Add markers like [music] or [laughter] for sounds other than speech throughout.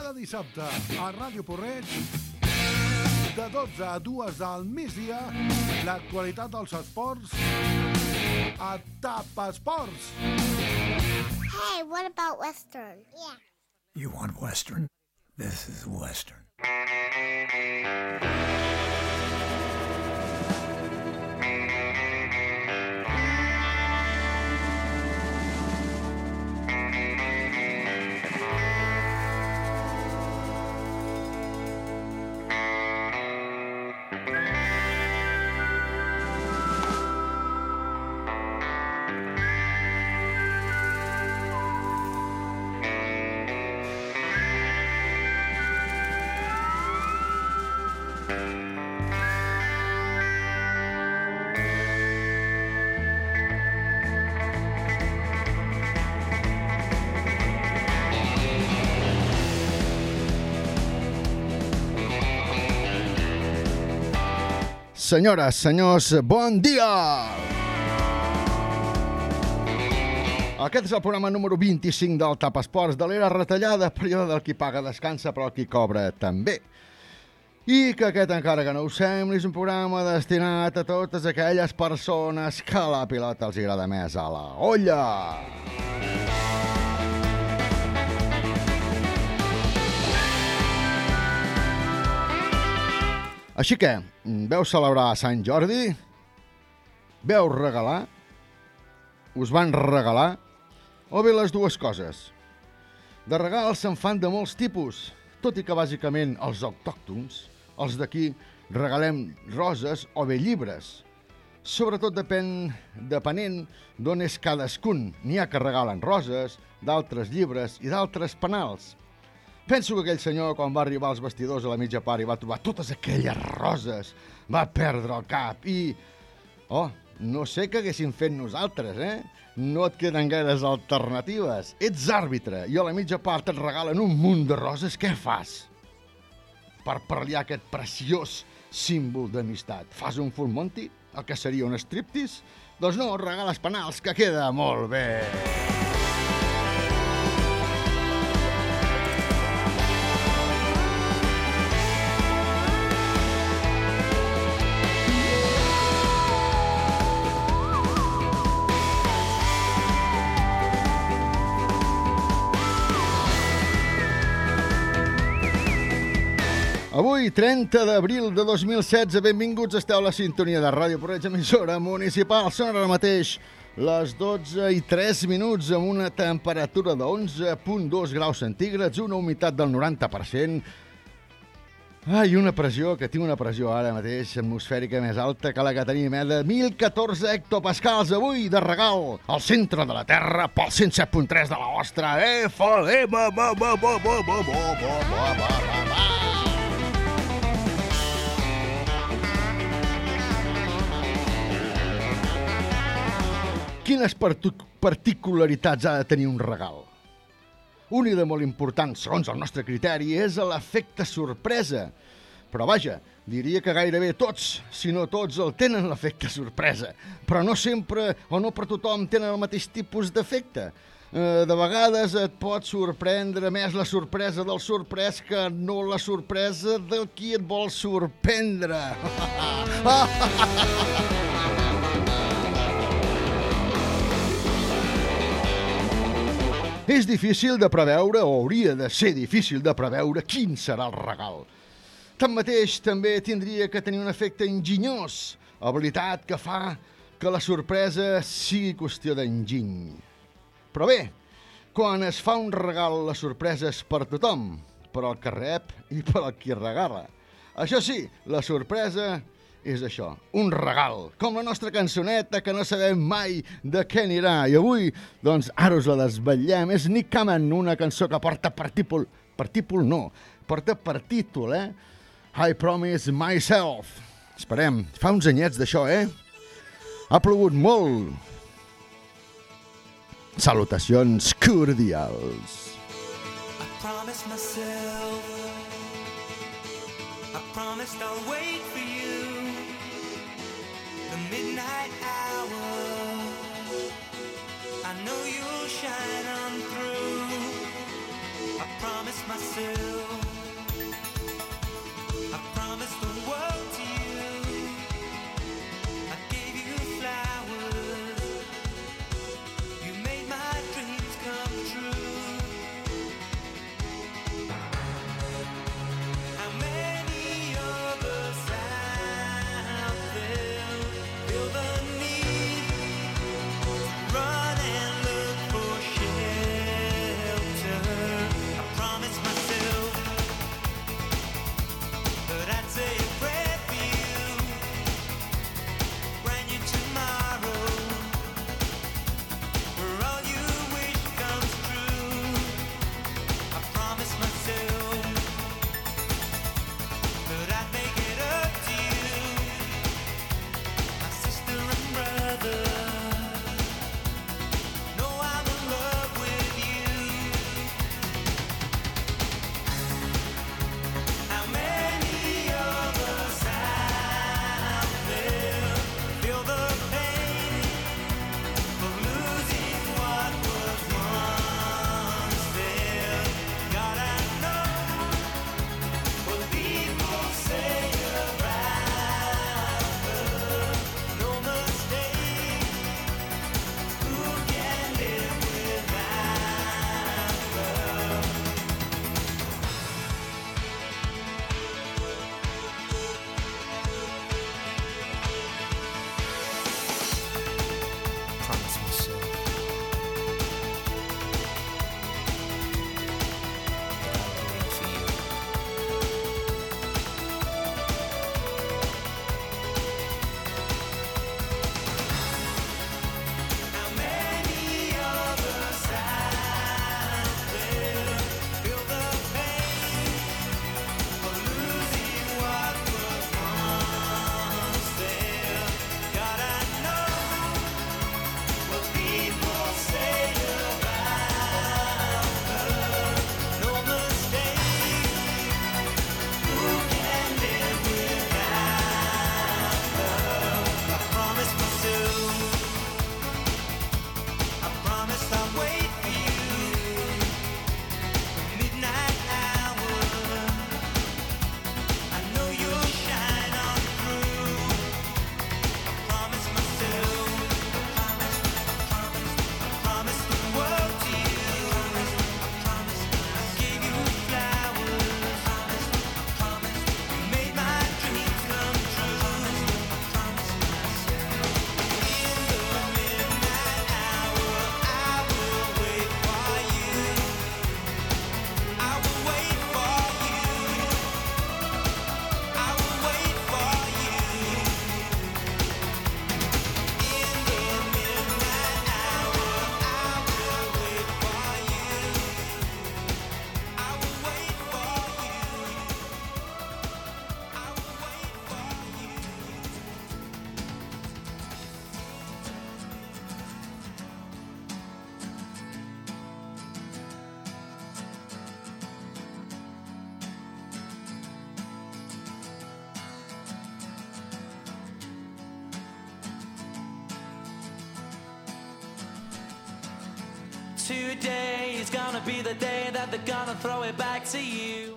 cada dissabte a Ràdio Porreig de 12 a 2 del migdia l'actualitat dels esports a TAP Esports. Hey, what about Western? Yeah. You want Western? This is Western. Senyores, senyors, bon dia! Aquest és el programa número 25 del Tap Esports de l'era retallada, període del qui paga descansa, però el qui cobra també. I que aquest, encara que no ho sembli, és un programa destinat a totes aquelles persones que la pilota els agrada més a la olla. Així que, veu celebrar Sant Jordi? Veu regalar? Us van regalar? O bé les dues coses? De regals se'n fan de molts tipus, tot i que bàsicament els autòctons, els d'aquí, regalem roses o bé llibres. Sobretot depèn, depenent d'on és cadascun. N'hi ha que regalen roses, d'altres llibres i d'altres penals. Penso que aquell senyor, quan va arribar als vestidors a la mitja part i va trobar totes aquelles roses, va perdre el cap i... Oh, no sé què haguéssim fet nosaltres, eh? No et queden gaires alternatives. Ets àrbitre i a la mitja part et regalen un munt de roses. Què fas? Per parliar aquest preciós símbol d'amistat. Fas un full monty? El que seria un striptease? Doncs no, regales penals, que queda molt bé. Avui, 30 d'abril de 2016, benvinguts, esteu a la sintonia de Ràdio Porreig, emissora municipal. Són ara mateix les 12 i 3 minuts amb una temperatura de 11.2 graus centígrads, una humitat del 90%, Ai, una pressió, que tinc una pressió ara mateix atmosfèrica més alta que la que tenim, eh? De 1.014 hectopascals avui de regal al centre de la Terra pel 107.3 de la vostra FM. Ba, ba, ba, ba, ba, ba, ba, ba, ba, ba. Quines particularitats ha de tenir un regal? Un i de molt important, segons el nostre criteri, és l'efecte sorpresa. Però vaja, diria que gairebé tots, si no tots, el tenen l'efecte sorpresa. Però no sempre o no per tothom tenen el mateix tipus d'efecte. Eh, de vegades et pot sorprendre més la sorpresa del sorprès que no la sorpresa del qui et vol sorprendre. [laughs] És difícil de preveure, o hauria de ser difícil de preveure, quin serà el regal. Tanmateix, també tindria que tenir un efecte enginyós, habilitat que fa que la sorpresa sigui qüestió d'enginy. Però bé, quan es fa un regal, la sorpresa és per tothom, per al que rep i per al qui regala. Això sí, la sorpresa és això, un regal, com la nostra cançoneta que no sabem mai de què anirà. I avui, doncs, ara us la desvetllem. És Nick Kamen, una cançó que porta per títol... Per títol no, porta per títol, eh? I Promise Myself. Esperem, fa uns anyets d'això, eh? Ha plogut molt. Salutacions cordials. I promised myself, I promised I'll wait for midnight hour, I know you'll shine on through. I promised myself.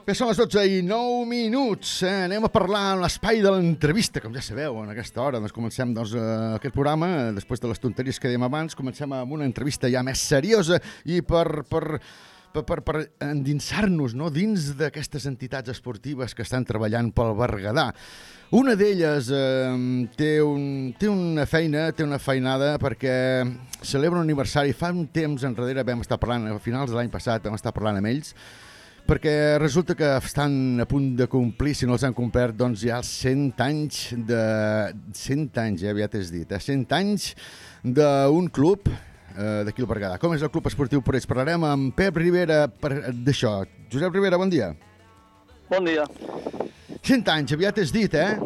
Bé, són les 12 i 9 minuts. Eh? Anem a parlar en l'espai de l'entrevista, com ja sabeu, en aquesta hora. Doncs comencem doncs, eh, aquest programa, eh, després de les tonteries que dèiem abans, comencem amb una entrevista ja més seriosa i per, per, per, per, per endinsar-nos no? dins d'aquestes entitats esportives que estan treballant pel Berguedà. Una d'elles eh, té, un, té una feina, té una feinada perquè celebra un aniversari. Fa un temps enrere vam estar parlant, a finals de l'any passat vam estar parlant amb ells, perquè resulta que estan a punt de complir, si no els han complert, doncs ja els 100 anys de... 100 anys, ja aviat és dit, eh? 100 anys d'un club eh, d'aquí al Berguedà. Com és el Club Esportiu Porets? Parlarem amb Pep Rivera per- d'això. Josep Rivera, bon dia. Bon dia. 100 anys, aviat és dit, eh?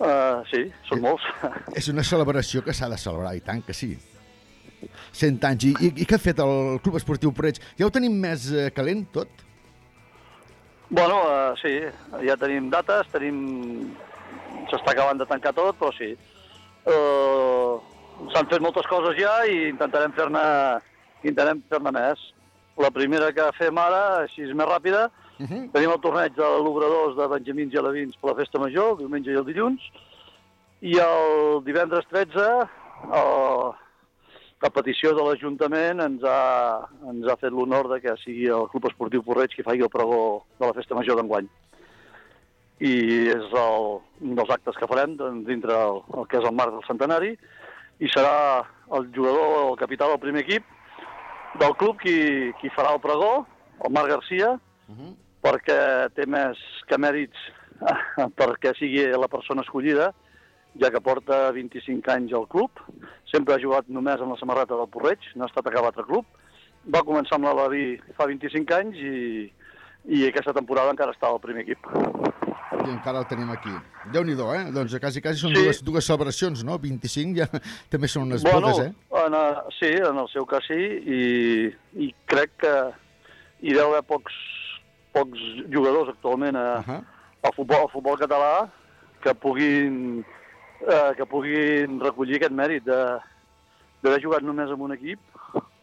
Uh, sí, són molts. [laughs] És una celebració que s'ha de celebrar, i tant que sí. 100 anys. I, i, i què ha fet el Club Esportiu Porets? Ja ho tenim més eh, calent, tot? bueno, uh, sí, ja tenim dates, tenim... S'està acabant de tancar tot, però sí. Uh, S'han fet moltes coses ja i intentarem fer-ne intentarem fer-ne més. la primera que fem ara, així és més ràpida, Uh -huh. tenim el torneig de l'Obradors de Benjamins i Alevins per la Festa Major, el diumenge i el dilluns, i el divendres 13, el, a petició de l'Ajuntament, ens, ha, ens ha fet l'honor de que sigui el Club Esportiu Porreig qui faci el pregó de la Festa Major d'enguany. I és el, un dels actes que farem dintre el, el que és el marc del centenari, i serà el jugador, el capità del primer equip del club qui, qui farà el pregó, el Marc Garcia, Uh -huh. perquè té més que mèrits [laughs] perquè sigui la persona escollida, ja que porta 25 anys al club, sempre ha jugat només amb la samarreta del Porreig, no ha estat a cap altre club, va començar amb l'Alaví fa 25 anys i, i aquesta temporada encara està al primer equip. I encara el tenim aquí. déu nhi eh? Doncs quasi, quasi són Sí. dues, dues celebracions, no? 25 ja [laughs] també són unes bueno, bodes, eh? en, eh, sí, en el seu cas sí, i, i crec que hi deu haver pocs, pocs jugadors actualment a, Uh -huh. al futbol, al futbol català que puguin, eh, que puguin recollir aquest mèrit de- d'haver jugat només en un equip,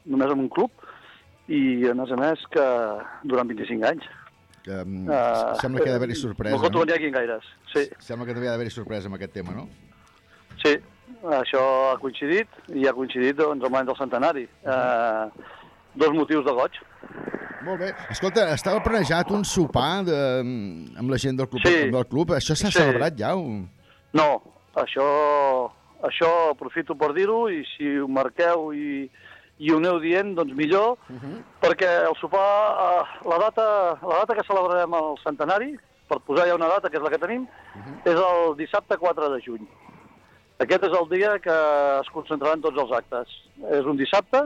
només en un club, i a més a més que durant 25 anys. Um, Eh, sembla que ha d'haver-hi sorpresa, No no? hagi gaires, sí. Sembla que també ha d'haver-hi sorpresa amb aquest tema, no? Sí, això ha coincidit, i ha coincidit doncs, amb l'any del centenari. Eh, dos motius de goig. Molt bé. Escolta, estava planejat un sopar de, amb la gent del club. Sí. Del club. Això s'ha Sí. celebrat ja? O... No, això, això aprofito per dir-ho i si ho marqueu i, i ho aneu dient, doncs millor, Uh -huh. perquè el sopar, eh, la data, la data que celebrarem el centenari, per posar ja una data, que és la que tenim, és el dissabte 4 de juny. Aquest és el dia que es concentraran tots els actes. És un dissabte,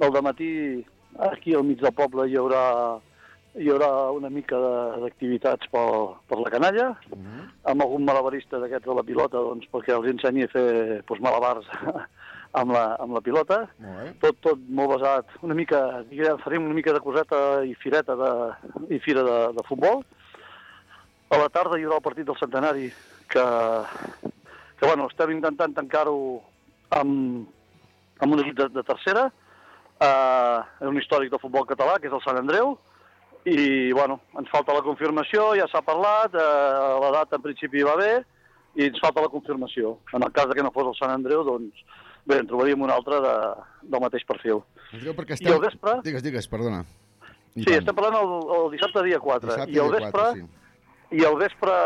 al matí aquí al mig del poble hi haurà, hi haurà una mica de- d'activitats per, per la canalla, Uh -huh. amb algun malabarista d'aquests de la pilota, doncs, perquè els ensenyi a fer doncs, malabars [laughs] amb, la, amb la pilota. Molt. Tot, tot molt basat, una mica, diguem, farem una mica de coseta i fireta de, i fira de, de futbol. A la tarda hi haurà el partit del centenari, que, que bueno, estem intentant tancar-ho amb, amb un equip de, de tercera, eh, un històric de futbol català, que és el Sant Andreu, i bueno, ens falta la confirmació, ja s'ha parlat, eh, la data en principi va bé, i ens falta la confirmació. En el cas de que no fos el Sant Andreu, doncs bé, en trobaríem un altre de, del mateix perfil. Andreu, perquè I al vespre, Digues, digues, perdona. I sí, tant. estem parlant el, el dissabte dia 4, Dissabte i al dia vespre, quatre, sí. i al vespre,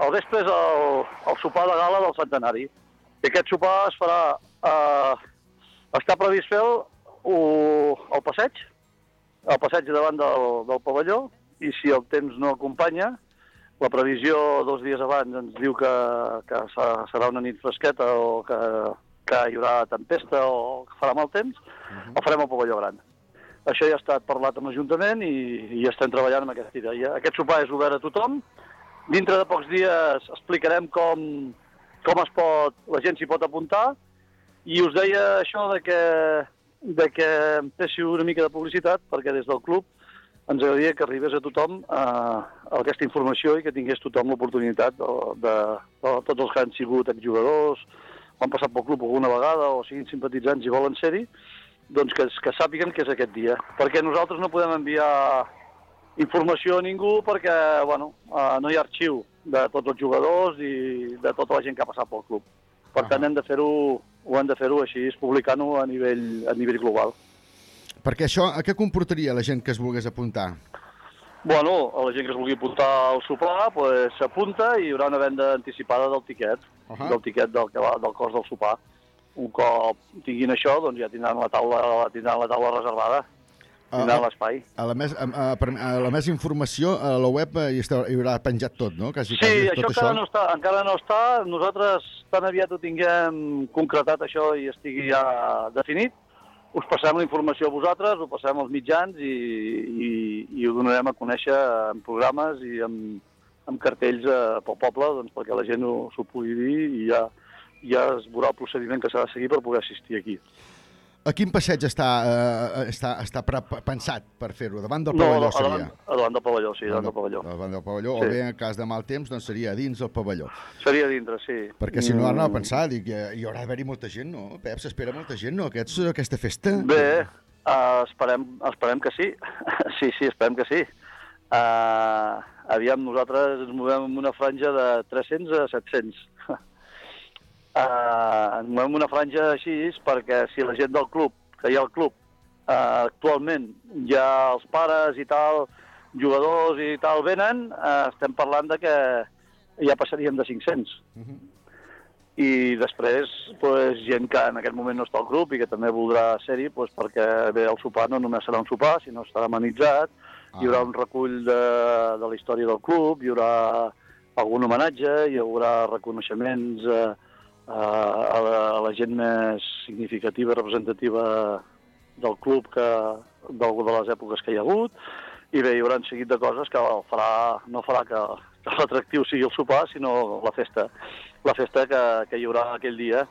al vespre és el, el sopar de gala del centenari. I aquest sopar es farà, eh, està previst fer al passeig, al passeig davant del, del pavelló, i si el temps no acompanya, la previsió dos dies abans ens diu que, que se- serà una nit fresqueta o que, que hi haurà tempesta o que farà mal temps, el farem al pavelló gran. Això ja ha estat parlat amb l'Ajuntament i, i estem treballant amb aquesta idea. Aquest sopar és obert a tothom. Dintre de pocs dies explicarem com, com es pot, la gent s'hi pot apuntar i us deia això de que, de que em féssiu una mica de publicitat perquè des del club ens agradaria que arribés a tothom eh, aquesta informació i que tingués tothom l'oportunitat de, de, de, tots els que han sigut exjugadors, o han passat pel club alguna vegada o siguin simpatitzants i volen ser-hi, doncs que, que sàpiguen que és aquest dia. Perquè nosaltres no podem enviar informació a ningú perquè bueno, eh, no hi ha arxiu de tots els jugadors i de tota la gent que ha passat pel club. Per tant, hem de fer-ho ho hem de fer-ho així, publicant-ho a, nivell, a nivell global. Perquè això, a què comportaria la gent que es volgués apuntar? Bueno, a la gent que es vulgui apuntar al sopar pues, s'apunta i hi haurà una venda anticipada del tiquet, Ahà. del tiquet del, que va, del cost del sopar. Un cop tinguin això, doncs ja tindran la taula, tindran la taula reservada, tindran Ah, l'espai. A la, més, a, a, a la més informació, a la web eh, hi, està, hi haurà penjat tot, no? Quasi, Sí, quasi, això tot encara no, està, encara no està. Nosaltres tan aviat ho tinguem concretat això i estigui ja definit, us passem la informació a vosaltres, ho passem als mitjans i, i, i ho donarem a conèixer en programes i amb, amb cartells eh, pel poble doncs, perquè la gent ho- s'ho pugui dir i ja, ja es veurà el procediment que s'ha de seguir per poder assistir aquí. A quin passeig està, eh, està, està pre pensat per fer-ho? Davant del No, pavelló a seria? davant, a davant del pavelló, sí, davant del pavelló. Davant del pavelló, Sí. o bé en cas de mal temps, doncs seria a dins del pavelló. Seria dintre, sí. Perquè si no, ara anava a Mm. pensar, dic, eh, hi haurà d'haver-hi molta gent, no? Pep, s'espera molta gent, no? Aquests, aquesta festa? Bé, Uh, esperem, esperem que sí. [laughs] sí, sí, esperem que sí. Uh, aviam, nosaltres ens movem en una franja de 300 a 700. Uh, movem en una franja així perquè si la gent del club, que hi ha al club, uh, actualment ja els pares i tal, jugadors i tal venen, uh, estem parlant de que ja passaríem de 500 i després pues, gent que en aquest moment no està al grup i que també voldrà ser-hi pues, perquè bé, el sopar no només serà un sopar, sinó estarà amenitzat, hi haurà Ah. un recull de, de la història del club, hi haurà algun homenatge, hi haurà reconeixements eh, a, la, a la gent més significativa, representativa del club que, de, de les èpoques que hi ha hagut, i bé, hi haurà un seguit de coses que farà, no farà que, que l'atractiu sigui el sopar, sinó la festa, la festa que, que hi haurà aquell dia.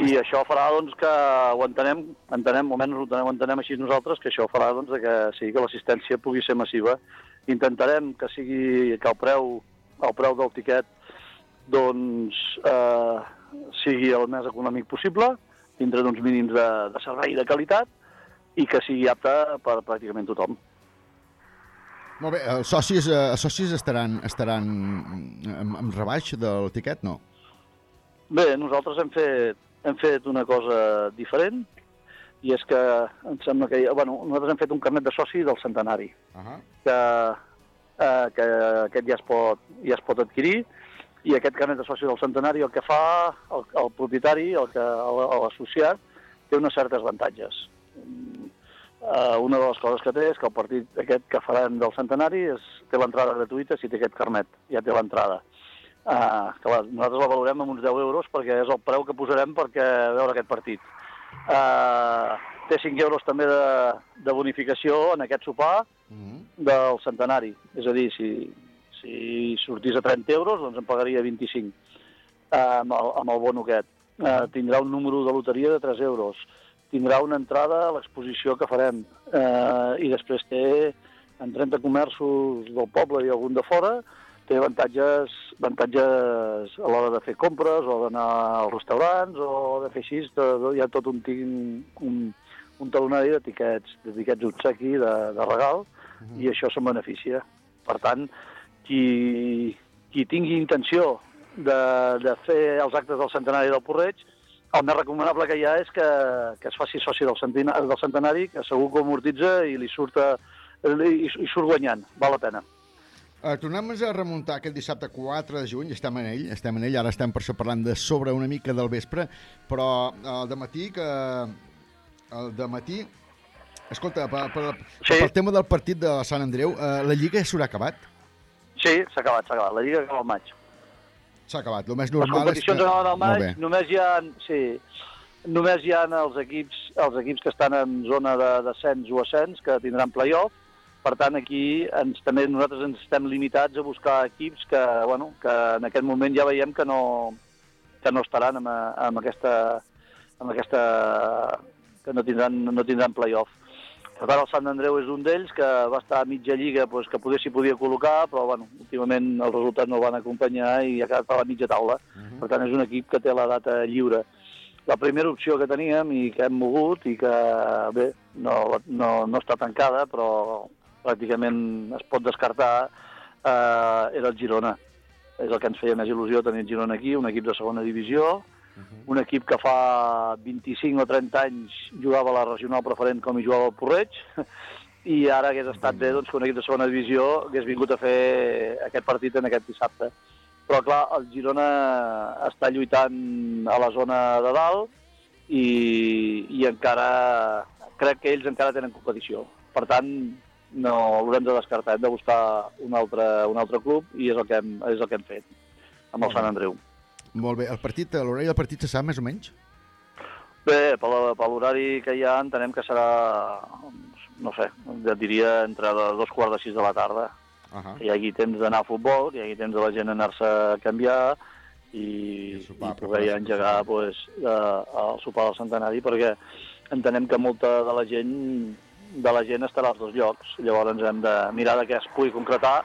I això farà doncs, que ho entenem, entenem, almenys ho entenem, ho entenem així nosaltres, que això farà doncs, que sigui que l'assistència pugui ser massiva. Intentarem que sigui que el preu, el preu del tiquet doncs, eh, sigui el més econòmic possible, dintre d'uns mínims de, de servei de qualitat, i que sigui apte per pràcticament tothom. Molt bé, els socis, eh, els socis estaran, estaran amb, amb rebaix del tiquet, no? Bé, nosaltres hem fet, hem fet una cosa diferent, i és que em sembla que... Bueno, nosaltres hem fet un carnet de soci del centenari, Uh -huh. que, eh, que aquest ja es, pot, ja es pot adquirir, i aquest carnet de soci del centenari el que fa el, el propietari, el que el- l'associat, té unes certes avantatges. Uh, una de les coses que té és que el partit aquest que faran del centenari és, té l'entrada gratuïta si té aquest carnet, ja té l'entrada. Uh, clar, nosaltres la valorem amb uns 10 euros perquè és el preu que posarem perquè veure aquest partit. Uh, té 5 euros també de, de bonificació en aquest sopar Uh -huh. del centenari. És a dir, si, si sortís a 30 euros, doncs en pagaria 25 eh, amb, el, amb el bono aquest. Eh, tindrà un número de loteria de 3 euros. Tindrà una entrada a l'exposició que farem. Eh, I després té, en 30 comerços del poble i algun de fora, té avantatges, avantatges a l'hora de fer compres o d'anar als restaurants o de fer així. Hi ha tot un, un, un talonari de tiquets, de tiquets obsequi, de, de regal, i això se'n beneficia. Per tant, qui, qui tingui intenció de, de fer els actes del centenari del Porreig, el més recomanable que hi ha és que, que es faci soci del centenari, del centenari que segur que amortitza i li surt, a, i, i surt guanyant, val la pena. Uh, tornem a remuntar aquest dissabte 4 de juny, estem en ell, estem en ell, ara estem per això parlant de sobre una mica del vespre, però el de matí que... El de matí... Escolta, per, per, Sí. pel tema del partit de Sant Andreu, uh, la Lliga s'haurà acabat? Sí, s'ha acabat, s'ha acabat. La Lliga acaba al maig. S'ha acabat. El més Les normal competicions és que... acaben al maig, només hi ha, sí, només hi ha els equips, els equips que estan en zona de descens o ascens, que tindran play-off, per tant, aquí ens, també nosaltres ens estem limitats a buscar equips que, bueno, que en aquest moment ja veiem que no, que no estaran amb, amb aquesta, amb aquesta que no tindran, no tindran play-off. Per tant, el Sant Andreu és un d'ells que va estar a mitja lliga, doncs, que poder s'hi podia col·locar, però bueno, últimament els resultats no el van acompanyar i ha quedat a la mitja taula. Per tant, és un equip que té la data lliure. La primera opció que teníem i que hem mogut i que, bé, no, no, no està tancada, però pràcticament es pot descartar, eh, era el Girona. És el que ens feia més il·lusió tenir el Girona aquí, un equip de segona divisió, un equip que fa 25 o 30 anys jugava a la regional preferent com hi jugava el Porreig, i ara hagués estat bé doncs, que un equip de segona divisió hagués vingut a fer aquest partit en aquest dissabte. Però, clar, el Girona està lluitant a la zona de dalt i, i encara crec que ells encara tenen competició. Per tant, no l'haurem de descartar, hem de buscar un altre, un altre club i és el que hem, és el que hem fet amb el Sant Andreu. Molt bé. El partit, l'horari del partit se sap més o menys? Bé, per l'horari que hi ha entenem que serà, no sé, ja diria entre dos quarts de sis de la tarda. Uh -huh. Hi hagi temps d'anar a futbol, hi hagi temps de la gent anar-se a canviar i, I i, poder ja engegar pues, eh, el sopar del centenari, perquè entenem que molta de la gent de la gent estarà als dos llocs. Llavors hem de mirar de que es pugui concretar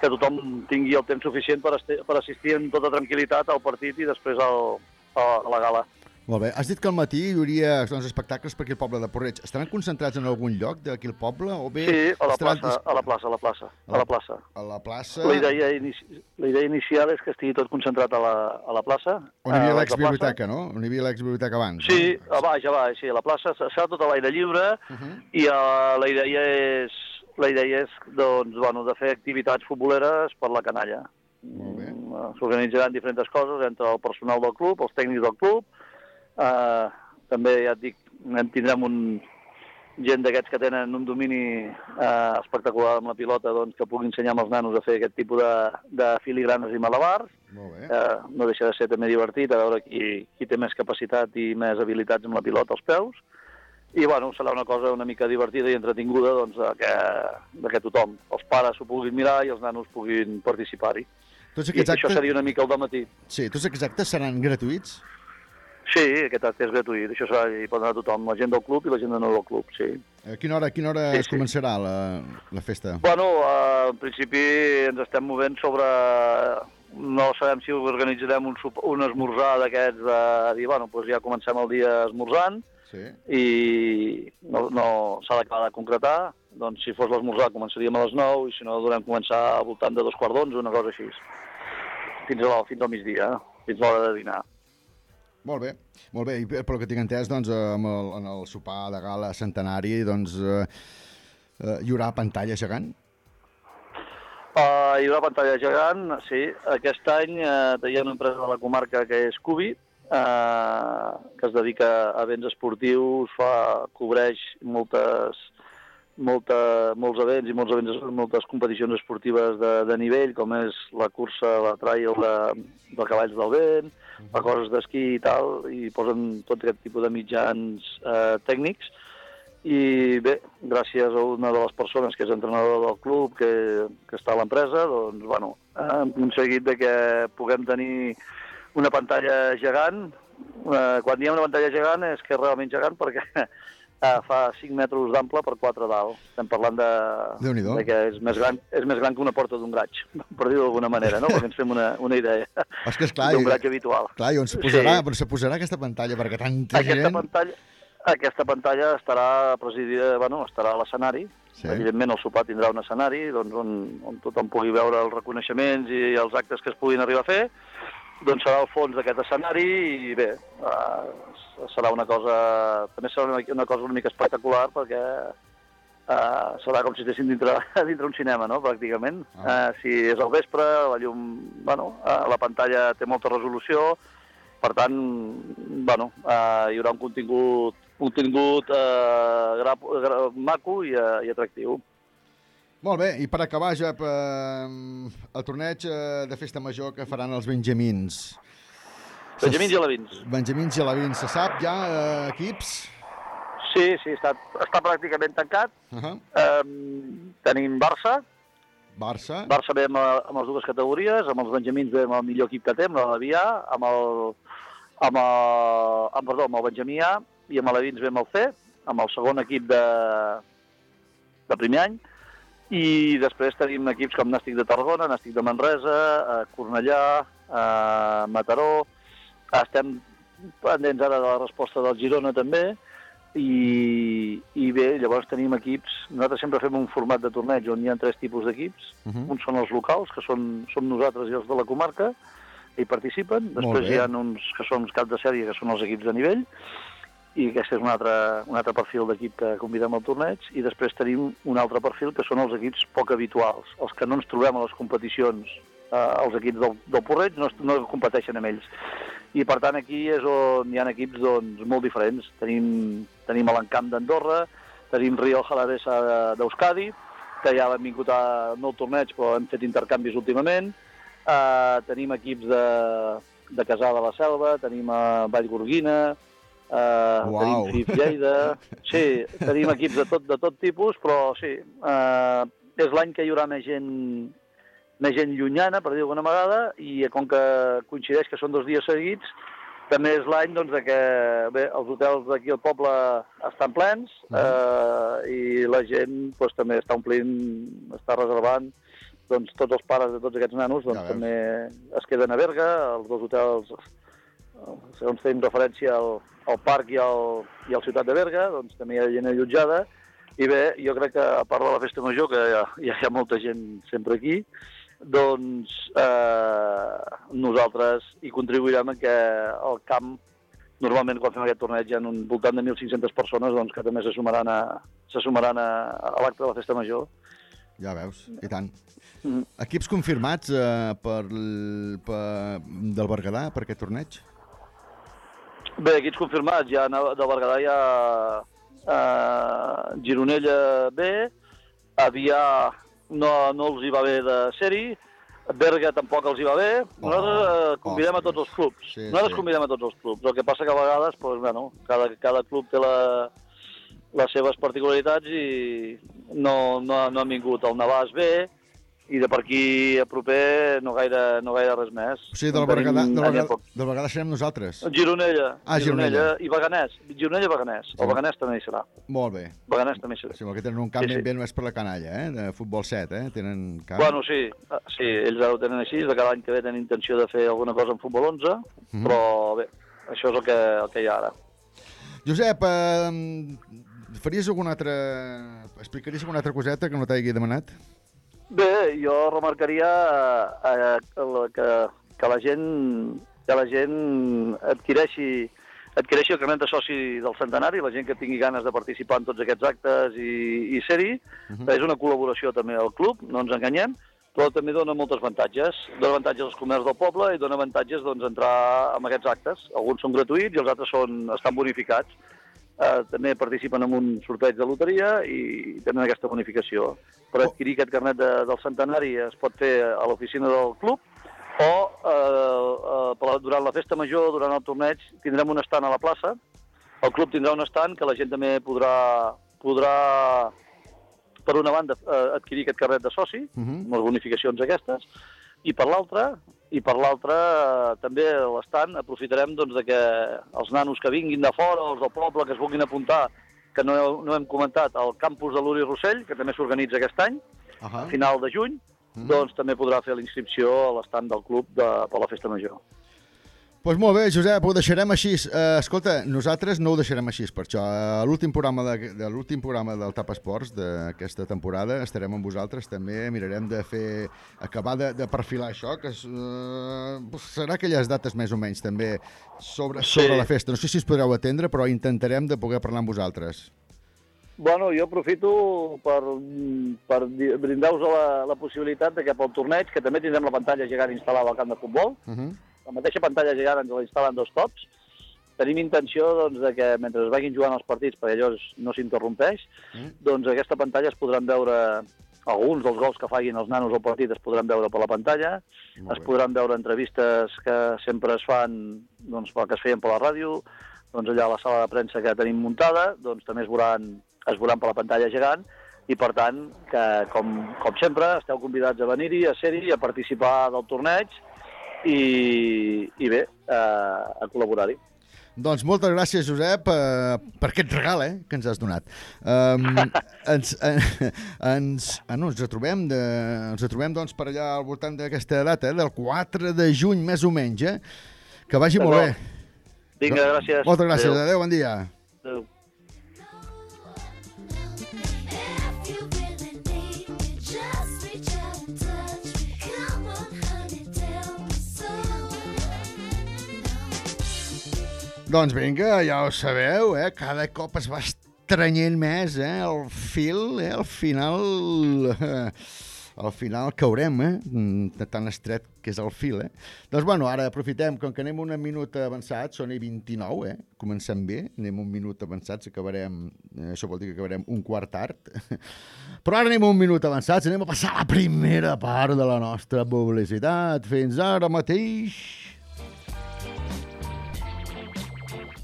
que tothom tingui el temps suficient per, per assistir amb tota tranquil·litat al partit i després al, a, a la gala. Molt bé. Has dit que al matí hi hauria doncs, espectacles per aquí al poble de Porreig. Estaran concentrats en algun lloc d'aquí al poble? O bé Sí, a la estaran plaça, a la plaça, a la plaça, a la plaça. A la plaça... La idea, inici... la idea inicial és que estigui tot concentrat a la, a la plaça. On hi havia a la l'exbiblioteca, no? On hi havia l'exbiblioteca abans. Sí, no? a baix, a baix, sí, a la plaça serà tot a l'aire lliure Uh -huh. i uh, la idea és la idea és doncs, bueno, de fer activitats futboleres per la canalla. Mm, S'organitzaran diferents coses entre el personal del club, els tècnics del club, eh, també ja et dic, en tindrem un gent d'aquests que tenen un domini eh, espectacular amb la pilota doncs, que pugui ensenyar als nanos a fer aquest tipus de, de filigranes i malabars. Molt bé. Eh, no deixa de ser també divertit a veure qui, qui té més capacitat i més habilitats amb la pilota als peus. I bueno, serà una cosa una mica divertida i entretinguda doncs, de, que, de que tothom, els pares s'ho puguin mirar i els nanos puguin participar-hi. Tots I aquests això actes... seria una mica el matí. Sí, tots aquests actes seran gratuïts? Sí, aquest acte és gratuït, això serà, hi pot anar tothom, la gent del club i la gent de no del club, sí. A quina hora, a quina hora Sí, es sí. començarà la, la festa? Bueno, eh, en principi ens estem movent sobre... No sabem si organitzarem un, un esmorzar d'aquests de dir, bueno, doncs ja comencem el dia esmorzant Sí. i no, no s'ha d'acabar de concretar. Doncs si fos l'esmorzar començaríem a les 9 i si no durem començar al voltant de dos quarts d'onze, una cosa així. Fins, a, la- fins al migdia, eh? fins a l'hora de dinar. Molt bé, molt bé. I per pel que tinc entès, doncs, eh, amb el, en el sopar de gala centenari, doncs, eh, eh, hi haurà pantalla gegant? Uh, hi haurà pantalla gegant, sí. Aquest any uh, hi ha una empresa de la comarca que és Cubi, uh, que es dedica a béns esportius, fa, cobreix moltes, molta, molts events i molts events, moltes competicions esportives de, de nivell, com és la cursa, la trail de, de cavalls del vent, fa coses d'esquí i tal, i posen tot aquest tipus de mitjans eh, tècnics. I bé, gràcies a una de les persones que és entrenador del club, que, que està a l'empresa, doncs, bueno, hem aconseguit de que puguem tenir una pantalla gegant. Eh, quan diem una pantalla gegant és que és realment gegant perquè [laughs] eh, fa 5 metres d'ample per 4 dalt. Estem parlant de, de que és més, gran, és més gran que una porta d'un graig, [laughs] per dir-ho d'alguna manera, no? perquè ens fem una, una idea És que, esclar, [laughs] d'un i- graig habitual. clar, i on se posarà, Sí. on se posarà aquesta pantalla? Perquè tanta Aquesta gent... pantalla, aquesta pantalla estarà presidida, bueno, estarà a l'escenari. Sí. Evidentment el sopar tindrà un escenari doncs, on, on tothom pugui veure els reconeixements i els actes que es puguin arribar a fer. Doncs serà el fons d'aquest escenari i bé, uh, serà una cosa, també serà una, una cosa una mica espectacular perquè uh, serà com si estéssim dintre, [laughs] dintre un cinema, no?, pràcticament. Ah. Uh, si és al vespre, la llum, bueno, uh, la pantalla té molta resolució, per tant, bueno, eh, hi haurà un contingut, un contingut eh, gra, gra, maco i, eh, i atractiu. Molt bé, i per acabar, Jep, eh, el torneig eh, de festa major que faran els benjamins. Benjamins i alevins. Benjamins i alevins, se sap ja eh, equips? Sí, sí, està, està pràcticament tancat. Uh -huh. Eh, tenim Barça, Barça. Barça ve amb, eh, amb les dues categories, amb els benjamins ve amb el millor equip que té, amb l'Avià, amb el, amb el, amb, perdó, amb el Benjamí A, i amb l'Alevins ve amb el C, amb el segon equip de, de primer any, i després tenim equips com Nàstic de Tarragona, Nàstic de Manresa, eh, Cornellà, eh, Mataró, estem pendents ara de la resposta del Girona també, i, i bé, llavors tenim equips, nosaltres sempre fem un format de torneig on hi ha tres tipus d'equips, Uh -huh. uns són els locals, que són, som nosaltres i els de la comarca, hi participen. Després hi ha uns que són cap de sèrie, que són els equips de nivell, i aquest és un altre, un altre perfil d'equip que convidem al torneig, i després tenim un altre perfil que són els equips poc habituals, els que no ens trobem a les competicions, eh, els equips del, del Porreig no, no competeixen amb ells. I per tant aquí és on hi ha equips doncs, molt diferents. Tenim, tenim l'encamp d'Andorra, tenim Rio Jalavesa de- d'Euskadi, que ja han vingut a, no al torneig, però hem fet intercanvis últimament. Uh, tenim equips de, de Casà de la Selva, tenim a Vallgorguina, uh, Uau. tenim FIF Lleida... [laughs] Sí, tenim equips de tot, de tot tipus, però sí, uh, és l'any que hi haurà més gent, més gent llunyana, per dir-ho d'alguna vegada, i com que coincideix que són dos dies seguits, també és l'any doncs, que bé, els hotels d'aquí al poble estan plens eh, i la gent doncs, també està omplint, està reservant doncs, tots els pares de tots aquests nanos doncs, Ja també es queden a Berga, els dos hotels segons tenim referència al, al parc i al, i al ciutat de Berga, doncs també hi ha gent allotjada, i bé, jo crec que a part de la festa major, que ja, ja hi ha molta gent sempre aquí, doncs eh, nosaltres hi contribuirem a que el camp, normalment quan fem aquest torneig hi ha un voltant de 1.500 persones doncs, que també se sumaran a, se sumaran a, a l'acte de la festa major. Ja veus, i tant. Mm. Equips confirmats eh, per, per, del Berguedà per aquest torneig? Bé, equips confirmats, ja de Berguedà hi ha eh, Gironella B, Avià no, no els hi va bé de ser-hi, Berga tampoc els hi va bé. Nosaltres eh, convidem a tots els clubs. Sí, Nosaltres sí. convidem a tots els clubs. El que passa que a vegades, doncs, bueno, cada, cada club té la, les seves particularitats i no, no, no han vingut el Navàs B i de per aquí a proper no gaire, no gaire res més. O sigui, En tenim Berguedà, del allà Berguedà, poc. del Berguedà serem nosaltres. Gironella, Ah, Gironella. i Beganès. Gironella i Beganès. Sí. El Beganès també hi serà. Molt bé. Beganès també hi serà. Sí, que tenen un camp Sí, sí. ben només per la canalla, eh? De futbol 7, eh? Tenen camp. Bueno, sí, eh, sí, ells ara ho tenen així, de cada any que ve tenen intenció de fer alguna cosa en futbol 11, Mhm. però bé, això és el que, el que hi ha ara. Josep, eh, faries alguna altra... Explicaries alguna altra coseta que no t'hagi demanat? Bé, jo remarcaria eh, eh, que, que la gent que la gent adquireixi adquireixi el carnet de soci del centenari, la gent que tingui ganes de participar en tots aquests actes i, i ser-hi. És una col·laboració també al club, no ens enganyem, però també dona molts avantatges. Dona avantatges als comerç del poble i dona avantatges doncs, entrar en aquests actes. Alguns són gratuïts i els altres són, estan bonificats. Eh, també participen en un sorteig de loteria i tenen aquesta bonificació. Per adquirir aquest carnet de, del centenari es pot fer a l'oficina del club o eh, eh, durant la festa major, durant el torneig, tindrem un estant a la plaça. El club tindrà un estant que la gent també podrà, podrà per una banda, eh, adquirir aquest carnet de soci, uh Mhm. -huh. amb les bonificacions aquestes, i per l'altra, i per l'altra, eh, també l'estant aprofitarem doncs, de que els nanos que vinguin de fora, els del poble, que es vulguin apuntar, que no, no hem comentat, al campus de l'Uri Rossell, que també s'organitza aquest any, Ahà. a final de juny, Mhm. doncs també podrà fer la inscripció a l'estand del club de, per la festa major. Doncs molt bé, Josep, ho deixarem així. Uh, escolta, nosaltres no ho deixarem així, per això. A l'últim programa, de, de l'últim programa del Tap Esports d'aquesta temporada estarem amb vosaltres també, mirarem de fer, acabar de, de perfilar això, que uh, serà aquelles dates més o menys també sobre, Sí. sobre la festa. No sé si us podreu atendre, però intentarem de poder parlar amb vosaltres. Bueno, jo aprofito per, per brindar-vos la, la possibilitat de que pel torneig, que també tindrem la pantalla gegant instal·lada al camp de futbol, Uh -huh. La mateixa pantalla gegant ens la instal·len dos cops, tenim intenció doncs, de que mentre es vagin jugant els partits, perquè allò no s'interrompeix, Mm. doncs aquesta pantalla es podran veure alguns dels gols que facin els nanos al partit es podran veure per la pantalla, es podran veure entrevistes que sempre es fan, doncs, que es feien per la ràdio, doncs allà a la sala de premsa que tenim muntada, doncs també es veuran, es veuran per la pantalla gegant, i per tant, que com, com sempre, esteu convidats a venir-hi, a ser-hi, a participar del torneig, i, i bé, eh, a col·laborar-hi. Doncs moltes gràcies, Josep, eh, per aquest regal eh, que ens has donat. Um, [laughs] ens, eh, ens, ah, no, ens retrobem, de, ens retrobem doncs, per allà al voltant d'aquesta data, eh, del 4 de juny, més o menys. Eh? Que vagi molt bé. Vinga, gràcies. Moltes gràcies. Adéu. Adéu, bon dia. Adéu. Doncs vinga, ja ho sabeu, eh? cada cop es va estrenyent més eh? el fil, eh? al final... [laughs] Al final caurem, eh? Tan estret que és el fil, eh? Doncs, bueno, ara aprofitem, com que anem un minut avançat, són i 29, eh? Comencem bé, anem un minut avançats, acabarem... Eh, això vol dir que acabarem un quart tard. [laughs] Però ara anem un minut avançats, anem a passar a la primera part de la nostra publicitat. Fins ara mateix...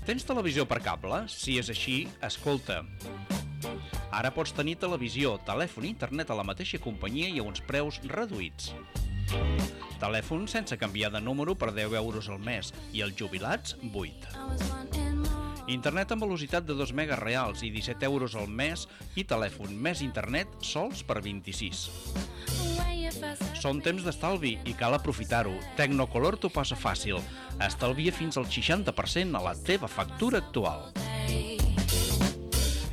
Tens televisió per cable? Si és així, escolta. Ara pots tenir televisió, telèfon i internet a la mateixa companyia i a uns preus reduïts. Telèfon sense canviar de número per 10 euros al mes i els jubilats 8. I was wanting more. Internet amb velocitat de 2 megas reals i 17 euros al mes i telèfon més internet sols per 26. When you Són temps d'estalvi i cal aprofitar-ho. Tecnocolor t'ho posa fàcil. Estalvia fins al 60% a la teva factura actual.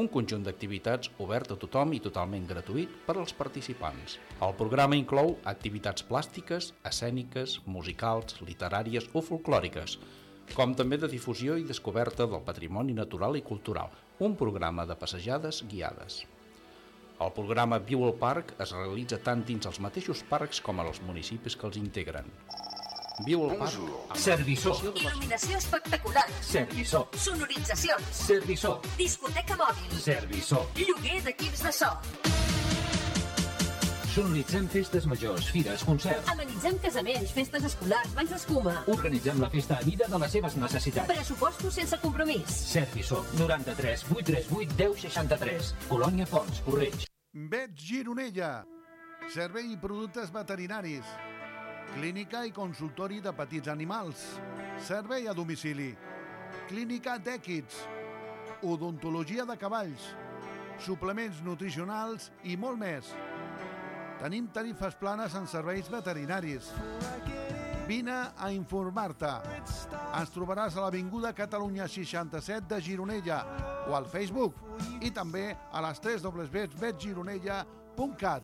un conjunt d'activitats obert a tothom i totalment gratuït per als participants. El programa inclou activitats plàstiques, escèniques, musicals, literàries o folclòriques, com també de difusió i descoberta del patrimoni natural i cultural, un programa de passejades guiades. El programa Viu al Parc es realitza tant dins els mateixos parcs com als municipis que els integren. Viu al Parc amb Barcelona. Il·luminació espectacular. Serviçó. Sonoritzacions. Serviçó. Discoteca mòbil. Serviçó. Lloguer d'equips de so. Sonoritzem festes majors, fires, concerts. Amenitzem casaments, festes escolars, banys d'escuma. Organitzem la festa a mida de les seves necessitats. Pressupostos sense compromís. Serviçó. 93 838 1063. Colònia Fons, Correig. Vet Gironella. Servei i productes veterinaris. Clínica i consultori de petits animals. Servei a domicili. Clínica d'èquids. Odontologia de cavalls. Suplements nutricionals i molt més. Tenim tarifes planes en serveis veterinaris. Vine a informar-te. Ens trobaràs a l'Avinguda Catalunya 67 de Gironella o al Facebook i també a les 3 www.vetgironella.cat.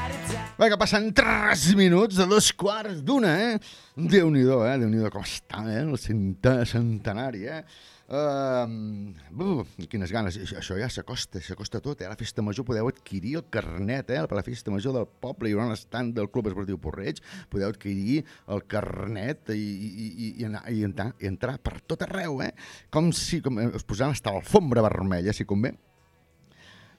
down. Vinga, passen 3 minuts de dos quarts d'una, eh? Déu-n'hi-do, eh? Déu-n'hi-do com està, eh? El centenari, eh? Uh, uh, quines ganes. Això, ja s'acosta, s'acosta tot, eh? A la festa major podeu adquirir el carnet, eh? Per la festa major del poble hi haurà un del Club Esportiu Porreig, podeu adquirir el carnet i, i, i, i, anar, i, entrar, i entrar per tot arreu, eh? Com si com, eh, us posaran hasta l'alfombra vermella, si convé.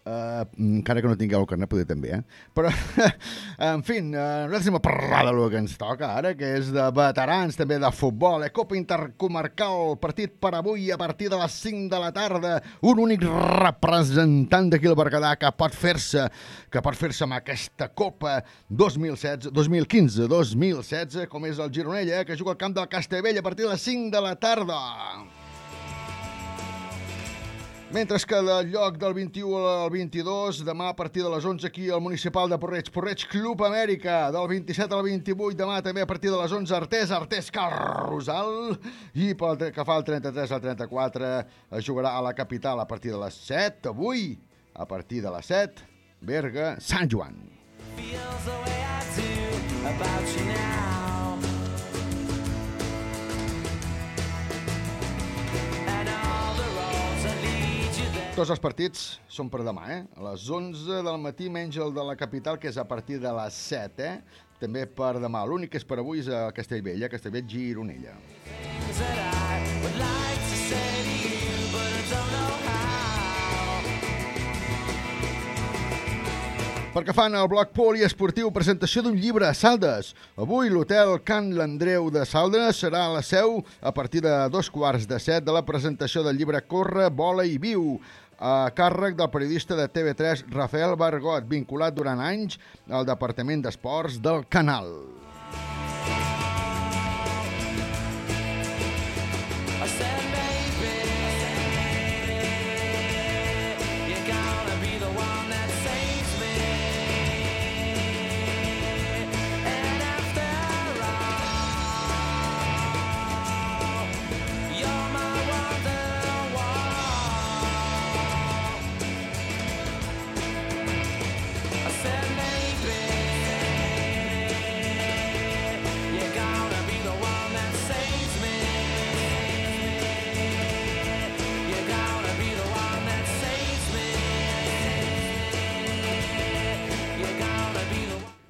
Uh, encara que no tingueu el carnet, poder també, eh? Però, [laughs] en fi, uh, nosaltres hem a parlar del que ens toca ara, que és de veterans, també de futbol, eh? Copa Intercomarcal, partit per avui a partir de les 5 de la tarda, un únic representant d'aquí al Berguedà que pot fer-se, que pot fer-se amb aquesta Copa 2016, 2015, 2016, com és el Gironella, eh? que juga al camp del Castellvell a partir de les 5 de la tarda. Mentre que del lloc del 21 al 22, demà a partir de les 11 aquí al Municipal de Porreig, Porreig Club Amèrica, del 27 al 28, demà també a partir de les 11 Artés, Artés Carrusal, i pel que fa el 33 al 34 es jugarà a la capital a partir de les 7, avui, a partir de les 7, Berga, Sant Joan. Feels the way I do about you now. Tots els partits són per demà, eh? A les 11 del matí, menys el de la capital, que és a partir de les 7, eh? També per demà. L'únic que és per avui és a Castellvell, eh? Castellvell, Gironella. How. perquè fan el bloc poliesportiu presentació d'un llibre a Saldes. Avui l'hotel Can l'Andreu de Saldes serà la seu a partir de dos quarts de set de la presentació del llibre Corre, vola i viu a càrrec del periodista de TV3 Rafael Bargot, vinculat durant anys al Departament d'Esports del Canal.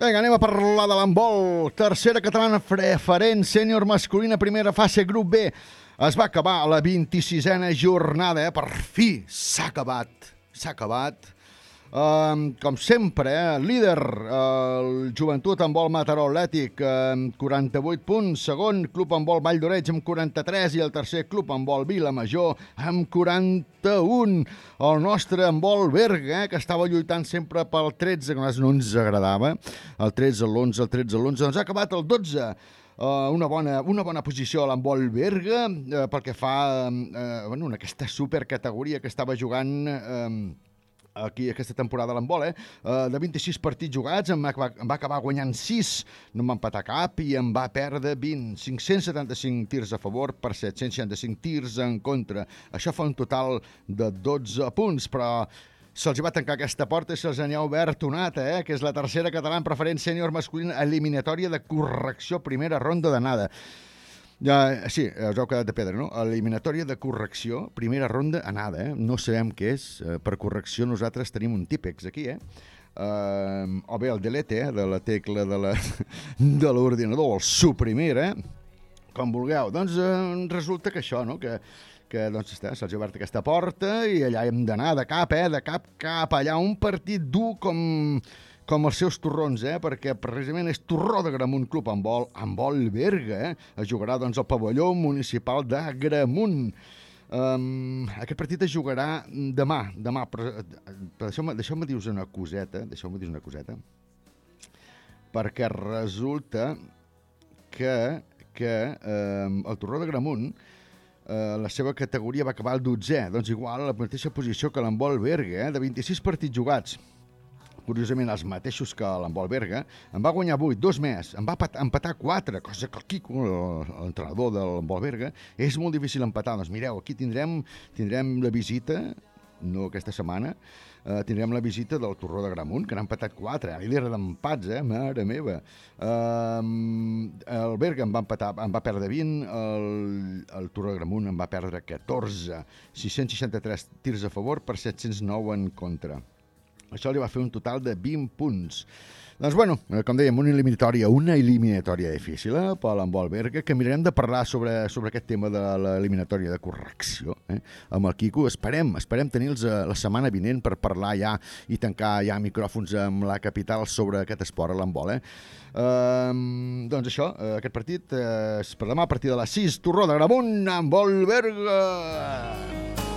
Vinga, anem a parlar de l'handbol. Tercera catalana preferent sènior masculina, primera fase, grup B. Es va acabar la 26a jornada, eh? Per fi s'ha acabat. S'ha acabat. Um, com sempre, eh? líder, uh, el Joventut amb vol Mataró Atlètic amb 48 punts, segon Club amb vol Vall d'Oreig amb 43 i el tercer Club amb vol Vilamajor amb 41. El nostre amb vol Berga, eh, que estava lluitant sempre pel 13, que no ens agradava, el 13, l'11, el 13, l'11, doncs ha acabat el 12. Uh, una, bona, una bona posició a l'handbol Berga uh, pel que fa uh, bueno, en aquesta supercategoria que estava jugant uh, aquí aquesta temporada l'handbol, eh? Uh, de 26 partits jugats, em va, em va acabar guanyant 6, no em va empatar cap i em va perdre 20. 575 tirs a favor per 765 tirs en contra. Això fa un total de 12 punts, però se'ls va tancar aquesta porta i se'ls n'hi ha obert una altra, eh? que és la tercera catalana en preferent sènior masculina eliminatòria de correcció primera ronda d'anada. Ja, sí, us heu quedat de pedra, no? Eliminatòria de correcció, primera ronda, anada, eh? No sabem què és. Eh, Per correcció nosaltres tenim un típex aquí, eh? Uh, o bé el delete, eh? de la tecla [laughs] de l'ordinador, o el suprimir, eh? Com vulgueu. Doncs eh, resulta que això, no? Que, que doncs, està, se'ls ha obert aquesta porta i allà hem d'anar de cap, eh? De cap cap allà. Un partit dur com, com els seus torrons, eh? perquè precisament és Torró de Gramunt Club amb vol, amb vol Berga, eh? es jugarà doncs, al pavelló municipal de Gramunt. Um, aquest partit es jugarà demà, demà, però deixeu-me deixeu dir-vos una coseta, deixeu-me dir una coseta, perquè resulta que, que eh, el Torró de Gramunt eh, la seva categoria va acabar al 12è, doncs igual a la mateixa posició que l'Embol Berga, eh, de 26 partits jugats curiosament els mateixos que l'Embol Berga, en va guanyar 8, dos més, en va pat- empatar 4, cosa que el Quico, l'entrenador de l'Embol Berga, és molt difícil empatar. Doncs mireu, aquí tindrem, tindrem la visita, no aquesta setmana, eh, tindrem la visita del Torró de Gramunt, que n'ha empatat 4, eh? líder d'empats, eh? mare meva. Eh, el Berga en va, empatar, en va perdre 20, el, el Torró de Gramunt en va perdre 14, 663 tirs a favor per 709 en contra. Això li va fer un total de 20 punts. Doncs, bueno, eh, com dèiem, una eliminatòria, una eliminatòria difícil eh, per l'Embol Berga, que mirarem de parlar sobre, sobre aquest tema de l'eliminatòria de correcció eh, amb el Quico. Esperem, esperem tenir-los eh, la setmana vinent per parlar ja i tancar ja micròfons amb la capital sobre aquest esport, l'handbol. Eh? Um, doncs això, eh, aquest partit eh, és per demà a partir de les 6, Torró de Gramunt, Embol Berga!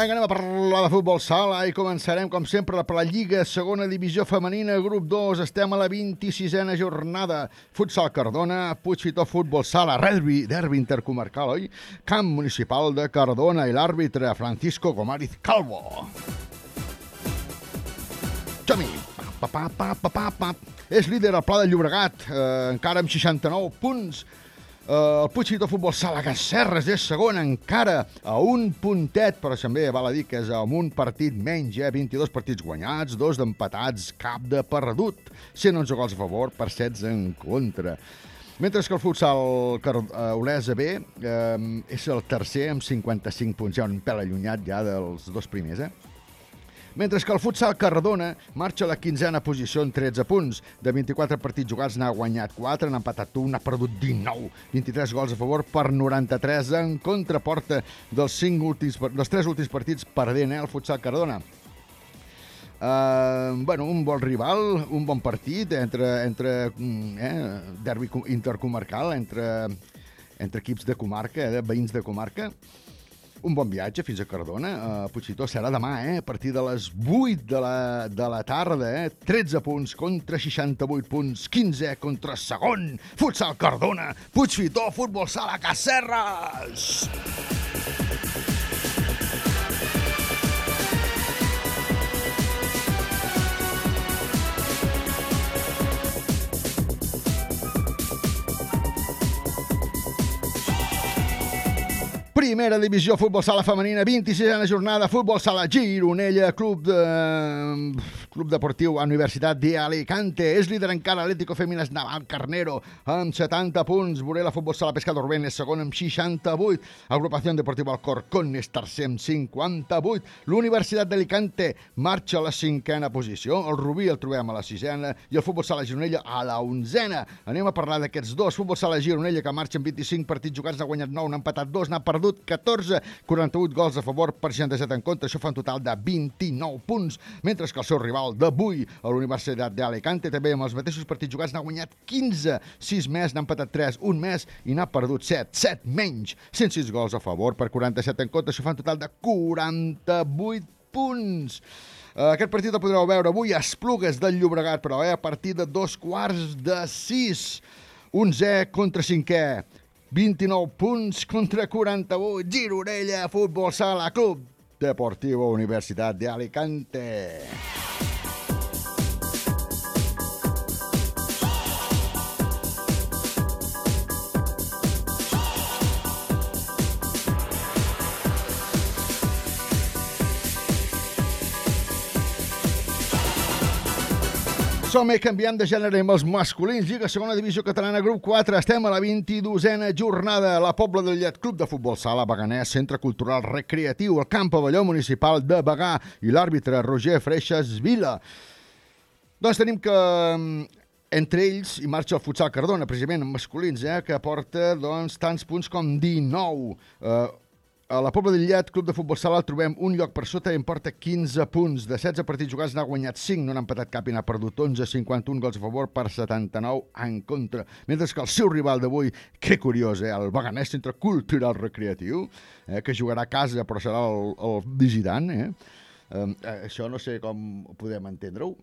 Vinga, anem a parlar de futbol sala i començarem, com sempre, per la Lliga Segona Divisió Femenina, grup 2. Estem a la 26a jornada. Futsal Cardona, Puigfitó Futbol Sala, derbi, derbi intercomarcal, oi? Camp Municipal de Cardona i l'àrbitre Francisco Gomariz Calvo. Som-hi! Pa, pa, pa, pa, pa, pa. És líder al Pla de Llobregat, eh, encara amb 69 punts. Eh, el Puigfitó Futbol Sala Casserres és segon encara a un puntet, però també val a dir que és amb un partit menys, eh? 22 partits guanyats, dos d'empatats, cap de perdut, 111 gols a favor per 16 en contra. Mentre que el futsal Olesa B eh, és el tercer amb 55 punts, ja un pèl allunyat ja dels dos primers, eh? Mentre que el futsal Cardona marxa a la quinzena posició amb 13 punts. De 24 partits jugats n'ha guanyat 4, n'ha empatat 1, n'ha perdut 19. 23 gols a favor per 93 en contraporta dels, 5 últims, dels 3 últims partits perdent, eh, el futsal Cardona. Uh, bueno, un bon rival, un bon partit entre, entre mm, eh, derbi co- intercomarcal, entre, entre equips de comarca, eh, de veïns de comarca. Un bon viatge fins a Cardona. Uh, Puigcitó serà demà, eh, a partir de les 8 de la, de la tarda. Eh, 13 punts contra 68 punts. 15 contra segon. Futsal Cardona. Puigfitó, futbol sala Cacerres. Primera divisió, futbol sala femenina, 26a jornada, futbol sala Gironella, club de... Club Deportiu Universitat de Alicante. És líder encara Atlético Femines Naval Carnero amb 70 punts. Borela Futbol Sala Pesca d'Urbent és segon amb 68. Agrupació Deportiva Alcorcón és tercer amb 58. L'Universitat d'Alicante marxa a la cinquena posició. El Rubí el trobem a la sisena i el Futbol Sala Gironella a la onzena. Anem a parlar d'aquests dos. Futbol Sala Gironella que marxa amb 25 partits jugats, n'ha guanyat 9, n'ha empatat 2, n'ha perdut 14. 48 gols a favor per 67 en contra. Això fa un total de 29 punts. Mentre que el seu rival d'avui a l'Universitat d'Alicante també amb els mateixos partits jugats n'ha guanyat 15. 6 més, n'ha empatat 3, un més i n'ha perdut 7. 7 menys. 106 gols a favor per 47 en contra. Això fa un total de 48 punts. Aquest partit el podreu veure avui a Esplugues del Llobregat, però eh, a partir de dos quarts de sis. 11 contra 5è. 29 punts contra 48. Gironella, Futbol Sala, Club Deportivo Universitat de Alicante. Som-hi, canviem de gènere amb els masculins. Lliga Segona Divisió Catalana, grup 4. Estem a la 22a jornada. La Pobla del Llet, Club de Futbol Sala, Beganès, Centre Cultural Recreatiu, el Camp Pavelló Municipal de Bagà i l'àrbitre Roger Freixas Vila. Doncs tenim que mm, entre ells hi marxa el futsal Cardona, precisament en masculins, eh, que porta doncs, tants punts com 19. Eh, a la Pobla del Llet, Club de Futbol Sala, el trobem un lloc per sota i en porta 15 punts. De 16 partits jugats n'ha guanyat 5, no n'ha empatat cap i n'ha perdut 11, 51 gols a favor per 79 en contra. Mentre que el seu rival d'avui, que curiós, eh, el Beganès Centre Cultural Recreatiu, eh, que jugarà a casa però serà el, el visitant? Eh, eh, això no sé com podem entendre-ho,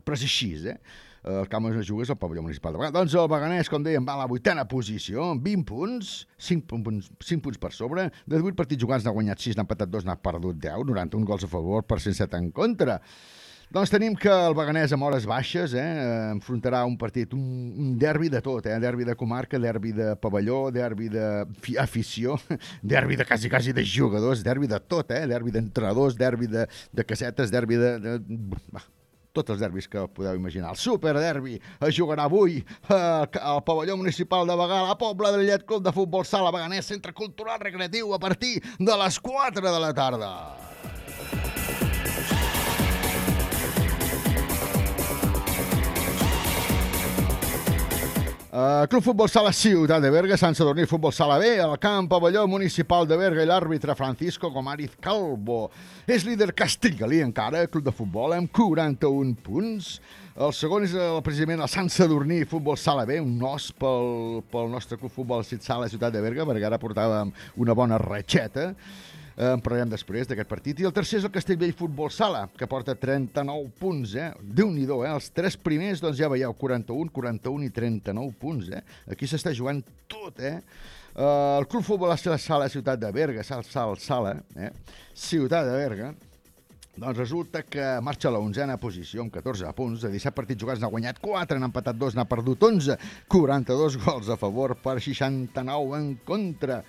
però és així, eh? El camp on es juga és el pavelló municipal de Bagà. Doncs el Beganès, com dèiem, va a la vuitena posició, amb 20 punts, 5 punts, 5 punts per sobre. De 8 partits jugats n'ha guanyat 6, n'ha empatat 2, n'ha perdut 10, 91 gols a favor per 107 en contra. Doncs tenim que el Beganès amb hores baixes eh, enfrontarà un partit, un, un derbi de tot, eh? derbi de comarca, derbi de pavelló, derbi de fi- afició, [laughs] derbi de quasi, quasi de jugadors, derbi de tot, eh? derbi d'entrenadors, derbi de, de casetes, derbi de... de... Tots els derbis que podeu imaginar. El superderbi es jugarà avui eh, al pavelló municipal de Bagà, a la Pobla del Llet Club de Futbol Sala Beganès, Centre Cultural Recreatiu, a partir de les 4 de la tarda. Uh, Club Futbol Sala Ciutat de Berga, Sant Sadurní Futbol Sala B, el camp pavelló municipal de Berga i l'àrbitre Francisco Gomariz Calvo. És líder Castigalí encara, Club de Futbol, amb 41 punts. El segon és el, precisament el Sant Sadurní Futbol Sala B, un os pel, pel nostre Club Futbol Sala Ciutat de Berga, perquè ara portàvem una bona ratxeta. Eh, En parlarem després d'aquest partit. I el tercer és el Castellvell Futbol Sala, que porta 39 punts, eh? Déu-n'hi-do, eh? Els tres primers, doncs ja veieu, 41, 41 i 39 punts, eh? Aquí s'està jugant tot, eh? Uh, el Club Futbol Sala Ciutat de Berga, Sal, Sal, Sala, eh? Ciutat de Berga, doncs resulta que marxa a la onzena posició amb 14 punts. De 17 partits jugats n'ha guanyat 4, n'ha empatat 2, n'ha perdut 11. 42 gols a favor per 69 en contra.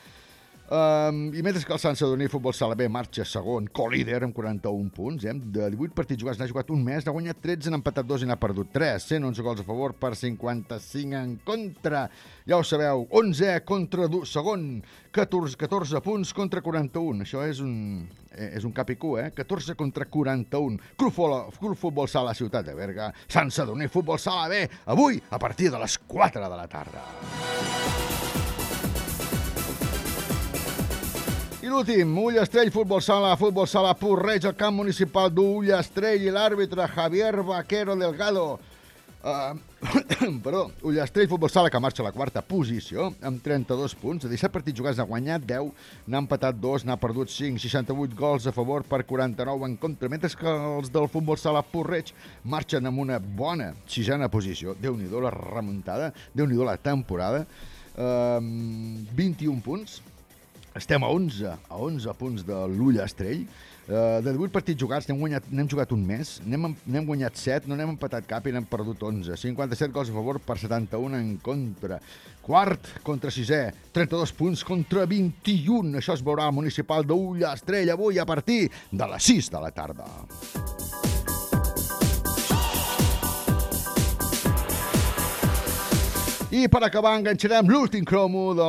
Um, I mentre que el Sant Sadurní Futbol Sala B marxa segon, co-líder amb 41 punts, eh? de 18 partits jugats n'ha jugat un mes, n'ha guanyat 13, n'ha empatat 2 i n'ha perdut 3, 111 gols a favor per 55 en contra. Ja ho sabeu, 11 contra du- segon, 14, 14 punts contra 41. Això és un, eh, és un cap i cu, eh? 14 contra 41. Club, Fola, Club Futbol Sala Ciutat de Berga, Sant Sadurní Futbol Sala B, avui a partir de les 4 de la tarda. I l'últim, Ullastrell, futbol sala, futbol sala, Porreig, el camp municipal d'Ullastrell i l'àrbitre Javier Vaquero Delgado. Uh, [coughs] perdó, Ullastrell, futbol sala, que marxa a la quarta posició, amb 32 punts. De 17 partits jugats n'ha guanyat 10, n'ha empatat 2, n'ha perdut 5, 68 gols a favor per 49 en contra, mentre que els del futbol sala Porreig marxen amb una bona sisena posició. Déu-n'hi-do la remuntada, Déu-n'hi-do la temporada. Uh, 21 punts, estem a 11, a 11 punts de l'Ullastrell. Uh, de 18 partits jugats n'hem guanyat- n'hem jugat un mes, n'hem guanyat 7, no n'hem empatat cap i n'hem perdut 11. 57 gols a favor per 71 en contra. Quart contra sisè, 32 punts contra 21. Això es veurà al municipal d'Ullastrell avui a partir de les 6 de la tarda. I per acabar enganxarem l'últim cromo de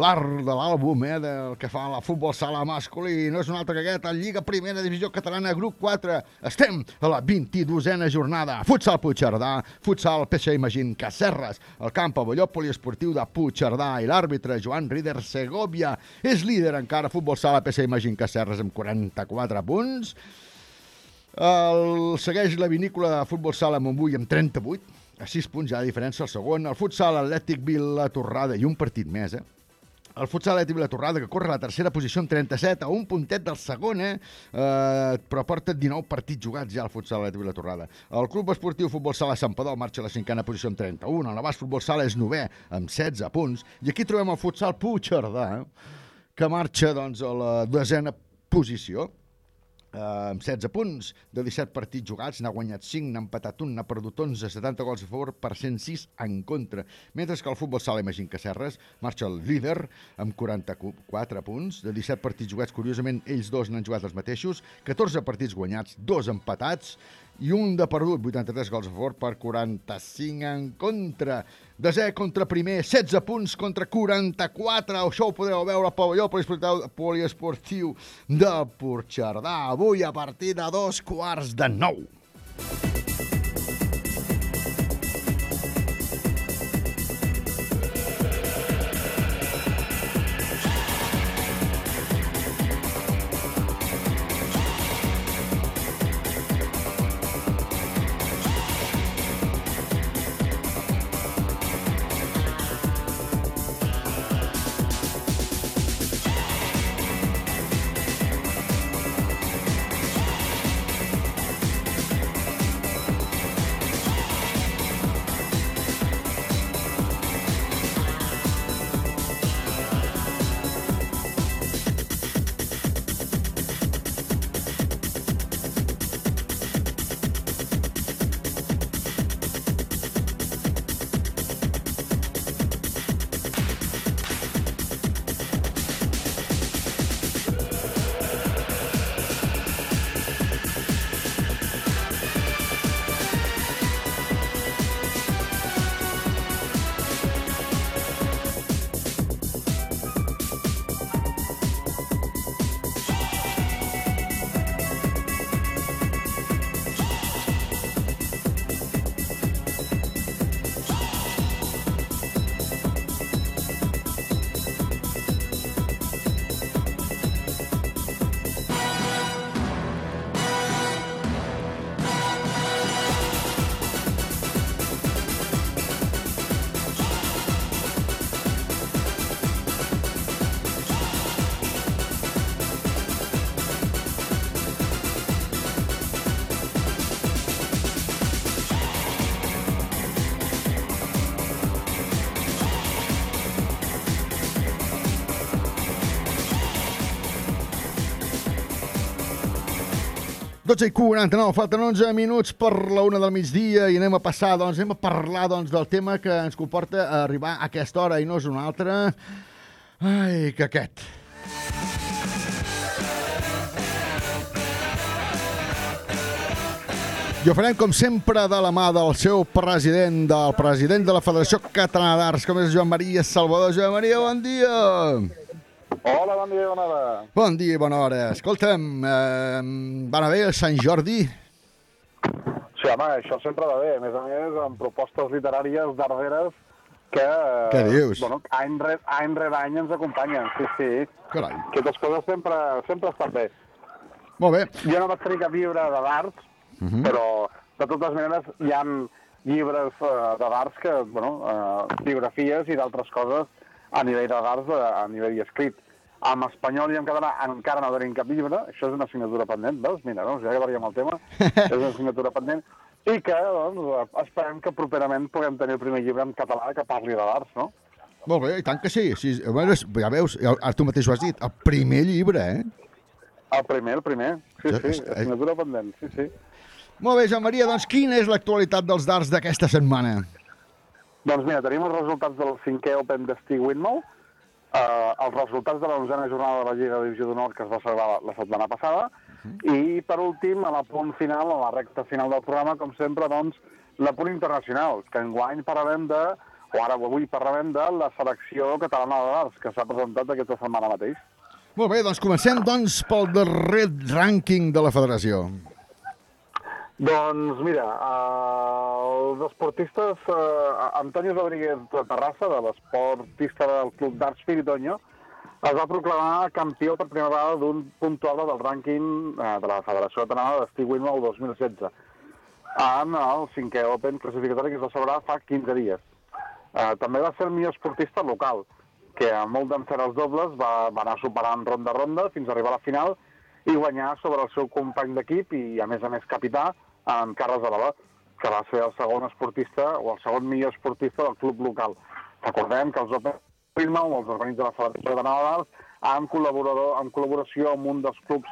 l'art de l'àlbum, eh, del que fa la futbol sala masculí. No és un altre que aquest, el Lliga Primera Divisió Catalana, grup 4. Estem a la 22a jornada. Futsal Puigcerdà, futsal PC Imagín Cacerres, el camp pavelló poliesportiu de Puigcerdà i l'àrbitre Joan Rider Segovia és líder encara futbol sala PC Imagín Cacerres amb 44 punts. El segueix la vinícola de futbol sala Montbui amb 38, a 6 punts ja de diferència al segon. El futsal Atlètic Vila Torrada i un partit més, eh? El futsal Atlètic Vila Torrada, que corre a la tercera posició amb 37, a un puntet del segon, eh? eh però porta 19 partits jugats ja el futsal Atlètic Vila Torrada. El club esportiu Futbol Sala Santpedor marxa a la cinquena posició amb 31, el Navàs Futbol Sala és novè amb 16 punts, i aquí trobem el futsal Puigcerdà, que marxa doncs, a la desena posició, eh, amb 16 punts de 17 partits jugats, n'ha guanyat 5, n'ha empatat un, n'ha perdut 11, 70 gols a favor per 106 en contra. Mentre que el futbol sala Imagín Cacerres marxa el líder amb 44 punts, de 17 partits jugats, curiosament ells dos n'han jugat els mateixos, 14 partits guanyats, dos empatats i un de perdut, 83 gols a favor per 45 en contra. Desè contra primer, 16 punts contra 44. Això ho podreu veure al pavelló poliesportiu, de Puigcerdà, avui a partir de dos quarts de nou. 12 i 49, falten 11 minuts per la una del migdia i anem a passar, doncs, anem a parlar doncs, del tema que ens comporta a arribar a aquesta hora i no és un altre. Ai, que aquest... I ho farem, com sempre, de la mà del seu president, del president de la Federació Catalana d'Arts, com és Joan Maria Salvador. Joan Maria, bon dia! Hola, bon dia i bona hora. Bon dia i bona hora. Escolta'm, eh, van a bé el Sant Jordi? Sí, home, això sempre va bé. A més a més, amb propostes literàries darreres que... eh, Què dius? Bueno, any, rere, any rere any ens acompanyen, sí, sí. Carai. Aquestes coses sempre, sempre estan bé. Molt bé. Jo no vaig tenir cap llibre de d'arts, Mhm. però de totes maneres hi ha llibres eh, de d'arts que, bueno, eh, biografies i d'altres coses a nivell de d'arts, eh, a nivell escrit. En espanyol i en català encara no tenim cap llibre, això és una assignatura pendent, veus? Mira, doncs ja acabaríem el tema, [laughs] és una assignatura pendent, i que doncs, esperem que properament puguem tenir el primer llibre en català que parli de d'arts, no? Molt bé, i tant que sí. sí bueno, ja veus, ara tu mateix ho has dit, el primer llibre, eh? El primer, el primer, sí, Sí, sí, eh. assignatura pendent, sí, sí. Molt bé, Joan Maria, doncs quina és l'actualitat dels darts d'aquesta setmana? Doncs mira, tenim els resultats del cinquè Open de Steve Winmau, eh, els resultats de l'onzena jornada de la Lliga de Divisió d'Honor que es va celebrar la, la setmana passada, i per últim, a la punt final, a la recta final del programa, com sempre, doncs, la punt internacional, que enguany parlarem de, o ara avui parlarem de la selecció catalana de darts, que s'ha presentat aquesta setmana mateix. Molt bé, doncs comencem doncs, pel darrer rànquing de la federació. Doncs mira, els esportistes, eh, Antonio Rodríguez de Terrassa, de l'esportista del Club d'Arts Spiritoño, es va proclamar campió per primera vegada d'un puntuable del rànquing eh, de la Federació Catalana d'Estiu Winmau el 2016 en el cinquè Open classificatori que es va celebrar fa 15 dies. Eh, també va ser el millor esportista local, que amb molt d'encert als dobles va, va anar superant ronda a ronda fins a arribar a la final i guanyar sobre el seu company d'equip i, a més a més, capità, en Carles Alaba, que va ser el segon esportista o el segon millor esportista del club local. Recordem que els Open Winmau els organitza la Federació de Nadals en, en col·laboració amb un dels clubs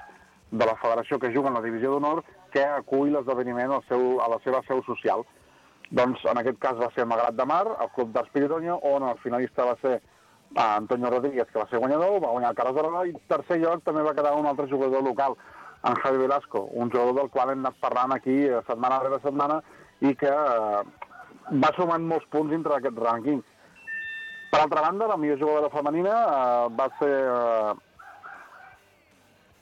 de la federació que juga en la divisió d'honor que acull l'esdeveniment a la seva seu social. Doncs en aquest cas va ser Magrat de Mar, el club d'Espiritoño, on el finalista va ser eh, Antonio Rodríguez, que va ser guanyador, va guanyar el Carles Aragó, i tercer lloc també va quedar un altre jugador local, en Javi Velasco, un jugador del qual hem anat parlant aquí eh, setmana rere setmana i que eh, va sumant molts punts dintre d'aquest rànquing. Per altra banda, la millor jugadora femenina eh, va ser... Eh,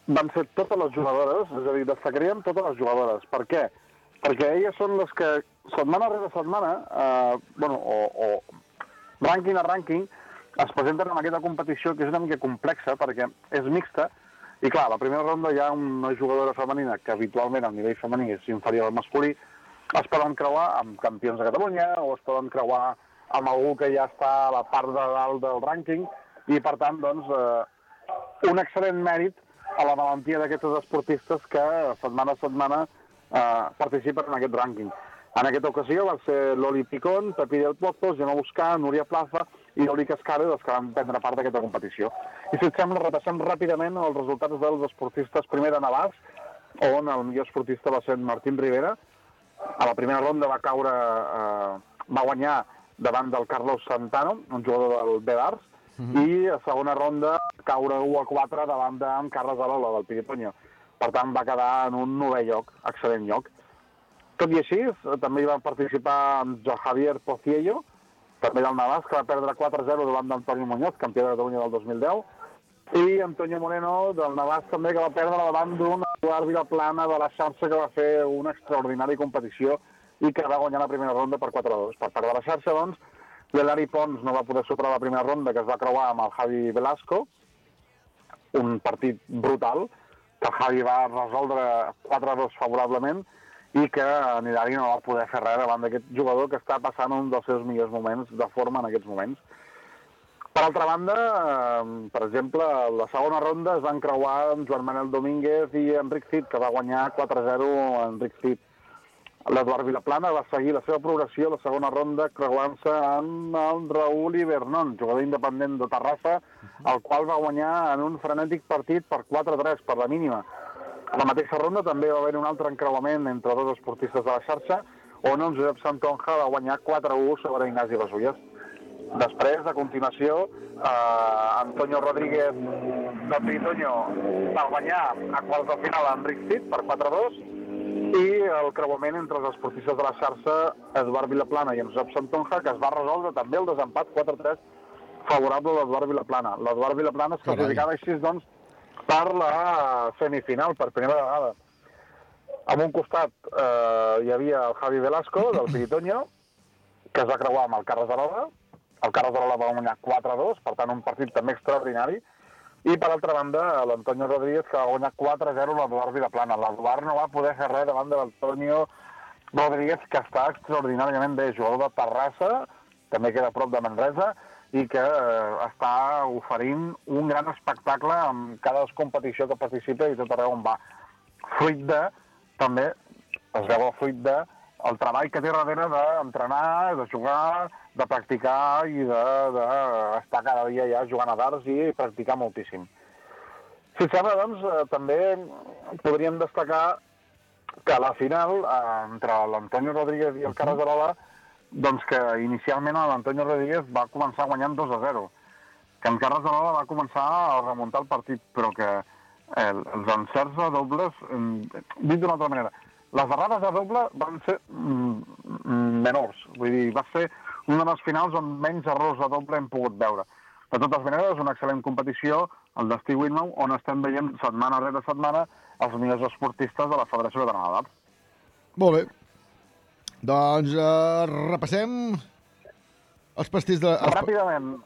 van ser totes les jugadores, és a dir, destacaríem totes les jugadores. Per què? Perquè elles són les que, setmana rere setmana, eh, bueno, o, o rànquing a rànquing, es presenten en aquesta competició que és una mica complexa perquè és mixta i clar, la primera ronda hi ha una jugadora femenina que habitualment al nivell femení és inferior al masculí, es poden creuar amb campions de Catalunya o es poden creuar amb algú que ja està a la part de dalt del rànquing i per tant, doncs, eh, un excel·lent mèrit a la valentia d'aquests esportistes que setmana a setmana eh, participen en aquest rànquing. En aquesta ocasió va ser Loli Picón, Pepi del Pozo, Gemma Buscà, Núria Plaza i Oli Cascare, els que van prendre part d'aquesta competició. I si et sembla, repassem ràpidament els resultats dels esportistes primer de Navàs, on el millor esportista va ser Martín Rivera. A la primera ronda va caure, eh, va guanyar davant del Carlos Santano, un jugador del Bedars, i a segona ronda caure 1 a 4 davant d'en Carles Alola, del Piritoño. Per tant, va quedar en un novè lloc, excel·lent lloc. Tot i així, també hi va participar en Javier Pociello, també del Navàs, que va perdre 4-0 davant d'Antonio Muñoz, campió de Catalunya del 2010, i Antonio Moreno del Navàs també, que va perdre davant d'un Eduard Vilaplana de la xarxa que va fer una extraordinària competició i que va guanyar la primera ronda per 4-2. Per part de la xarxa, doncs, l'Elari Pons no va poder superar la primera ronda, que es va creuar amb el Javi Velasco, un partit brutal, que Javi va resoldre 4-2 favorablement i que Nidari no va poder fer res davant d'aquest jugador que està passant un dels seus millors moments de forma en aquests moments. Per altra banda, eh, per exemple, a la segona ronda es van creuar amb Joan Manuel Domínguez i Enric Cid, que va guanyar 4-0 a Enric Cid. L'Eduard Vilaplana va seguir la seva progressió a la segona ronda creuant-se amb el Raúl Ibernon, jugador independent de Terrassa, el qual va guanyar en un frenètic partit per 4-3, per la mínima. A la mateixa ronda també va haver un altre encreuament entre dos esportistes de la xarxa, on el Josep Santonja va guanyar 4-1 sobre Ignasi Basulles. Després, a continuació, eh, Antonio Rodríguez de Tritoño va guanyar a quarts de final a Enric Cid per 4-2 i el creuament entre els esportistes de la xarxa Eduard Vilaplana i en Josep Santonja, que es va resoldre també el desempat 4-3 favorable a l'Eduard Vilaplana. L'Eduard Vilaplana es classificava així, doncs, per la semifinal, per primera vegada. A un costat eh, hi havia el Javi Velasco, del Piritoño, que es va creuar amb el Carles Arola. El Carles Arola va guanyar 4-2, per tant, un partit també extraordinari. I, per altra banda, l'Antonio Rodríguez, que va guanyar 4-0 l'Eduard Vilaplana. L'Eduard no va poder fer res davant de l'Antonio Rodríguez, que està extraordinàriament bé, jugador de Terrassa, també queda a prop de Manresa, i que eh, està oferint un gran espectacle en cada competició que participa i tot arreu on va. Fruit de, també, es veu el fruit de el treball que té darrere d'entrenar, de jugar, de practicar i d'estar de, de estar cada dia ja jugant a darts i practicar moltíssim. Si et sembla, doncs, eh, també podríem destacar que a la final, eh, entre l'Antonio Rodríguez i el Carles Arola, doncs que inicialment l'Antonio Rodríguez va començar guanyant 2 a 0. Que en Carles Arola va començar a remuntar el partit, però que el, els encerts de dobles, mm, dit d'una altra manera, les errades de doble van ser mm, mm, menors. Vull dir, va ser una de les finals on menys errors de doble hem pogut veure. De totes maneres, una excel·lent competició, el destí Winnow, on estem veient setmana rere setmana els millors esportistes de la Federació Catalana d'Arts. Molt bé. Doncs uh, repassem els partits de... Ràpidament,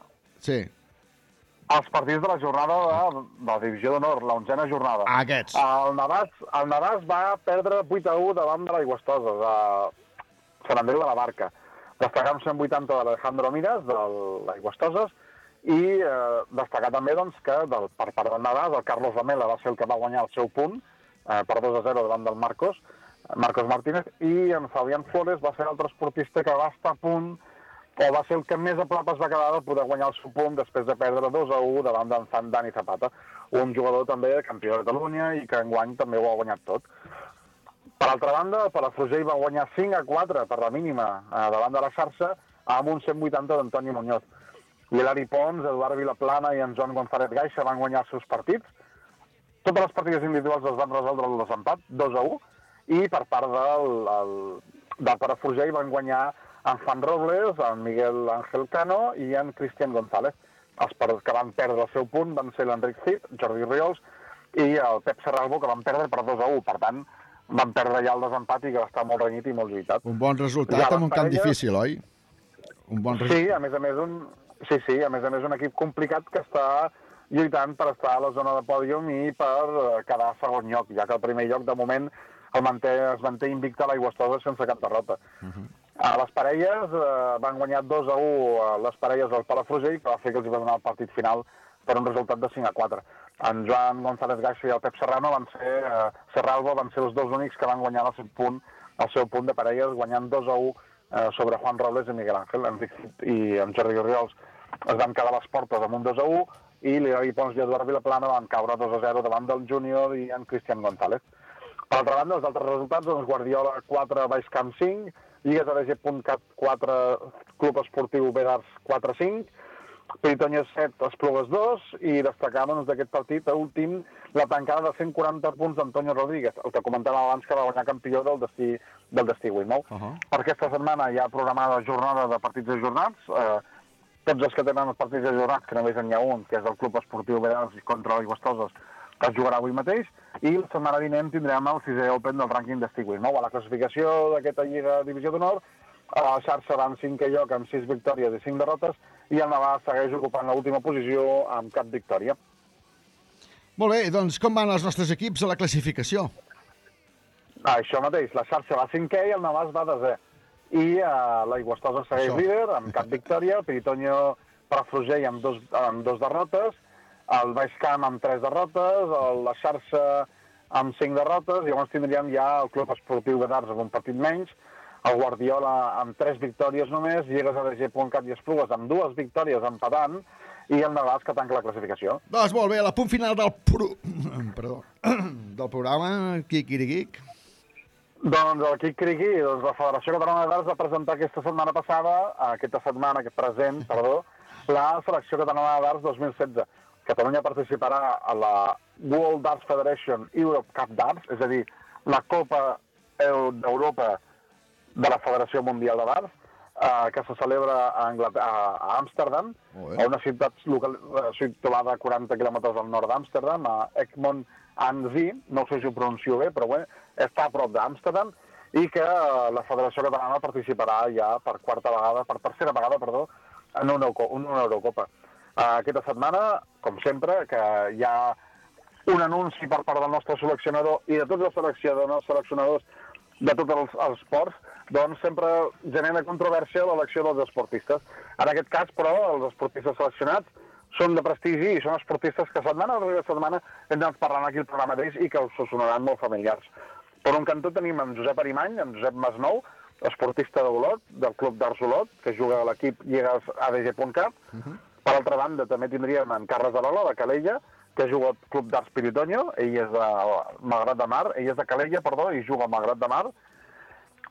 Sí, els partits de la jornada de, de la Divisió d'Honor, la onzena jornada. aquests. El Navàs, el Navàs va perdre 8 a 1 davant de l'Aigüestosa, de Sant Andreu de la Barca. Destacar un 180 de l'Alejandro Miras, de l'Aigüestoses, i eh, destacar també doncs, que del, per part del Navàs, el Carlos Lamela va ser el que va guanyar el seu punt, eh, per 2 a 0 davant del Marcos, Marcos Martínez, i en Fabián Flores va ser l'altre esportista que va estar a punt o va ser el que més a prop es va quedar de poder guanyar el seu punt després de perdre 2 a 1 davant d'en Fan Dani Zapata, un jugador també campió de Catalunya i que enguany també ho ha guanyat tot. Per altra banda, el Palafrugell va guanyar 5 a 4 per la mínima eh, davant de la xarxa amb un 180 d'Antoni Muñoz. Hilari Pons, Eduard Vilaplana i en Joan González Gaixa van guanyar els seus partits. Totes les partides individuals es van resoldre el desempat, 2 a 1, i per part del, el, del Palafrugell van guanyar en Juan Robles, en Miguel Ángel Cano i en Cristian González. Els que van perdre el seu punt van ser l'Enric Cid, Jordi Riols i el Pep Serralbo, que van perdre per 2 a 1. Per tant, van perdre ja el desempat i que va estar molt renyit i molt lluitat. Un bon resultat Ja, en un les camp parelles- difícil, oi? Un bon resultat. Sí, a més a més, un, sí, sí, a més a més un equip complicat que està lluitant per estar a la zona de pòdium i per quedar a segon lloc, ja que el primer lloc, de moment, el manté, es manté invicta l'Aigüestosa sense cap derrota. A les parelles eh, van guanyar 2 a 1 a les parelles del Palafrugell, que va fer que els va donar el partit final per un resultat de 5 a 4. En Joan González Gaixa i el Pep Serrano van ser, eh, Serralbo van ser els dos únics que van guanyar el seu punt, el seu punt de parelles, guanyant 2 a 1 eh, sobre Juan Robles i Miguel Ángel. Enric i en Jordi Oriols es van quedar a les portes amb un 2 a 1 i l'Hilari Pons i Eduard Vilaplana van caure 2 a 0 davant del Júnior i en Cristian González. Per altra banda, els altres resultats, doncs Guardiola 4, Baixcamp 5, Lligues ADG.cat 4, Club Esportiu Bedars 4 5, Piritonya 7, Esplugues 2, i destacar doncs, d'aquest partit, a últim, la tancada de 140 punts d'Antonio Rodríguez, el que comentava abans que va guanyar campió del destí, del destí Winnow. Uh -huh. Per aquesta setmana hi ha programada jornada de partits ajornats, eh, tots els que tenen els partits ajornats, que només n'hi ha un, que és el Club Esportiu Bedars contra l'Aigüestoses, que es jugarà avui mateix, i la setmana vinent tindrem el 6è Open del rànquing d'Estigui. No? A la classificació d'aquesta Lliga Divisió d'Honor, a la xarxa va en cinquè lloc amb 6 victòries i 5 derrotes, i el Navàs segueix ocupant l'última posició amb cap victòria. Molt bé, doncs com van els nostres equips a la classificació? Ah, això mateix, la xarxa va cinquè i el Navàs va desè. I uh, l'Aigüestosa segueix Això. líder, amb cap victòria, el Peritonio Palafrugell amb dos, amb dos derrotes, el Baixcamp amb tres derrotes, el, la xarxa amb cinc derrotes, i llavors tindríem ja el Club Esportiu de Darts amb un partit menys, el Guardiola amb tres victòries només, Lligues ADG.cat i Esplugues amb dues victòries empatant, i el Navàs que tanca la classificació. Doncs molt bé, a la punt final del, pro... [coughs] Perdó. [coughs] del programa, Kikirikic. Doncs el Quic Criqui, doncs la Federació Catalana de Darts va presentar aquesta setmana passada, aquesta setmana que present, perdó, la Selecció Catalana de Darts 2016. Catalunya participarà a la World Darts Federation Europe Cup Darts, és a dir, la Copa Eu- d'Europa de la Federació Mundial de Darts, eh, que se celebra a, Anglat- a, a Amsterdam, Molt bé. a una ciutat local, eh, situada a 40 quilòmetres al nord d'Amsterdam, a Egmond aan Zee, no sé si ho pronuncio bé, però bé, està a prop d'Amsterdam, i que eh, la Federació Catalana participarà ja per quarta vegada, per tercera vegada, perdó, en una, en una Eurocopa. Eh, aquesta setmana, com sempre, que hi ha un anunci per part del nostre seleccionador i de tots els seleccionadors, seleccionadors de tots els, els esports, doncs sempre genera controvèrsia l'elecció dels esportistes. En aquest cas, però, els esportistes seleccionats són de prestigi i són esportistes que setmana rere setmana hem anat parlant aquí al programa d'ells i que us sonaran molt familiars. Per un cantó tenim en Josep Arimany, en Josep Masnou, esportista d'Olot, del Club d'Arts Olot, que juga a l'equip Lligues ADG.cat. Per altra banda, també tindríem en Carles Arola, de Calella, que juga al Club d'Arts Piritoño, ell és de Malgrat de Mar, ell és de Calella, perdó, i juga al Malgrat de Mar.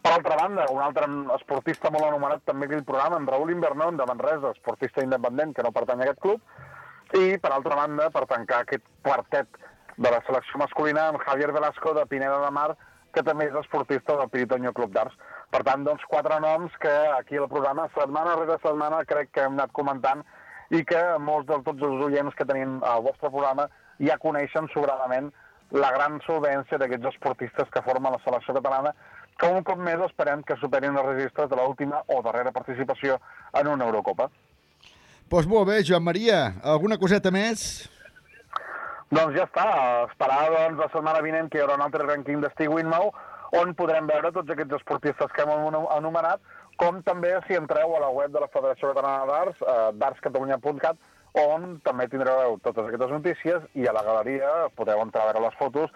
Per altra banda, un altre esportista molt anomenat també aquí al programa, en Raül Invernón, de Manresa, esportista independent que no pertany a aquest club. I, per altra banda, per tancar aquest quartet de la selecció masculina, en Javier Velasco, de Pineda de Mar, que també és esportista del Piritoño Club d'Arts. Per tant, doncs, quatre noms que aquí al programa, setmana rere setmana, crec que hem anat comentant i que molts de tots els oients que tenim al vostre programa ja coneixen sobradament la gran solvència d'aquests esportistes que formen la selecció catalana, que un cop més esperem que superin els registres de l'última o darrera participació en una Eurocopa. Doncs pues molt bé, Joan Maria, alguna coseta més? Doncs ja està, esperar doncs, la setmana vinent que hi haurà un altre rànquing d'Estig Winmau, on podrem veure tots aquests esportistes que hem anomenat, com també si entreu a la web de la Federació Catalana d'Arts, eh, dartscatalunya.cat, on també tindreu totes aquestes notícies i a la galeria podeu entrar a veure les fotos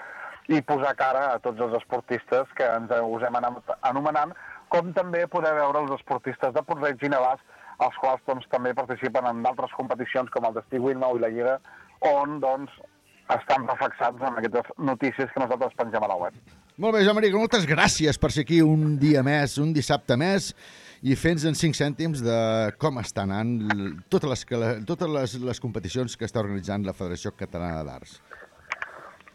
i posar cara a tots els esportistes que ens us hem anat anomenant, com també podeu veure els esportistes de Portreig i Navàs, els quals doncs, també participen en d'altres competicions com el d'Estig Winmau i la Lliga, on doncs, estan reflexats en aquestes notícies que nosaltres pengem a la web. Molt bé, Joan Maria, moltes gràcies per ser aquí un dia més, un dissabte més, i fent en 5 cèntims de com estan anant totes les, totes les, les competicions que està organitzant la Federació Catalana d'Arts.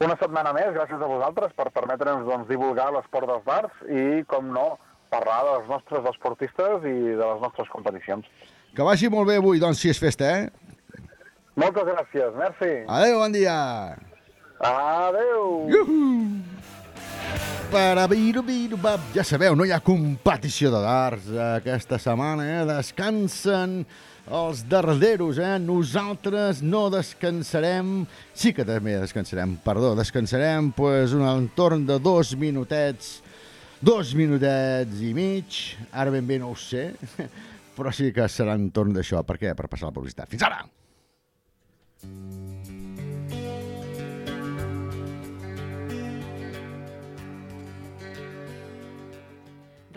Una setmana més, gràcies a vosaltres per permetre'ns doncs, divulgar l'esport dels darts i, com no, parlar dels nostres esportistes i de les nostres competicions. Que vagi molt bé avui, doncs, si és festa, eh? Moltes gràcies, merci. Adéu, bon dia! Adéu! Iuhu! Ja sabeu, no hi ha competició de darts aquesta setmana, eh? Descansen els darderos, eh? Nosaltres no descansarem... Sí que també descansarem, perdó. Descansarem, pues, un entorn de dos minutets, dos minutets i mig. Ara ben bé no ho sé, [laughs] però sí que serà entorn d'això. Per què? Per passar la publicitat. Fins ara!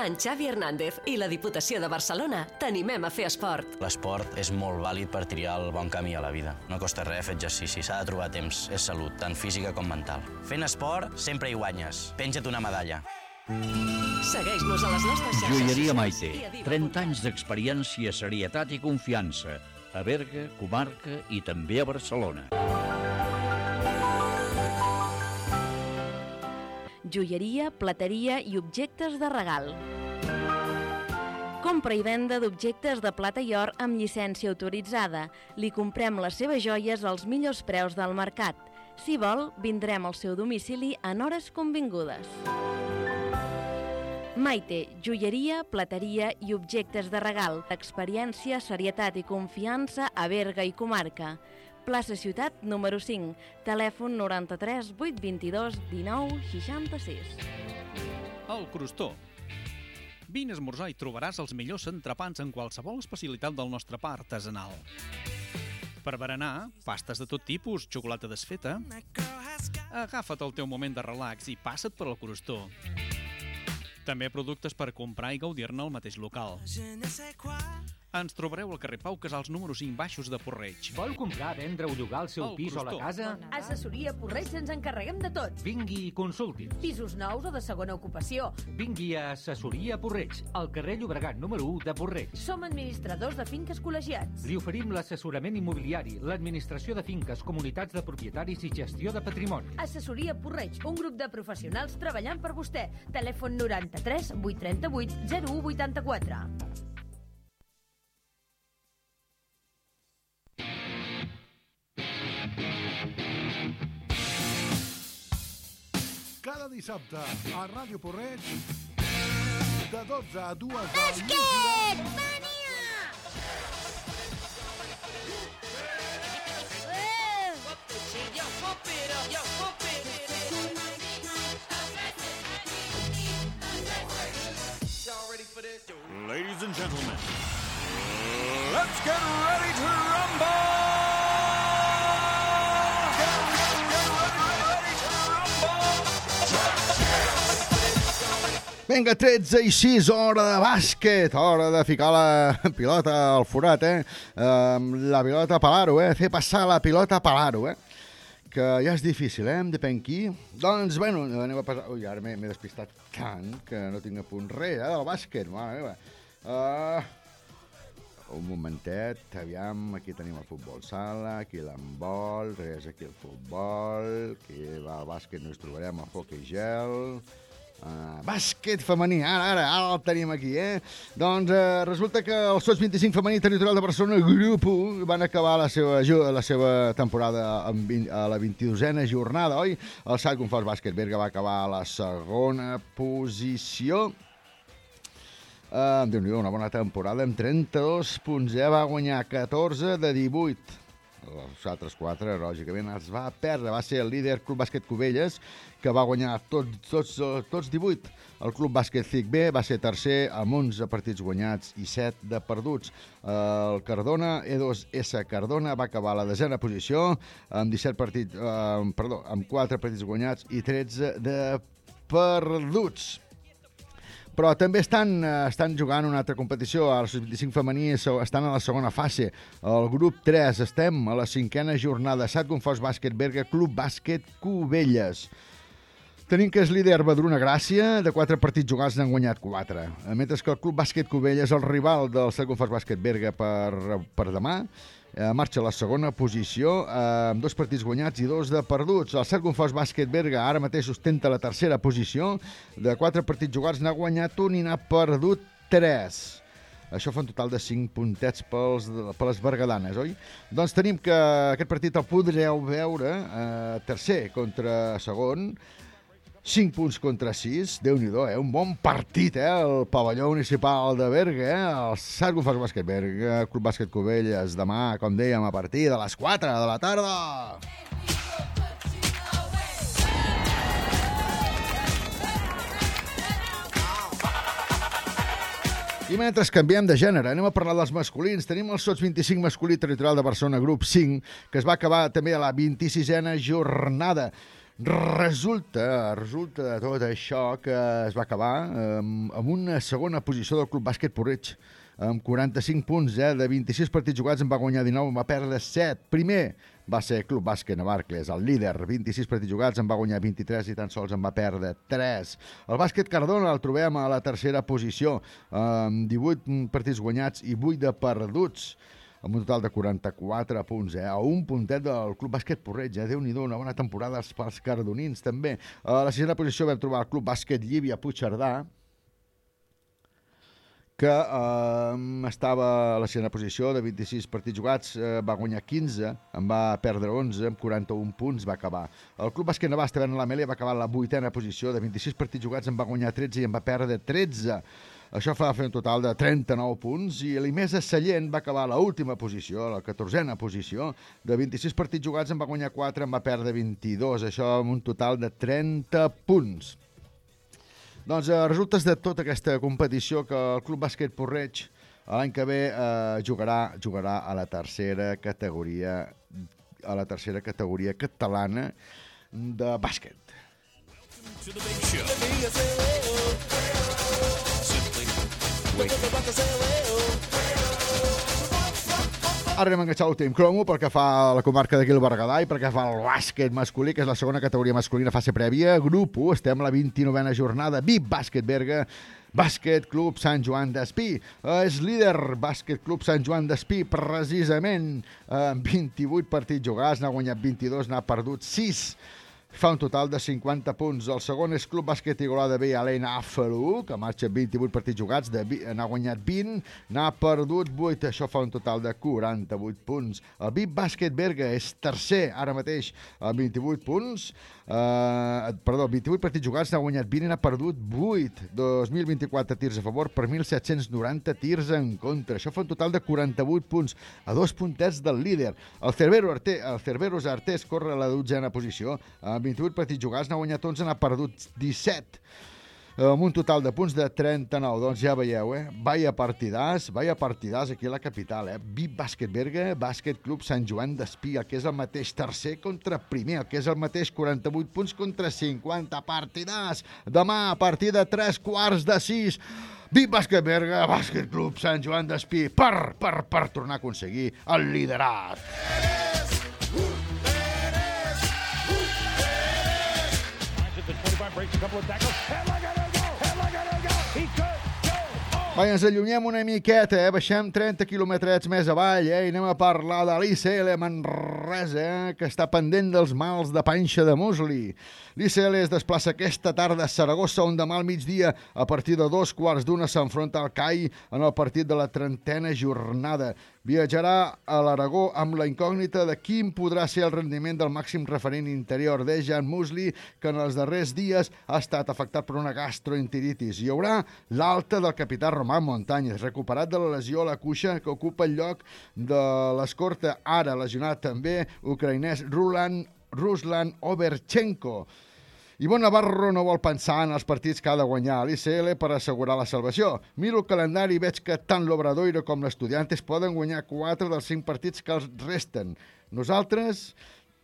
En Xavi Hernández i la Diputació de Barcelona t'animem a fer esport. L'esport és molt vàlid per triar el bon camí a la vida. No costa res fer exercici, s'ha de trobar temps. És salut, tant física com mental. Fent esport sempre hi guanyes. Penja't una medalla. Segueix-nos a les nostres xarxes Joieria Maite. i a Viva. 30 anys d'experiència, serietat i confiança. A Berga, comarca i també a Barcelona. Joieria, plateria i objectes de regal. Compra i venda d'objectes de plata i or amb llicència autoritzada. Li comprem les seves joies als millors preus del mercat. Si vol, vindrem al seu domicili en hores convingudes. Maite, joieria, plateria i objectes de regal. Experiència, serietat i confiança a Berga i comarca. Plaça Ciutat, número 5, telèfon 93 822 19 66. El Crostó. Vine a esmorzar i trobaràs els millors entrepans en qualsevol especialitat del nostre pa artesanal. Per berenar, pastes de tot tipus, xocolata desfeta... Agafa't el teu moment de relax i passa't per al Crostó. També productes per comprar i gaudir-ne al mateix local. Ens trobareu al carrer Pau Casals número 5 baixos de Porreig. Vol comprar, vendre o llogar el seu El pis o la casa? Assessoria Porreig ens encarreguem de tot. Vingui i consulti. Pisos nous o de segona ocupació. Vingui a Assessoria Porreig, al carrer Llobregat número 1 de Porreig. Som administradors de finques col·legiats. Li oferim l'assessorament immobiliari, l'administració de finques, comunitats de propietaris i gestió de patrimoni. Assessoria Porreig, un grup de professionals treballant per vostè. Telèfon 93 838 0184. Cada dissabte a Ràdio Porreig de 12 a 2 del migdia. Ladies and gentlemen, let's get ready to rumble! Vinga, 13 i 6, hora de bàsquet, hora de ficar la pilota al forat, eh? La pilota a Palaro, eh? Fer passar la pilota a Palaro, eh? Que ja és difícil, eh? Depèn qui. Doncs, bueno, anem a passar... Ui, ara m'he despistat tant que no tinc a punt res, eh, del bàsquet, mare meva. Uh, un momentet, aviam, aquí tenim el futbol sala, aquí l'handbol, res, aquí el futbol, aquí va el bàsquet, no ens trobarem el hockey gel, Uh, bàsquet femení, ara, ara, ara el tenim aquí, eh? Doncs uh, resulta que el Sots 25 femení territorial de Barcelona, grup 1, van acabar la seva, la seva temporada amb 20, a la 22a jornada, oi? El Salt Confors Bàsquet Berga va acabar a la segona posició. Uh, déu nhi una bona temporada, amb 32 punts, eh? Va guanyar 14 de 18 els altres quatre, lògicament, es va perdre. Va ser el líder Club Bàsquet Cubelles, que va guanyar tots, tots, eh, tots 18. El Club Bàsquet CIC B va ser tercer amb 11 partits guanyats i 7 de perduts. El Cardona, E2S Cardona, va acabar a la desena posició amb 17 partits, eh, perdó, amb 4 partits guanyats i 13 de perduts però també estan, eh, estan jugant una altra competició, a la sub-25 femení estan a la segona fase. El grup 3 estem a la cinquena jornada. Sat Confós Bàsquet Berga, Club Bàsquet Cubelles. Tenim que és líder Badruna Gràcia, de quatre partits jugats n'han guanyat quatre. Mentre que el Club Bàsquet Cubelles, el rival del Sat Confós Bàsquet Berga per, per demà, eh, marxa a la segona posició eh, amb dos partits guanyats i dos de perduts. El Cert Confós Bàsquet Berga ara mateix ostenta la tercera posició. De quatre partits jugats n'ha guanyat un i n'ha perdut tres. Això fa un total de 5 puntets pels, per les bergadanes, oi? Doncs tenim que aquest partit el podreu veure eh, tercer contra segon, 5 punts contra 6, déu nhi eh? Un bon partit, eh? El pavelló municipal de Berga, eh? El Sart Confós Bàsquet Berga, Club Bàsquet Cubelles, demà, com dèiem, a partir de les 4 de la tarda. I mentre canviem de gènere, anem a parlar dels masculins. Tenim el Sots 25 masculí territorial de Barcelona, grup 5, que es va acabar també a la 26a jornada. Resulta, resulta de tot això que es va acabar amb, amb una segona posició del Club Bàsquet Porreig, amb 45 punts, eh? de 26 partits jugats en va guanyar 19, en va perdre 7. Primer va ser Club Bàsquet Navarcles, el líder, 26 partits jugats, en va guanyar 23 i tan sols en va perdre 3. El bàsquet Cardona el trobem a la tercera posició, amb 18 partits guanyats i 8 de perduts amb un total de 44 punts, eh? a un puntet del Club Bàsquet Porreig, eh? Déu-n'hi-do, una bona temporada pels cardonins, també. A la sisena posició vam trobar el Club Bàsquet Llívia Puigcerdà, que eh, estava a la sisena posició de 26 partits jugats, eh, va guanyar 15, en va perdre 11, amb 41 punts va acabar. El Club Bàsquet Navàs, en l'Amèlia, va acabar a la vuitena posició, de 26 partits jugats en va guanyar 13 i en va perdre 13. Això fa fer un total de 39 punts i l'Imesa Sallent va acabar a l'última posició, a la 14a posició. De 26 partits jugats en va guanyar 4, en va perdre 22. Això amb un total de 30 punts. Doncs eh, resultes de tota aquesta competició que el Club Bàsquet Porreig l'any que ve eh, jugarà, jugarà a la tercera categoria a la tercera categoria catalana de bàsquet. To the big show. Wake Ara anem a enganxar l'últim cromo pel que fa la comarca d'aquí el Berguedà i pel que fa al bàsquet masculí, que és la segona categoria masculina fase prèvia. Grup 1, estem a la 29a jornada. VIP Bàsquet Berga, Bàsquet Club Sant Joan d'Espí. És líder Bàsquet Club Sant Joan d'Espí, precisament amb 28 partits jugats, n'ha guanyat 22, n'ha perdut 6 fa un total de 50 punts. El segon és Club Bàsquet Igualada B, Helena Afaru, que marxa 28 partits jugats, de n'ha guanyat 20, n'ha perdut 8, això fa un total de 48 punts. El VIP Bàsquet Berga és tercer ara mateix amb 28 punts, eh, perdó, 28 partits jugats, n'ha guanyat 20 i n'ha perdut 8. 2024 tirs a favor per 1.790 tirs en contra. Això fa un total de 48 punts, a dos puntets del líder. El Cervero Arte, el Cerveros Artés corre a la dotzena posició, amb 28 partits jugats, n'ha guanyat 11, n'ha perdut 17 amb un total de punts de 39. Doncs ja veieu, eh? Vaya partidàs, vaya partidàs aquí a la capital, eh? VIP Bàsquet Berga, Bàsquet Club Sant Joan d'Espí, que és el mateix tercer contra primer, que és el mateix 48 punts contra 50 partidàs. Demà, a partir de 3 quarts de 6, VIP Bàsquet Berga, Bàsquet Club Sant Joan d'Espí, per, per, per tornar a aconseguir el liderat. At the 25, breaks a couple of tackles. Headlock at go! Go! Va, ens allunyem una miqueta, eh? baixem 30 quilometrets més avall eh? i anem a parlar de l'ICL Manresa, eh? que està pendent dels mals de panxa de musli. L'ICL es desplaça aquesta tarda a Saragossa, on demà al migdia, a partir de dos quarts d'una, s'enfronta al CAI en el partit de la trentena jornada. Viatjarà a l'Aragó amb la incògnita de quin podrà ser el rendiment del màxim referent interior de Jan Musli, que en els darrers dies ha estat afectat per una gastroenteritis. Hi haurà l'alta del capità Romà Montañez, recuperat de la lesió a la cuixa que ocupa el lloc de l'escorta, ara lesionat també, ucraïnès Rulan, Ruslan Overchenko. Ivon Navarro no vol pensar en els partits que ha de guanyar a l'ICL per assegurar la salvació. Miro el calendari i veig que tant l'Obradoiro com l'Estudiantes poden guanyar 4 dels 5 partits que els resten. Nosaltres,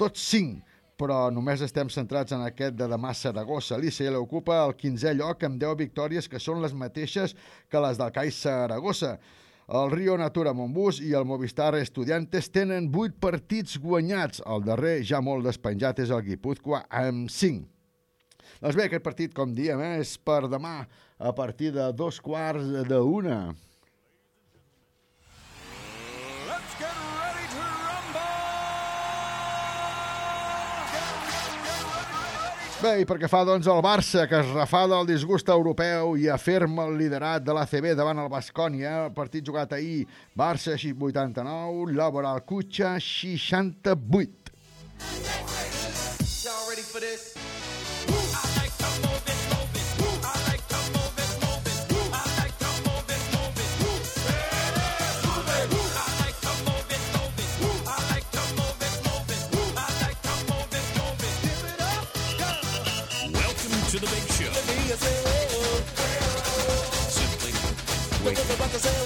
tots 5, però només estem centrats en aquest de demà Saragossa. L'ICL ocupa el 15è lloc amb 10 victòries que són les mateixes que les del CAI Saragossa. El Rio Natura Montbus i el Movistar Estudiantes tenen 8 partits guanyats. El darrer, ja molt despenjat, és el Guipúzcoa amb 5. Doncs bé, aquest partit, com diem, eh, és per demà a partir de dos quarts d'una. Bé, i perquè fa doncs el Barça, que es refà del disgust europeu i afirma el liderat de l'ACB davant el Bascònia, el partit jugat ahir, Barça 89, Laboral Cutxa 68. Y'all ready for this? Wait. Pump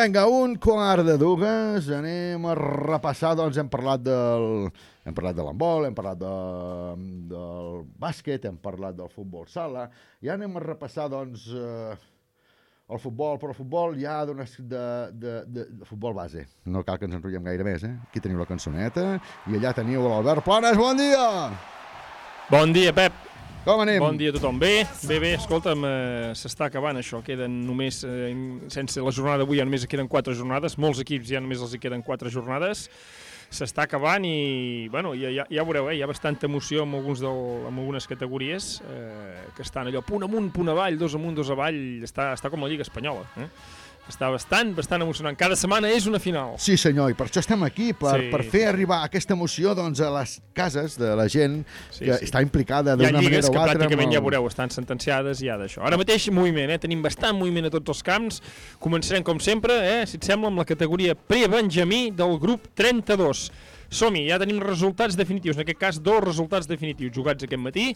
Vinga, un quart de dues, anem a repassar, doncs hem parlat del... Hem parlat de l'handbol, hem parlat de, del bàsquet, hem parlat del futbol sala, i ara anem a repassar, doncs, eh, el futbol, però el futbol ja d'unes... De, de, de, de futbol base. No cal que ens enrotllem gaire més, eh? Aquí teniu la cançoneta, i allà teniu l'Albert Planes, bon dia! Bon dia, Pep. Com anem? Bon dia a tothom. Bé, bé, bé. Escolta'm, eh, s'està acabant això. Queden només, eh, sense la jornada d'avui, ja només queden quatre jornades. Molts equips ja només els hi queden quatre jornades. S'està acabant i, bueno, ja, ja, ja veureu, eh, hi ha bastanta emoció en, alguns del, en algunes categories eh, que estan allò punt amunt, punt avall, dos amunt, dos avall. Està, està com la Lliga Espanyola. Eh? Està bastant, bastant emocionant. Cada setmana és una final. Sí, senyor, i per això estem aquí, per, Sí, per fer arribar aquesta emoció doncs, a les cases de la gent Sí, que sí. està implicada Hi ha d'una lligues manera o que altra. pràcticament amb ja veureu, estan sentenciades i ja d'això. Ara mateix moviment, eh? tenim bastant moviment a tots els camps. Començarem, com sempre, eh? si et sembla, amb la categoria pre-Benjamí del grup 32. Som-hi, ja tenim resultats definitius. En aquest cas, dos resultats definitius jugats aquest matí.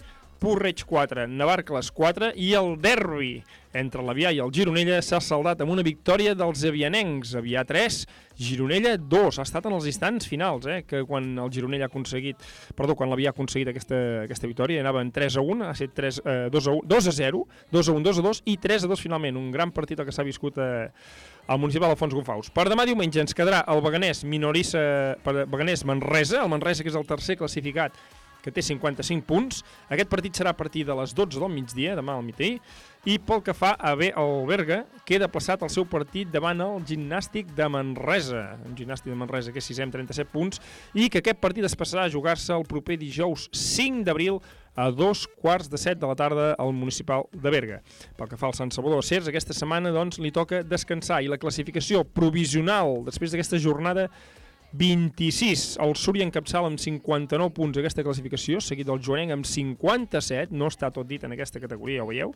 Porreig 4, Navarcles 4 i el derbi entre l'Avià i el Gironella s'ha saldat amb una victòria dels avianencs. Avià 3, Gironella 2. Ha estat en els instants finals, eh? que quan el Gironella ha aconseguit, perdó, quan l'Avià ha aconseguit aquesta, aquesta victòria, anaven 3 a 1, ha estat 3, eh, 2, a 1, 2 a 0, 2 a 1, 2 a 2 i 3 a 2 finalment. Un gran partit el que s'ha viscut eh, al municipal Alfons Gonfaus. Per demà diumenge ens quedarà el Beganès Minorissa, per Beganès Manresa, el Manresa que és el tercer classificat que té 55 punts. Aquest partit serà a partir de les 12 del migdia, demà al mití, i pel que fa a bé el Berga, queda plaçat el seu partit davant el Gimnàstic de Manresa, un Gimnàstic de Manresa que és 6 amb 37 punts, i que aquest partit es passarà a jugar-se el proper dijous 5 d'abril a dos quarts de set de la tarda al municipal de Berga. Pel que fa al Sant Salvador Cers, aquesta setmana doncs, li toca descansar i la classificació provisional després d'aquesta jornada 26. El Súria encapçala amb 59 punts aquesta classificació, seguit del Joanenc amb 57, no està tot dit en aquesta categoria, ja ho veieu.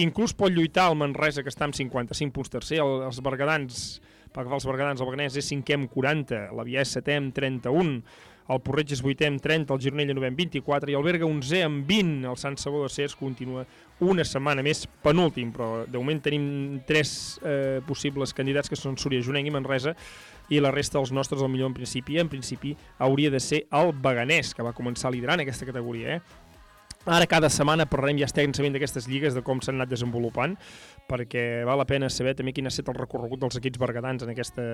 Inclús pot lluitar el Manresa, que està amb 55 punts tercer, el, els bergadans, pel que fa als bergadans, el Beganès és cinquè amb 40, l'Avià és setè amb 31, el Porreig és vuitè amb 30, el Gironella novè amb 24 i el Berga 11 amb 20. El Sant Sabó de Cers continua una setmana més penúltim, però de moment tenim tres eh, possibles candidats que són Súria, Jonenc i Manresa i la resta dels nostres, el millor en principi, en principi hauria de ser el Beganès, que va començar liderant aquesta categoria, eh? Ara cada setmana parlarem ja extensament d'aquestes lligues, de com s'han anat desenvolupant, perquè val la pena saber també quin ha estat el recorregut dels equips bergadans en, aquesta,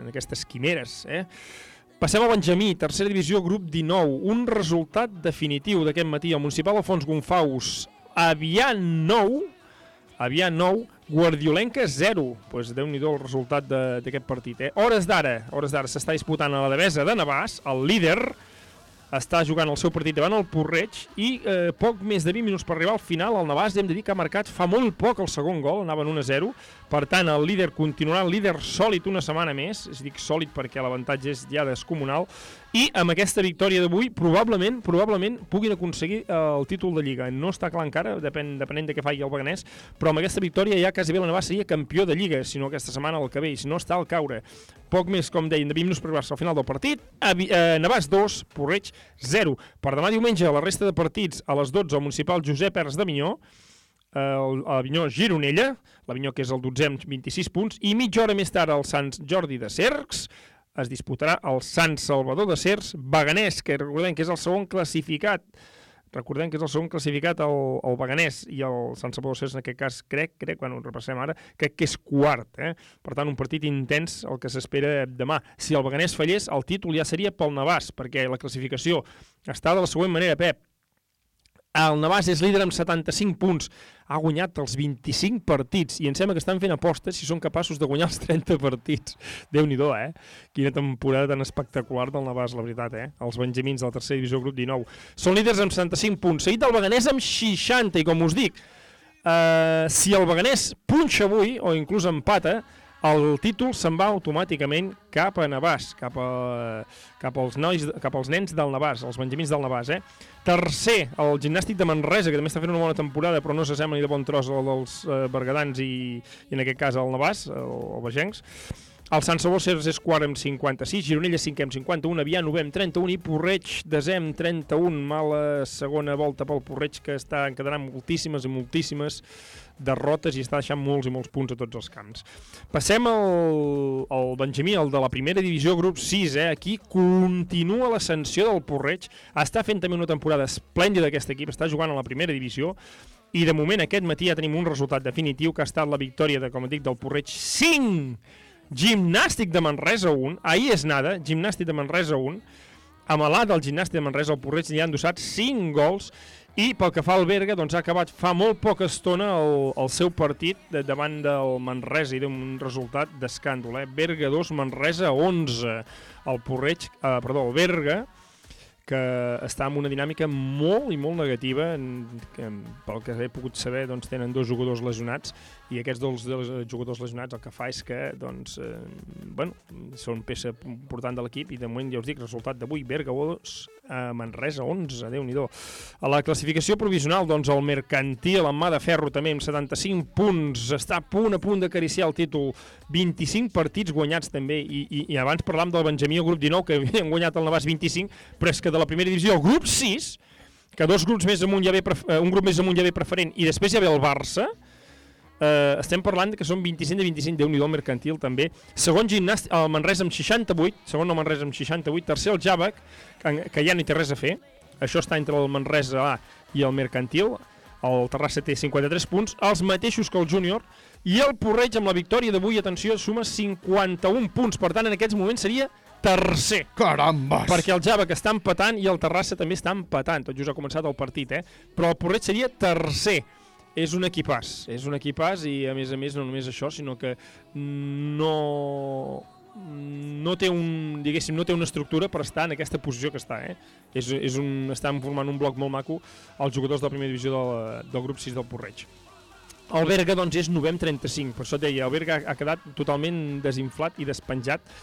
en aquestes quimeres. Eh? Passem a Benjamí, tercera divisió, grup 19. Un resultat definitiu d'aquest matí. El municipal Alfons Gonfaus, Avià 9, Avià 9, Guardiolenca 0. Pues déu-n'hi-do el resultat d'aquest partit. Eh? Hores d'ara, hores d'ara s'està disputant a la Devesa de Navàs, el líder, està jugant el seu partit davant el Porreig i eh, poc més de 20 minuts per arribar al final el Navàs hem de dir que ha marcat fa molt poc el segon gol, anaven 1 a 0 per tant el líder continuarà el líder sòlid una setmana més, es dic sòlid perquè l'avantatge és ja descomunal i amb aquesta victòria d'avui probablement probablement puguin aconseguir eh, el títol de Lliga no està clar encara, depèn, depenent de què faci el Beganès però amb aquesta victòria ja quasi bé el Navàs seria campió de Lliga, si no aquesta setmana el que ve si no està al caure poc més, com deien, de 20 minuts per al final del partit. Avi, eh, Navàs 2, Porreig 0. Per demà diumenge, a la resta de partits, a les 12, al municipal Josep Ers eh, el- a l'Avinyó Gironella, l'Avinyó que és el 12 amb 26 punts, i mitja hora més tard al Sant Jordi de Cercs, es disputarà el Sant Salvador de Cercs, Beganès, que recordem que és el segon classificat Recordem que és el segon classificat el, el Beganès i el Sant Salvador de Cercs, en aquest cas, crec, crec, quan ho repassem ara, crec que és quart. Eh? Per tant, un partit intens el que s'espera demà. Si el Beganès fallés, el títol ja seria pel Navàs, perquè la classificació està de la següent manera, Pep. El Navàs és líder amb 75 punts. Ha guanyat els 25 partits i em sembla que estan fent apostes si són capaços de guanyar els 30 partits. déu nhi eh? Quina temporada tan espectacular del Navàs, la veritat, eh? Els benjamins de la tercera divisió, grup 19. Són líders amb 75 punts. Seguit el Beganès amb 60 i, com us dic, eh, si el Beganès punxa avui o inclús empata, el títol se'n va automàticament cap a Navàs, cap, a, cap, als nois, cap als nens del Navàs, els benjamins del Navàs. Eh? Tercer, el gimnàstic de Manresa, que també està fent una bona temporada, però no s'assembla ni de bon tros al dels eh, bergadans i, i en aquest cas el Navàs, el, el Begencs. El Sant Salvador Cers és quart amb 56, Gironella 5 amb 51, Avià 9 amb 31 i Porreig desè amb 31. Mala segona volta pel Porreig que està encadenant moltíssimes i moltíssimes derrotes i està deixant molts i molts punts a tots els camps. Passem al, al Benjamí, el de la primera divisió, grup 6, eh? Aquí continua l'ascensió del Porreig. Està fent també una temporada esplèndida aquest equip, està jugant a la primera divisió i de moment aquest matí ja tenim un resultat definitiu que ha estat la victòria de, com dic, del Porreig 5 Gimnàstic de Manresa 1, ahir és nada, Gimnàstic de Manresa 1, amb l'A del Gimnàstic de Manresa, el Porreig li han endossat 5 gols i pel que fa al Berga, doncs ha acabat fa molt poca estona el, el seu partit de, davant del Manresa i d'un resultat d'escàndol. Eh? Berga 2, Manresa 11. El Porreig, eh, perdó, el Berga, que està en una dinàmica molt i molt negativa que, pel que he pogut saber doncs, tenen dos jugadors lesionats i aquests dos, dos jugadors lesionats el que fa és que doncs, eh, bueno, són peça important de l'equip i de moment ja us dic, resultat d'avui Berga 2, eh, Manresa 11 déu nhi a la classificació provisional doncs el Mercantil amb mà de ferro també amb 75 punts està a punt a punt d'acariciar el títol. 25 partits guanyats també i, i, i abans parlàvem del Benjamí el grup 19 que havien guanyat el Navàs 25 però és que de la primera divisió el grup 6 que dos grups més amunt ja ve eh, un grup més amunt ja ve preferent i després ja ve el Barça eh, estem parlant que són 25 de 25 déu nhi mercantil també segon gimnàstic, el Manresa amb 68 segon el Manresa amb 68 tercer el Javac que, que ja no hi té res a fer això està entre el Manresa A i el mercantil el Terrassa té 53 punts, els mateixos que el júnior, i el Porreig amb la victòria d'avui, atenció, suma 51 punts, per tant en aquests moments seria tercer. Carambes! Perquè el Java que està empatant i el Terrassa també està empatant, tot just ha començat el partit, eh? Però el Porreig seria tercer. És un equipàs, és un equipàs i a més a més no només això, sinó que no no té un, diguéssim, no té una estructura per estar en aquesta posició que està, eh? És, és un, estan formant un bloc molt maco els jugadors de la primera divisió del, del grup 6 del Porreig. El Berga, doncs, és 9 amb 35, per això deia, el Berga ha quedat totalment desinflat i despenjat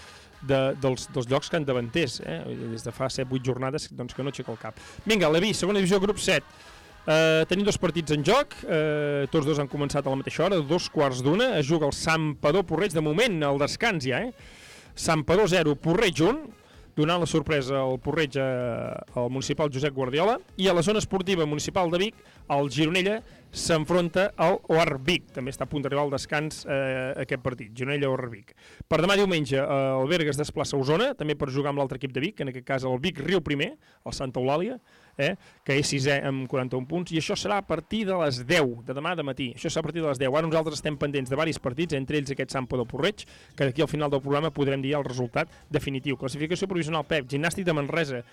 de, dels, dels llocs que han davanters, eh? des de fa 7-8 jornades doncs, que no aixeca el cap. Vinga, Levi, segona divisió, grup 7. Uh, tenim dos partits en joc, uh, tots dos han començat a la mateixa hora, dos quarts d'una, es juga el Sampador Porreig, de moment, al descans ja, eh? Sampador 0, Porreig 1, donant la sorpresa al Porreig eh, al municipal Josep Guardiola, i a la zona esportiva municipal de Vic, el Gironella s'enfronta al OAR Vic. També està a punt d'arribar al descans eh, aquest partit, Gironella-OAR Vic. Per demà diumenge, eh, el Berga es desplaça a Osona, també per jugar amb l'altre equip de Vic, en aquest cas el Vic Riu primer, el Santa Eulàlia, eh, que és sisè amb 41 punts, i això serà a partir de les 10 de demà de matí. Això serà a partir de les 10. Ara nosaltres estem pendents de varis partits, entre ells aquest Sampo del Porreig, que d'aquí al final del programa podrem dir el resultat definitiu. Classificació provisional Pep, gimnàstic de Manresa,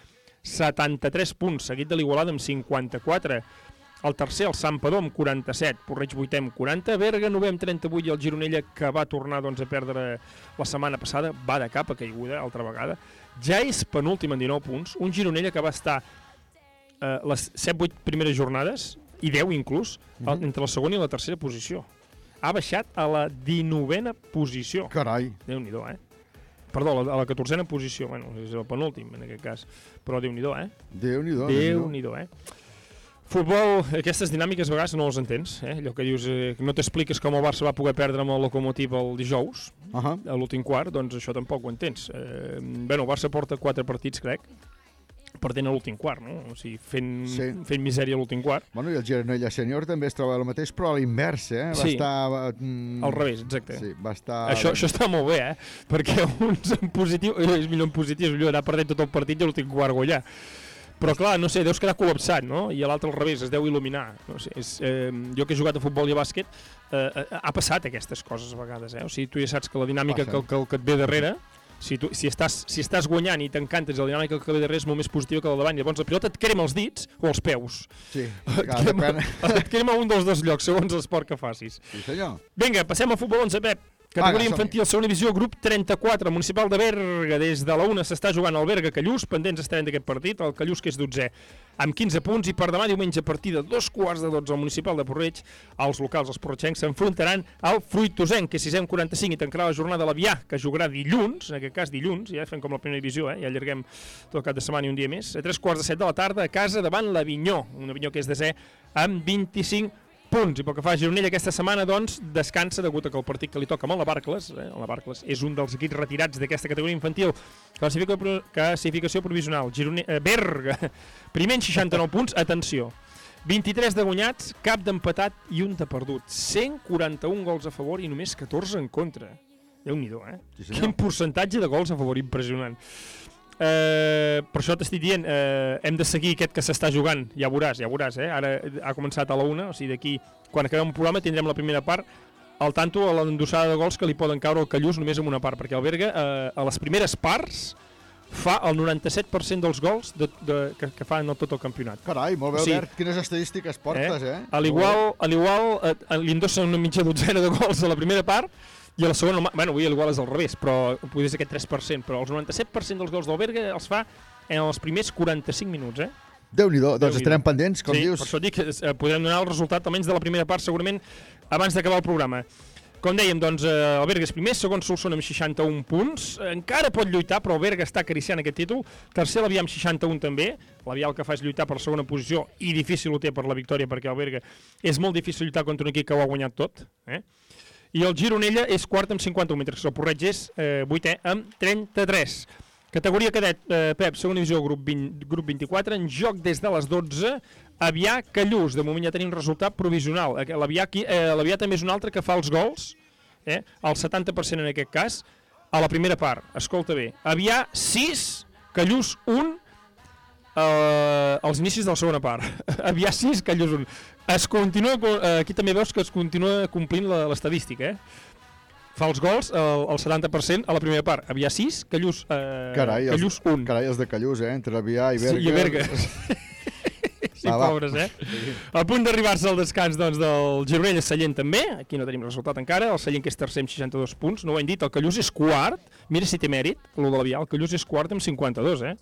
73 punts, seguit de l'Igualada amb 54, el tercer, el Sampador, amb 47, Porreig 8 amb 40, Berga 9 amb 38 i el Gironella, que va tornar doncs, a perdre la setmana passada, va de cap a caiguda, altra vegada. Ja és penúltim en 19 punts, un Gironella que va estar eh, les 7-8 primeres jornades, i 10 inclús, mm -hmm. entre la segona i la tercera posició. Ha baixat a la 19a posició. Carai. Déu-n'hi-do, eh? Perdó, a la, a la 14a posició, bueno, és el penúltim en aquest cas, però Déu-n'hi-do, eh? Déu-n'hi-do. Déu-n'hi-do, eh? Futbol, aquestes dinàmiques a vegades no les entens, eh? allò que dius, eh, no t'expliques com el Barça va poder perdre amb el Locomotiv el dijous, uh -huh. a l'últim quart, doncs això tampoc ho entens. Eh, bueno, el Barça porta quatre partits, crec, perdent a l'últim quart, no? O sigui, fent, Sí. fent misèria a l'últim quart. Bueno, i el Gironella sènior també es troba el mateix, però a l'invers, eh? Va Sí. estar... Mm, Al revés, exacte. Sí, va estar... Això, això està molt bé, eh? Perquè uns en positiu, eh, és millor en positiu, és millor anar perdent tot el partit i a l'últim quart guanyar. Però clar, no sé, deus quedar col·lapsat, no? I l'altre al revés, es deu il·luminar. No sé, és, eh, jo que he jugat a futbol i a bàsquet, eh, eh, ha passat aquestes coses a vegades, eh? O sigui, tu ja saps que la dinàmica Passa. que, que, que et ve darrere, si, tu, si, estàs, si estàs guanyant i t'encantes la dinàmica que ve darrere és molt més positiva que la davant, llavors la pilota et crema els dits o els peus. Sí, et, crema, depèn. [laughs] et crema un dels dos llocs, segons l'esport que facis. Sí, senyor. Vinga, passem al futbol 11, Pep. Categoria som-hi. infantil, segona divisió, grup 34, municipal de Berga. Des de la 1 s'està jugant el Berga Callús, pendents estarem d'aquest partit, el Callús que és 12 amb 15 punts i per demà diumenge a partir de dos quarts de 12 al municipal de Porreig, els locals, els porretxencs, s'enfrontaran al Fruitosenc, que és 6 amb 45 i tancarà la jornada de l'Avià, que jugarà dilluns, en aquest cas dilluns, ja fem com la primera divisió, eh? ja allarguem tot el cap de setmana i un dia més, a tres quarts de set de la tarda a casa davant l'Avinyó, un Avinyó que és desè amb 25 punts. I pel que fa a Gironella aquesta setmana, doncs, descansa degut a que el partit que li toca amb el Navarcles, eh, el Navarcles és un dels equips retirats d'aquesta categoria infantil. Classificació, classificació provisional. Girone eh, Berga, [laughs] primer en 69 punts, atenció. 23 de guanyats, cap d'empatat i un de perdut. 141 gols a favor i només 14 en contra. Déu-n'hi-do, eh? Sí, senyor. Quin percentatge de gols a favor, impressionant. Eh, per això t'estic dient, eh, hem de seguir aquest que s'està jugant, ja veuràs, ja veuràs, eh? ara ha començat a la una, o sigui d'aquí, quan acabem el programa tindrem la primera part, al tanto a l'endossada de gols que li poden caure al Callús només amb una part, perquè el Berga eh, a les primeres parts fa el 97% dels gols de, de, que, que fa en tot el campionat. Carai, molt bé, Sí. Albert, quines estadístiques portes, eh? L'igual, a l'igual eh, li una mitja dotzena de gols a la primera part i a la segona, bueno, avui l'igual és al revés, però podria ser aquest 3%, però els 97% dels gols del Berga els fa en els primers 45 minuts, eh? Déu-n'hi-do, doncs Déu-n'hi-do. estarem pendents, com sí, dius. per això dic que eh, podrem donar el resultat almenys de la primera part segurament abans d'acabar el programa. Com dèiem, doncs, eh, el Berga és primer, segon Solsona amb 61 punts, encara pot lluitar, però el Berga està acariciant aquest títol, tercer l'Avià amb 61 també, l'Avià el que fa és lluitar per la segona posició i difícil ho té per la victòria perquè el Berga és molt difícil lluitar contra un equip que ho ha guanyat tot, eh? I el Gironella és quart amb 51, mentre que el Porreig és eh, vuitè amb 33. Categoria cadet, eh, Pep, segona divisió, grup, 20, grup 24, en joc des de les 12, Avià Callús, de moment ja tenim resultat provisional. Eh, L'Avià eh, també és un altre que fa els gols, eh, el 70% en aquest cas, a la primera part, escolta bé, Avià 6, Callús 1, eh, als inicis de la segona part. [laughs] Avià 6, Callús 1. Es continua, co- eh, aquí també veus que es continua complint la- l'estadística, eh? Fa els gols el, el 70% a la primera part. Avià 6, Callús, eh, Carai, Callús 1. carai, els de Callús, eh? Entre Avià i Sí, Berga. i Berga. [laughs] Sí, Va, va. pobres, eh? A punt d'arribar-se al descans doncs, del Gironella Sallent també, aquí no tenim resultat encara, el Sallent que és tercer amb 62 punts, no ho hem dit, el Callús és quart, mira si té mèrit, el de l'Avià, el Callús és quart amb 52, eh?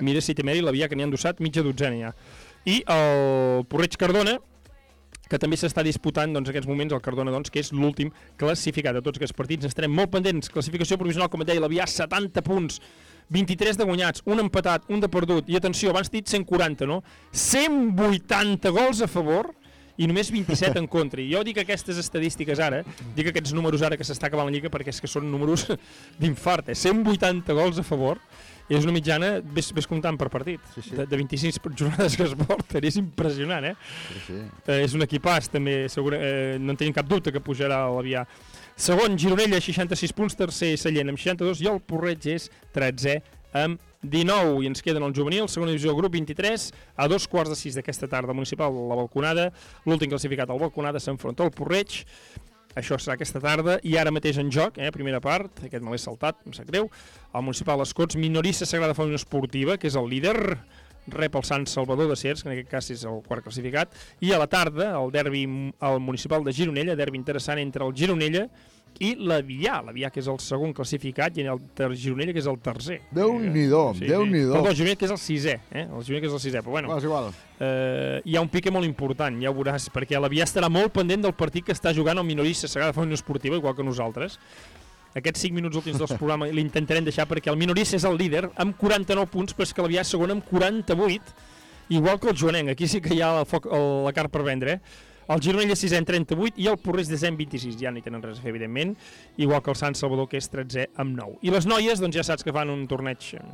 Mira si té mèrit l'Avià que n'hi han endossat mitja dotzena ja. I el Porreig Cardona, que també s'està disputant doncs, en aquests moments el Cardona, doncs, que és l'últim classificat de tots aquests partits. Estarem molt pendents. Classificació provisional, com et deia, l'Avià 70 punts, 23 de guanyats, un empatat, un de perdut, i atenció, abans dit 140, no? 180 gols a favor i només 27 en contra. I jo dic aquestes estadístiques ara, dic aquests números ara que s'està acabant la Lliga perquè és que són números d'infart, eh? 180 gols a favor és una mitjana, ves, ves comptant per partit, sí, sí. De, de 26 per jornades que es porten, és impressionant, eh? Sí, sí. Eh, és un equipàs, també, segura, eh, no en tenim cap dubte que pujarà a l'Avià. Segon, Gironella, 66 punts, tercer, Sallent, amb 62, i el Porreig és 13 amb 19, i ens queden el juvenil, segona divisió, grup 23, a dos quarts de sis d'aquesta tarda municipal, la Balconada, l'últim classificat, el Balconada, s'enfronta al Porreig, això serà aquesta tarda, i ara mateix en joc, eh, primera part, aquest me l'he saltat, em sap greu, el municipal Escots, Minorissa Sagrada Font Esportiva, que és el líder, rep el Sant Salvador de Cers, que en aquest cas és el quart classificat, i a la tarda el derbi al municipal de Gironella, derbi interessant entre el Gironella i l'Avià, l'Avià que és el segon classificat i el Gironella que és el tercer. Déu-n'hi-do, Déu-n'hi-do. Perdó, el Gironella que és el sisè, eh? el Gironella que és el sisè, però bueno. És igual. Eh, hi ha un pique molt important, ja ho veuràs, perquè l'Avià estarà molt pendent del partit que està jugant el Minorissa Sagrada Font Esportiva, igual que nosaltres. Aquests 5 minuts últims del [laughs] programa l'intentarem deixar perquè el Minorissa és el líder amb 49 punts, però és que l'Avià és segon amb 48, igual que el Joanenc. Aquí sí que hi ha el foc, el, la carn per vendre, eh? El Gironella és 6 en 38 i el Porrés de 26, ja no hi tenen res a fer, evidentment, igual que el Sant Salvador, que és 13 amb 9. I les noies, doncs ja saps que fan un torneig, eh,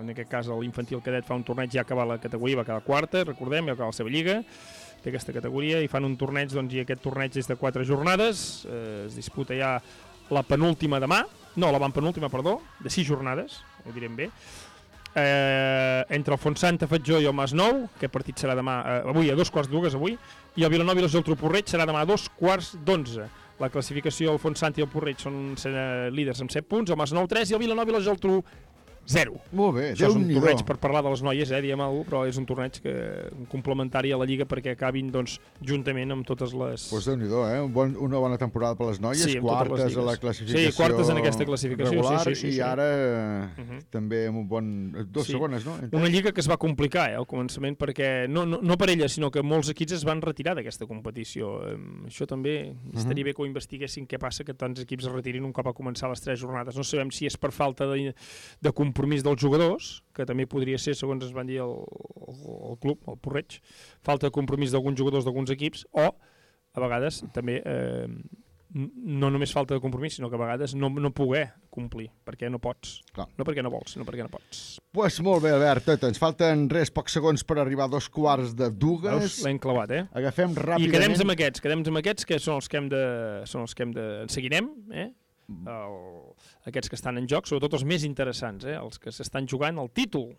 en aquest cas l'infantil cadet fa un torneig, ja acabar la categoria, va quedar quarta, recordem, ja acaba la seva lliga, té aquesta categoria, i fan un torneig, doncs, i aquest torneig és de 4 jornades, eh, es disputa ja la penúltima demà, no, la van penúltima, perdó, de 6 jornades, ho direm bé, eh, entre el Fontsanta Fatjó i el Masnou, aquest partit serà demà, eh, avui a dos quarts de dues avui, i el Vilanova i la Geltrú Porreig serà demà a dos quarts d'onze. La classificació, el Fontsant i el Porreig són eh, líders amb 7 punts, el Masnou 3 i el Vilanova i la Geltrú 0. Molt bé, Això és un torneig per parlar de les noies, eh, diem alguna però és un torneig que complementari a la Lliga perquè acabin doncs, juntament amb totes les... Pues déu-n'hi-do, eh? Un bon, una bona temporada per les noies, Sí, totes les quartes a la classificació Sí, quartes en aquesta classificació, sí, regular, sí, sí, sí. i ara Uh -huh. també amb un bon... Dos Sí. segones, no? Una lliga que es va complicar eh, al començament perquè, no, no, no per ella, sinó que molts equips es van retirar d'aquesta competició. Això també Mhm. estaria bé que ho investiguessin què passa que tants equips es retirin un cop a començar les tres jornades. No sabem si és per falta de, de compromís dels jugadors, que també podria ser, segons ens van dir el, el, el club, el Porreig, falta de compromís d'alguns jugadors d'alguns equips, o a vegades també eh, no només falta de compromís, sinó que a vegades no, no poder complir, perquè no pots. Clar. No perquè no vols, sinó perquè no pots. Pues molt bé, Albert, tot, ens falten res, pocs segons per arribar a dos quarts de dues. Veus? L'hem clavat, eh? Agafem I ràpidament... quedem amb aquests, quedem amb aquests que són els que hem de... Són els que hem de... En seguirem, eh? El, aquests que estan en joc, sobretot els més interessants, eh? els que s'estan jugant el títol.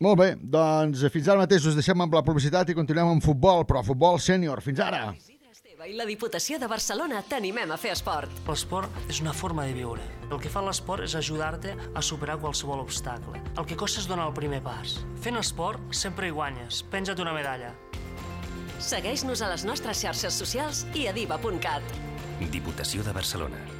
Molt bé, doncs fins ara mateix us deixem amb la publicitat i continuem amb futbol, però futbol sènior. Fins ara! Esteve i la Diputació de Barcelona t'animem a fer esport. L'esport és una forma de viure. El que fa l'esport és ajudar-te a superar qualsevol obstacle. El que costa és donar el primer pas. Fent esport sempre hi guanyes. Penja't una medalla. Segueix-nos a les nostres xarxes socials i a diva.cat. Diputació de Barcelona.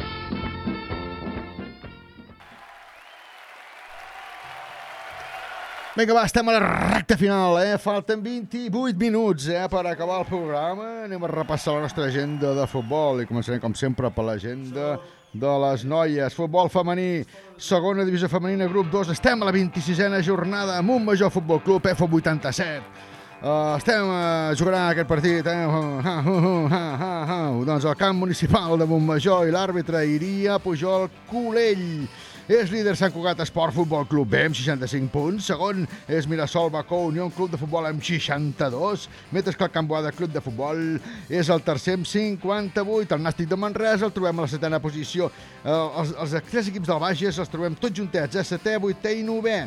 Vinga, va, estem a la recta final, eh? Falten 28 minuts, eh, per acabar el programa. Anem a repassar la nostra agenda de futbol i començarem, com sempre, per l'agenda de les noies. Futbol femení, segona divisió femenina, grup 2. Estem a la 26a jornada amb un major futbol club, F87. Uh, estem uh, jugarà aquest partit eh? uh, uh, uh, uh, uh, uh. doncs al camp municipal de Montmajor i l'àrbitre Iria Pujol Colell és líder Sant Cugat Esport Futbol Club B amb 65 punts. Segon és Mirasol Bacó Unió Club de Futbol amb 62, mentre que el Camp Boada Club de Futbol és el tercer amb 58. El Nàstic de Manresa el trobem a la setena posició. Eh, els, els tres equips del Bages els trobem tots juntets, eh? setè, vuitè i novè.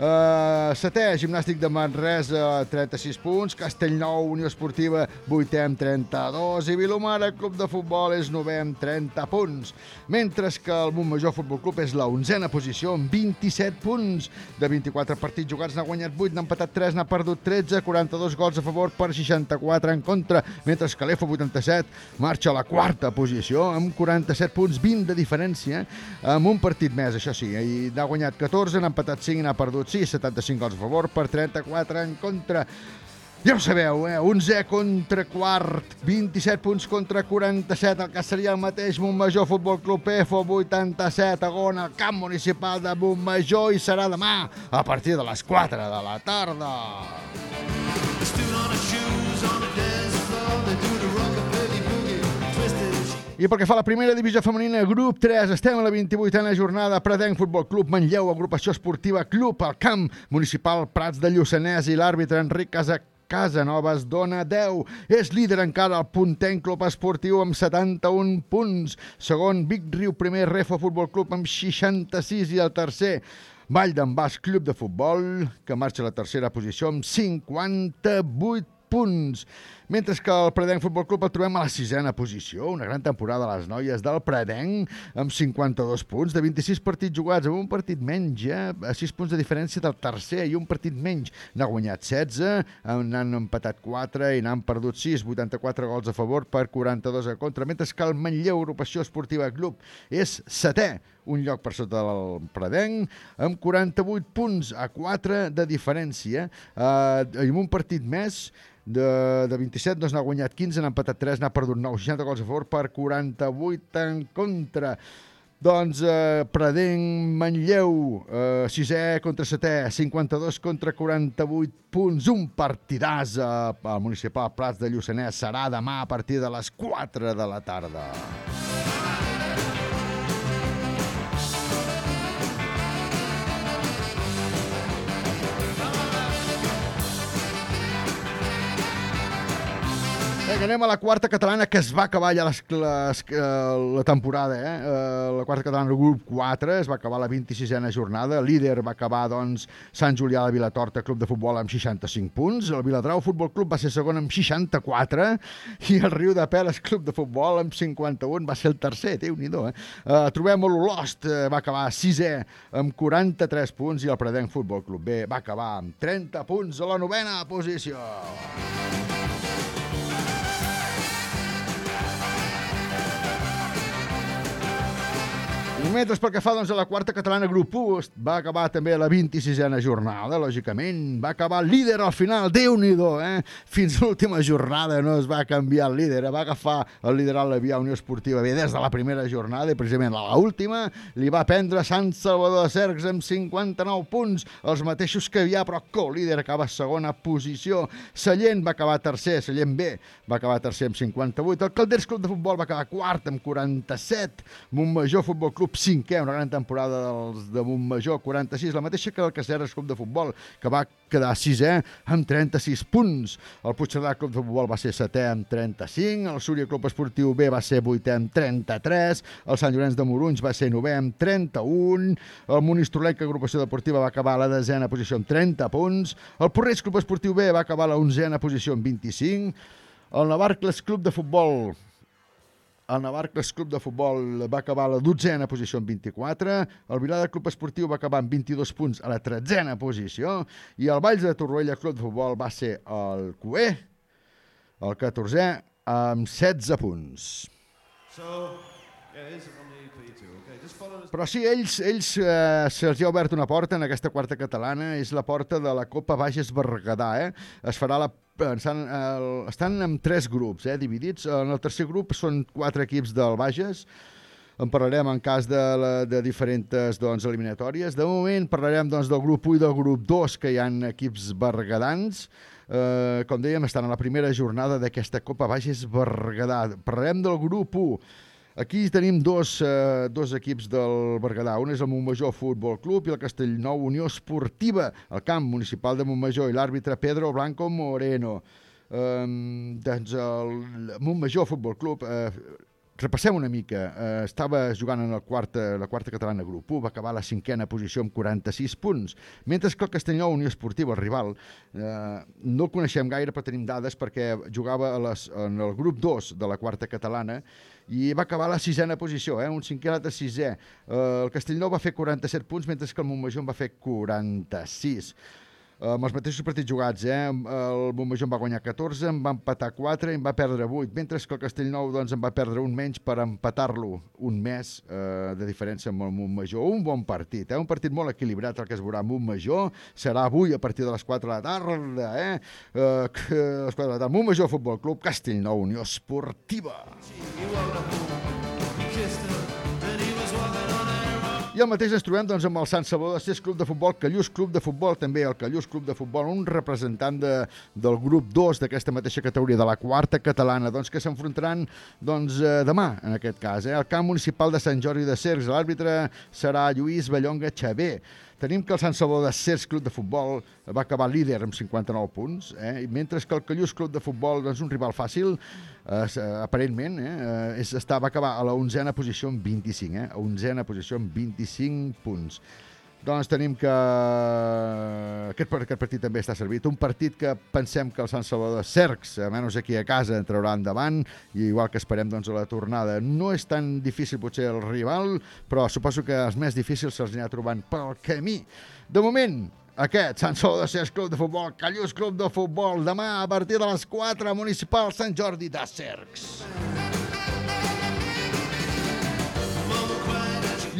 Uh, setè, Gimnàstic de Manresa, 36 punts. Castellnou, Unió Esportiva, vuitè amb 32. I Vilomara, Club de Futbol, és novè amb 30 punts. Mentre que el Montmajor Futbol Club és la onzena posició amb 27 punts. De 24 partits jugats n'ha guanyat 8, n'ha empatat 3, n'ha perdut 13, 42 gols a favor per 64 en contra. Mentre que l'F87 marxa a la quarta posició amb 47 punts, 20 de diferència, amb un partit més, això sí. I n'ha guanyat 14, n'ha empatat 5 i n'ha perdut 6, 75 gols a favor per 34 en contra. Ja ho sabeu, eh? 11 contra quart, 27 punts contra 47, el que seria el mateix Montmajor Futbol Club F87 a Gona, al camp municipal de Montmajor, i serà demà a partir de les 4 de la tarda. I pel que fa la primera divisió femenina, grup 3, estem a la 28a jornada, Predenc Futbol Club Manlleu, agrupació esportiva Club al camp municipal Prats de Lluçanès i l'àrbitre Enric Casa Casanovas dona 10. És líder encara el Puntenc Club Esportiu amb 71 punts. Segon, Vic Riu, primer, Refo Futbol Club amb 66 i el tercer, Vall d'en Bas Club de Futbol, que marxa a la tercera posició amb 58 punts. Mentre que el Predenc Futbol Club el trobem a la sisena posició. Una gran temporada a les noies del Predenc, amb 52 punts, de 26 partits jugats, amb un partit menys, eh? a 6 punts de diferència del tercer i un partit menys. N'ha guanyat 16, n'han empatat 4 i n'han perdut 6, 84 gols a favor per 42 en contra, mentre que el Manlleu Agrupació Esportiva Club és setè, un lloc per sota del Predenc, amb 48 punts a 4 de diferència, eh, i amb un partit més, de, de 27 doncs n'ha guanyat 15, n'ha empatat 3, n'ha perdut 9, 60 gols a favor per 48 en contra. Doncs eh, Predenc, Manlleu, eh, sisè contra setè, 52 contra 48 punts, un partidàs al municipal Prats de Lluçanès serà demà a partir de les 4 de la tarda. Vinga, anem a la quarta catalana que es va acabar ja les, les, eh, la temporada. Eh? Eh, La quarta catalana, el grup 4, es va acabar la 26a jornada. Líder va acabar, doncs, Sant Julià de Vilatorta, club de futbol, amb 65 punts. El Viladrau Futbol Club va ser segon amb 64 i el Riu de Peles Club de Futbol amb 51 va ser el tercer, déu nhi eh? eh? Trobem l'Olost, eh, va acabar sisè amb 43 punts i el Predenc Futbol Club B va acabar amb 30 punts a la novena posició. Mentre pel que fa doncs, a la quarta catalana grup 1, es- va acabar també la 26a jornada, lògicament. Va acabar líder al final, déu nhi eh? Fins l'última jornada no es va canviar el líder, va agafar el liderat la Via Unió Esportiva B des de la primera jornada i precisament a l'última li va prendre Sant Salvador de Cercs amb 59 punts, els mateixos que havia, però co-líder acaba segona posició. Sallent va acabar tercer, Sallent B va acabar tercer amb 58, el Calders Club de Futbol va acabar quart amb 47, Montmajor Futbol Club cinquè, una gran temporada dels de Montmajor, 46, la mateixa que el Caceres Club de Futbol, que va quedar sisè amb 36 punts. El Puigcerdà Club de Futbol va ser setè amb 35, el Súria Club Esportiu B va ser vuitè amb 33, el Sant Llorenç de Morunys va ser novè amb 31, el Monistrolec Agrupació Deportiva va acabar a la desena posició amb 30 punts, el Porreig Club Esportiu B va acabar a la onzena posició amb 25, el Navarcles Club de Futbol el Navarcles Club de Futbol va acabar a la dotzena posició amb 24, el Vilada Club Esportiu va acabar amb 22 punts a la tretzena posició i el Valls de Torroella Club de Futbol va ser el QE, el 14è, amb 16 punts. So, yeah, here's from the P2. Okay, just follow the Però sí, ells, ells eh, se'ls ha obert una porta en aquesta quarta catalana, és la porta de la Copa Bages Berguedà. Eh? Es farà la estan, el, estan en tres grups, eh, dividits. En el tercer grup són quatre equips del Bages, en parlarem en cas de, la, de diferents doncs, eliminatòries. De moment parlarem doncs, del grup 1 i del grup 2, que hi ha equips berguedans. Eh, com dèiem, estan a la primera jornada d'aquesta Copa Bages Berguedà. Parlarem del grup 1. Aquí tenim dos, eh, dos equips del Berguedà. Un és el Montmajor Futbol Club i el Castellnou Unió Esportiva, el camp municipal de Montmajor i l'àrbitre Pedro Blanco Moreno. Um, doncs el Montmajor Futbol Club eh, repassem una mica. Eh, estava jugant en el quarta, la quarta catalana grup 1, va acabar la cinquena posició amb 46 punts, mentre que el Castellnou Unió Esportiva, el rival, eh, no el coneixem gaire, però tenim dades perquè jugava a les, en el grup 2 de la quarta catalana i va acabar a la sisena posició, eh? un cinquè, l'altre sisè. Eh, el Castellnou va fer 47 punts, mentre que el Montmajor en va fer 46 amb els mateixos partits jugats, eh? el Montmajor en va guanyar 14, en va empatar 4 i en va perdre 8, mentre que el Castellnou doncs, en va perdre un menys per empatar-lo un mes eh, de diferència amb el Montmajor. Un bon partit, eh? un partit molt equilibrat el que es veurà a Montmajor, serà avui a partir de les 4 de la tarda, eh? eh que, les 4 de la tarda, Montmajor Futbol Club, Castellnou Unió Esportiva. I el mateix ens trobem doncs, amb el Sant Salvador de Cés Club de Futbol, Callús Club de Futbol, també el Callús Club de Futbol, un representant de, del grup 2 d'aquesta mateixa categoria, de la quarta catalana, doncs, que s'enfrontaran doncs, eh, demà, en aquest cas. Eh? El camp municipal de Sant Jordi de Cercs, l'àrbitre serà Lluís Ballonga Xavé. Tenim que el Sant Salvador de Cercs Club de Futbol va acabar líder amb 59 punts, eh? Mentre que el Callús Club de Futbol doncs, un rival fàcil, eh, aparentment, eh, és, està, va acabar a la onzena posició amb 25, eh? A onzena posició amb 25 punts. Doncs tenim que aquest, aquest partit també està servit. Un partit que pensem que el Sant Salvador de Cercs, almenys aquí a casa, en traurà endavant, i igual que esperem doncs, a la tornada. No és tan difícil potser el rival, però suposo que els més difícils se'ls anirà trobant pel camí. De moment, aquest, Sant Salvador de Cercs Club de Futbol, Callús Club de Futbol, demà a partir de les 4, Municipal Sant Jordi de Cercs.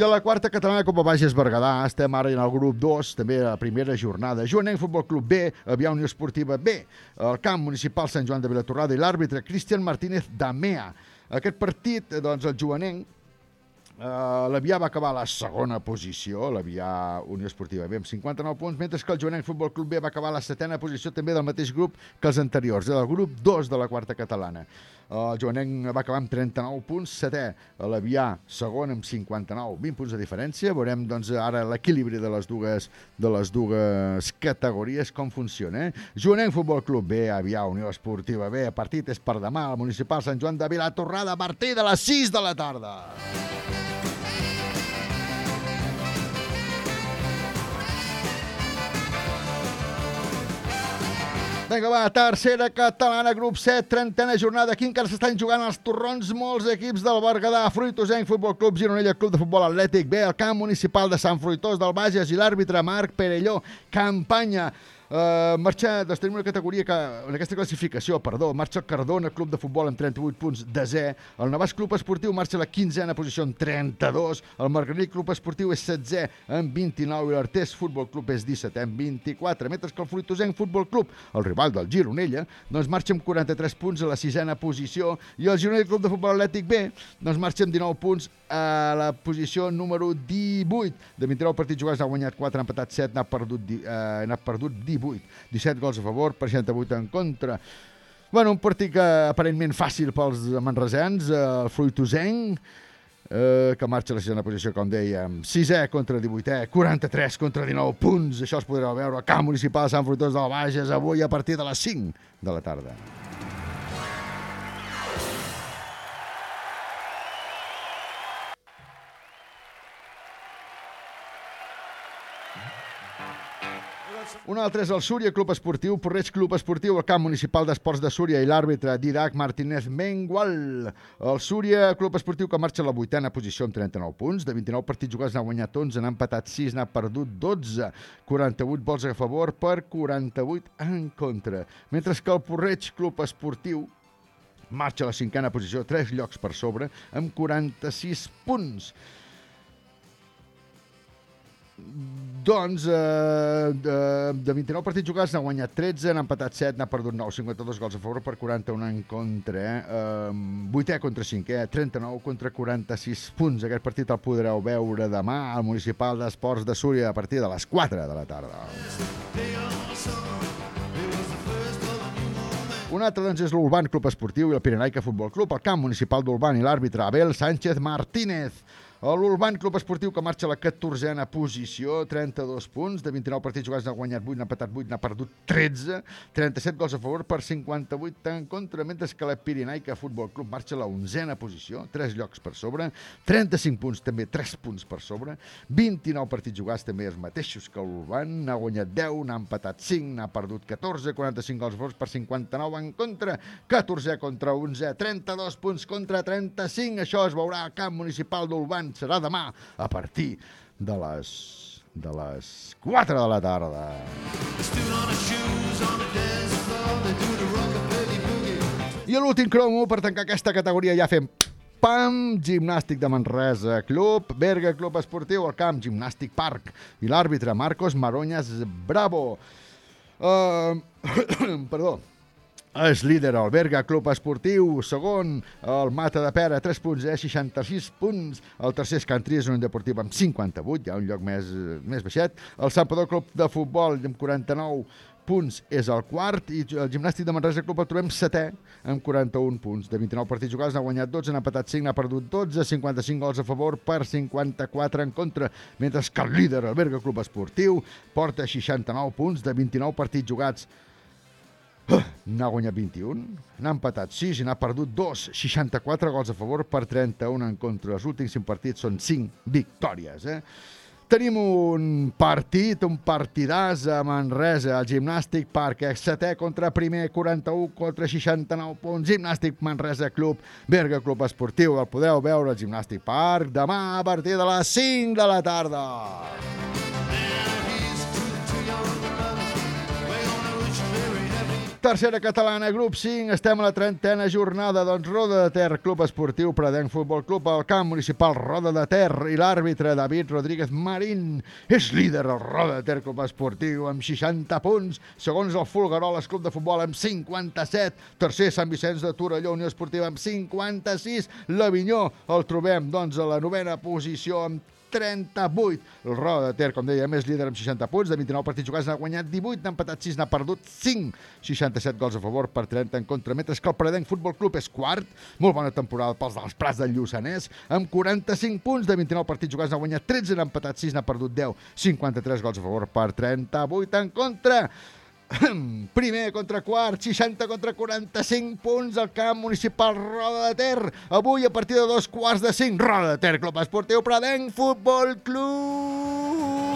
I a la quarta catalana Copa Bages Berguedà estem ara en el grup 2, també a la primera jornada. Joanenc Futbol Club B, Avià Unió Esportiva B, el camp municipal Sant Joan de Vilatorrada i l'àrbitre Cristian Martínez Damea. Aquest partit, eh, doncs, el Joanenc Uh, L'Avià va acabar a la segona posició, l'Avià Unió Esportiva B amb 59 punts, mentre que el Joanenc Futbol Club B va acabar a la setena posició també del mateix grup que els anteriors, del grup 2 de la quarta catalana. El Joanenc va acabar amb 39 punts, setè, l'Avià segon amb 59, 20 punts de diferència. Veurem doncs, ara l'equilibri de les dues de les dues categories com funciona. Eh? Joanenc Futbol Club B, Avià Unió Esportiva B, partit és per demà al Municipal Sant Joan de Vilatorrada a partir de les 6 de la tarda. Vinga, va, tercera catalana, grup 7, trentena jornada. Aquí encara s'estan jugant els torrons molts equips del Berguedà. Fruitosenc, Futbol Club, Gironella, Club de Futbol Atlètic B, el camp municipal de Sant Fruitós del Bages i l'àrbitre Marc Perelló. Campanya. Uh, marxa, doncs tenim una categoria que, en aquesta classificació, perdó, marxa el Cardona, Club de Futbol amb 38 punts, desè. El Navàs Club Esportiu marxa a la 15a posició amb 32. El Margarit Club Esportiu és 16è amb 29 i l'Artés Futbol Club és 17è amb 24. Mentre que el Fruitosenc Futbol Club, el rival del Gironella, doncs marxa amb 43 punts a la sisena posició i el Gironella Club de Futbol Atlètic B doncs marxa amb 19 punts a la posició número 18. De 29 partits jugats ha guanyat 4, ha empatat 7, n'ha perdut, eh, perdut 18. 17 gols a favor, per 68 en contra. Bueno, un partit que aparentment fàcil pels manresans, el Fruitosenc, eh, que marxa a la sisena posició, com dèiem, 6è contra 18è, 43 contra 19 punts. Això es podrà veure al camp municipal de Sant Fruitós del Bages avui a partir de les 5 de la tarda. Un altre és el Súria Club Esportiu, Porreig Club Esportiu, el camp municipal d'esports de Súria i l'àrbitre Didac Martínez Mengual. El Súria Club Esportiu que marxa a la vuitena posició amb 39 punts. De 29 partits jugats n'ha guanyat 11, n'ha empatat 6, n'ha perdut 12. 48 vols a favor per 48 en contra. Mentre que el Porreig Club Esportiu marxa a la cinquena posició, 3 llocs per sobre, amb 46 punts. Doncs, eh, de, de 29 partits jugats n'ha guanyat 13, n'ha empatat 7, n'ha perdut 9, 52 gols a favor per 41 en contra. Eh? Um, 8è contra 5è, 39 contra 46 punts. Aquest partit el podreu veure demà al Municipal d'Esports de Súria a partir de les 4 de la tarda. Un altre doncs, és l'Urban Club Esportiu i el Pirenaica Futbol Club, el camp municipal d'Urban i l'àrbitre Abel Sánchez Martínez. L'Urban Club Esportiu que marxa a la 14a posició, 32 punts, de 29 partits jugats n'ha guanyat 8, n'ha empatat 8, n'ha perdut 13, 37 gols a favor per 58 en contra, mentre que la Pirinaica Futbol Club marxa a la 11a posició, 3 llocs per sobre, 35 punts també, 3 punts per sobre, 29 partits jugats també els mateixos que l'Urban, n'ha guanyat 10, n'ha empatat 5, n'ha perdut 14, 45 gols a favor per 59 en contra, 14 contra 11, 32 punts contra 35, això es veurà al camp municipal d'Urban, serà demà a partir de les de les 4 de la tarda. I l'últim cromo, per tancar aquesta categoria, ja fem PAM, Gimnàstic de Manresa Club, Berga Club Esportiu, el camp Gimnàstic Parc i l'àrbitre Marcos Maronyas Bravo. Uh, [coughs] perdó, és líder el Berga Club Esportiu, segon el Mata de Pera, 3 punts, eh, 66 punts, el tercer és Cantries, un deportiu amb 58, hi ha un lloc més, més baixet, el Sampador Club de Futbol amb 49 punts és el quart. I el Gimnàstic de Manresa Club el trobem setè amb 41 punts. De 29 partits jugats n'ha guanyat 12, n'ha empatat 5, n'ha perdut 12, 55 gols a favor per 54 en contra, mentre que el líder, el Berga Club Esportiu, porta 69 punts de 29 partits jugats n'ha guanyat 21, n'ha empatat 6 i n'ha perdut 2, 64 gols a favor per 31 en contra. Els últims 5 partits són 5 victòries. Eh? Tenim un partit, un partidàs a Manresa, al Gimnàstic Parc, setè contra primer, 41 contra 69 punts, Gimnàstic Manresa Club, Berga Club Esportiu, el podeu veure al Gimnàstic Parc demà a partir de les 5 de la tarda. Tercera catalana, grup 5, estem a la trentena jornada, doncs Roda de Ter, Club Esportiu Predenc Futbol Club, al camp municipal Roda de Ter i l'àrbitre David Rodríguez Marín és líder el Roda de Ter Club Esportiu amb 60 punts, segons el Fulgaroles Club de Futbol amb 57, tercer Sant Vicenç de Torelló Unió Esportiva amb 56, l'Avinyó el trobem doncs a la novena posició amb 38. El Roda de Ter, com deia, més líder amb 60 punts. De 29 partits jugats n'ha guanyat 18, n'ha empatat 6, n'ha perdut 5. 67 gols a favor per 30 en contra. Mentre que el Predenc Futbol Club és quart. Molt bona temporada pels dels Prats del Lluçanès. Amb 45 punts de 29 partits jugats n'ha guanyat 13, n'ha empatat 6, n'ha perdut 10. 53 gols a favor per 38 en contra. [coughs] Primer contra quart, 60 contra 45 punts al camp municipal Roda de Ter. Avui, a partir de dos quarts de cinc, Roda de Ter, Club Esportiu Predenc Futbol Club.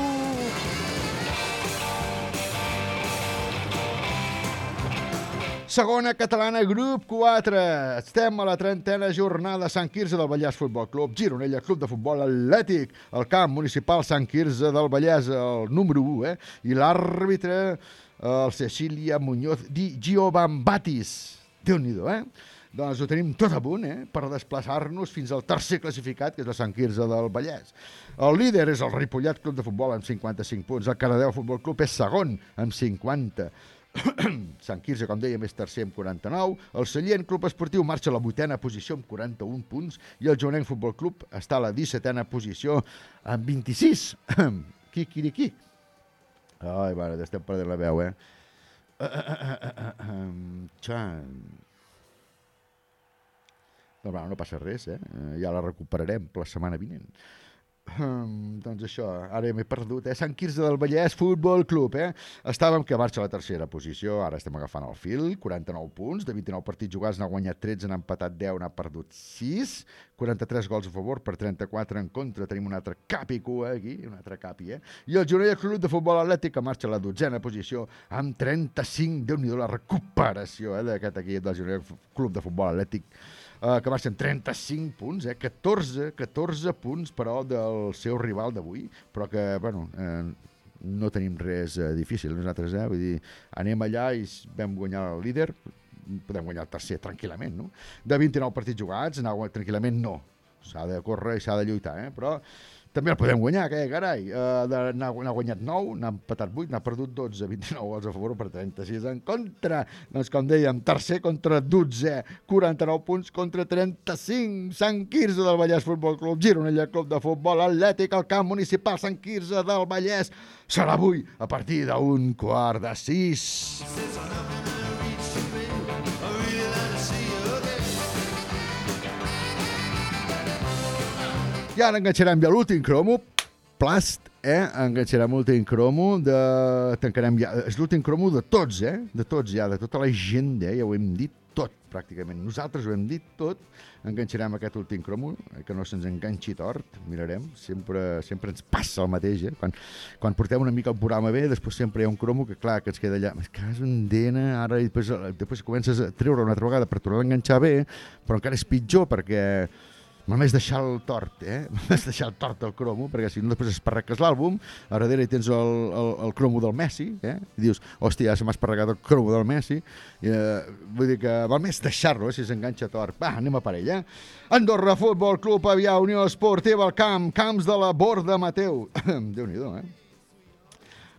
Segona catalana, grup 4. Estem a la trentena jornada Sant Quirze del Vallès Futbol Club, Gironella Club de Futbol Atlètic, el camp municipal Sant Quirze del Vallès, el número 1, eh? I l'àrbitre, el Cecília Muñoz di Giovambatis. Déu-n'hi-do, eh? Doncs ho tenim tot a punt, eh? Per desplaçar-nos fins al tercer classificat, que és la Sant Quirze del Vallès. El líder és el Ripollet Club de Futbol amb 55 punts. El Caradeu Futbol Club és segon amb 50. [clears throat] Sant Quirze, com dèiem, és tercer amb 49. El Sallent Club Esportiu marxa a la vuitena posició amb 41 punts i el Joanenc Futbol Club està a la 17a posició amb 26. [clears throat] Quiquiriqui. Ai, mare, estem perdent la veu, eh? [coughs] Xan. No, va, no passa res, eh? Ja la recuperarem per la setmana vinent. Um, doncs això, ara m'he perdut, eh? Sant Quirze del Vallès Futbol Club, eh? Estàvem que marxa a la tercera posició, ara estem agafant el fil, 49 punts, de 29 partits jugats n'ha guanyat 13, n'ha empatat 10, n'ha perdut 6, 43 gols a favor per 34 en contra, tenim un altre capi cua aquí, un altre capi, eh? I el Gironella Club de Futbol Atlètic que marxa a la dotzena posició amb 35, déu nhi la recuperació eh, d'aquest equip del Gironella Club de Futbol Atlètic, eh, que amb 35 punts, eh? 14, 14 punts, però, del seu rival d'avui, però que, bueno, eh, no tenim res eh, difícil nosaltres, eh? Vull dir, anem allà i vam guanyar el líder, podem guanyar el tercer tranquil·lament, no? De 29 partits jugats, anar tranquil·lament no. S'ha de córrer i s'ha de lluitar, eh? Però també el podem guanyar, que carai. Uh, n'ha guanyat 9, n'ha empatat 8, n'ha perdut 12, 29 gols a favor per 36 en contra. Doncs com dèiem, tercer contra 12, 49 punts contra 35. Sant Quirze del Vallès Futbol Club, Gironella Club de Futbol Atlètic, al camp municipal Sant Quirze del Vallès. Serà avui a partir d'un quart de sis. I ara enganxarem ja l'últim cromo, plast, eh? Enganxarem l'últim cromo, de... tancarem ja... És l'últim cromo de tots, eh? De tots ja, de tota la gent, eh? Ja ho hem dit tot, pràcticament. Nosaltres ho hem dit tot. Enganxarem aquest últim cromo, eh, que no se'ns enganxi tort, mirarem. Sempre, sempre ens passa el mateix, eh? Quan, quan portem una mica el programa bé, després sempre hi ha un cromo que, clar, que ens queda allà. És que és un dena, ara i després, després comences a treure una altra vegada per tornar a enganxar bé, però encara és pitjor perquè Només deixar el tort, eh? [laughs] Només deixar el tort del cromo, perquè si no després esparreques l'àlbum, a darrere hi tens el, el, el cromo del Messi, eh? I dius, hòstia, ja se m'ha esparregat el cromo del Messi. I, eh, vull dir que val més deixar-lo, eh, si s'enganxa tort. Va, anem a per ell, eh? Andorra Futbol Club Avià Unió Esportiva al camp, camps de la Borda Mateu. [coughs] Déu-n'hi-do, eh?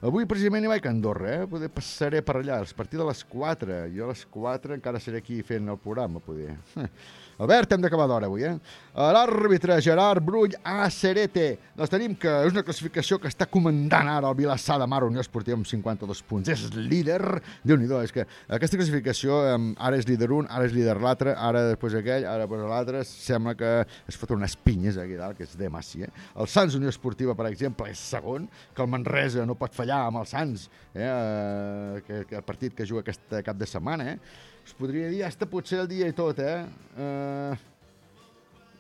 Avui precisament hi vaig a Andorra, eh? Poder passaré per allà, a partir de les 4. Jo a les 4 encara seré aquí fent el programa, poder. [laughs] Albert, hem d'acabar d'hora avui, eh? L'àrbitre Gerard Brull Cerete. Doncs tenim que és una classificació que està comandant ara el Vilassar de Mar Unió Esportiva amb 52 punts. És líder. déu nhi és que aquesta classificació eh, ara és líder un, ara és líder l'altre, ara després aquell, ara després l'altre. Sembla que es foten unes pinyes aquí dalt, que és de massi, eh? El Sants Unió Esportiva, per exemple, és segon, que el Manresa no pot fallar amb el Sants, eh? eh, que, que el partit que juga aquest cap de setmana, eh? Us podria dir, hasta potser el dia i tot, eh? Uh,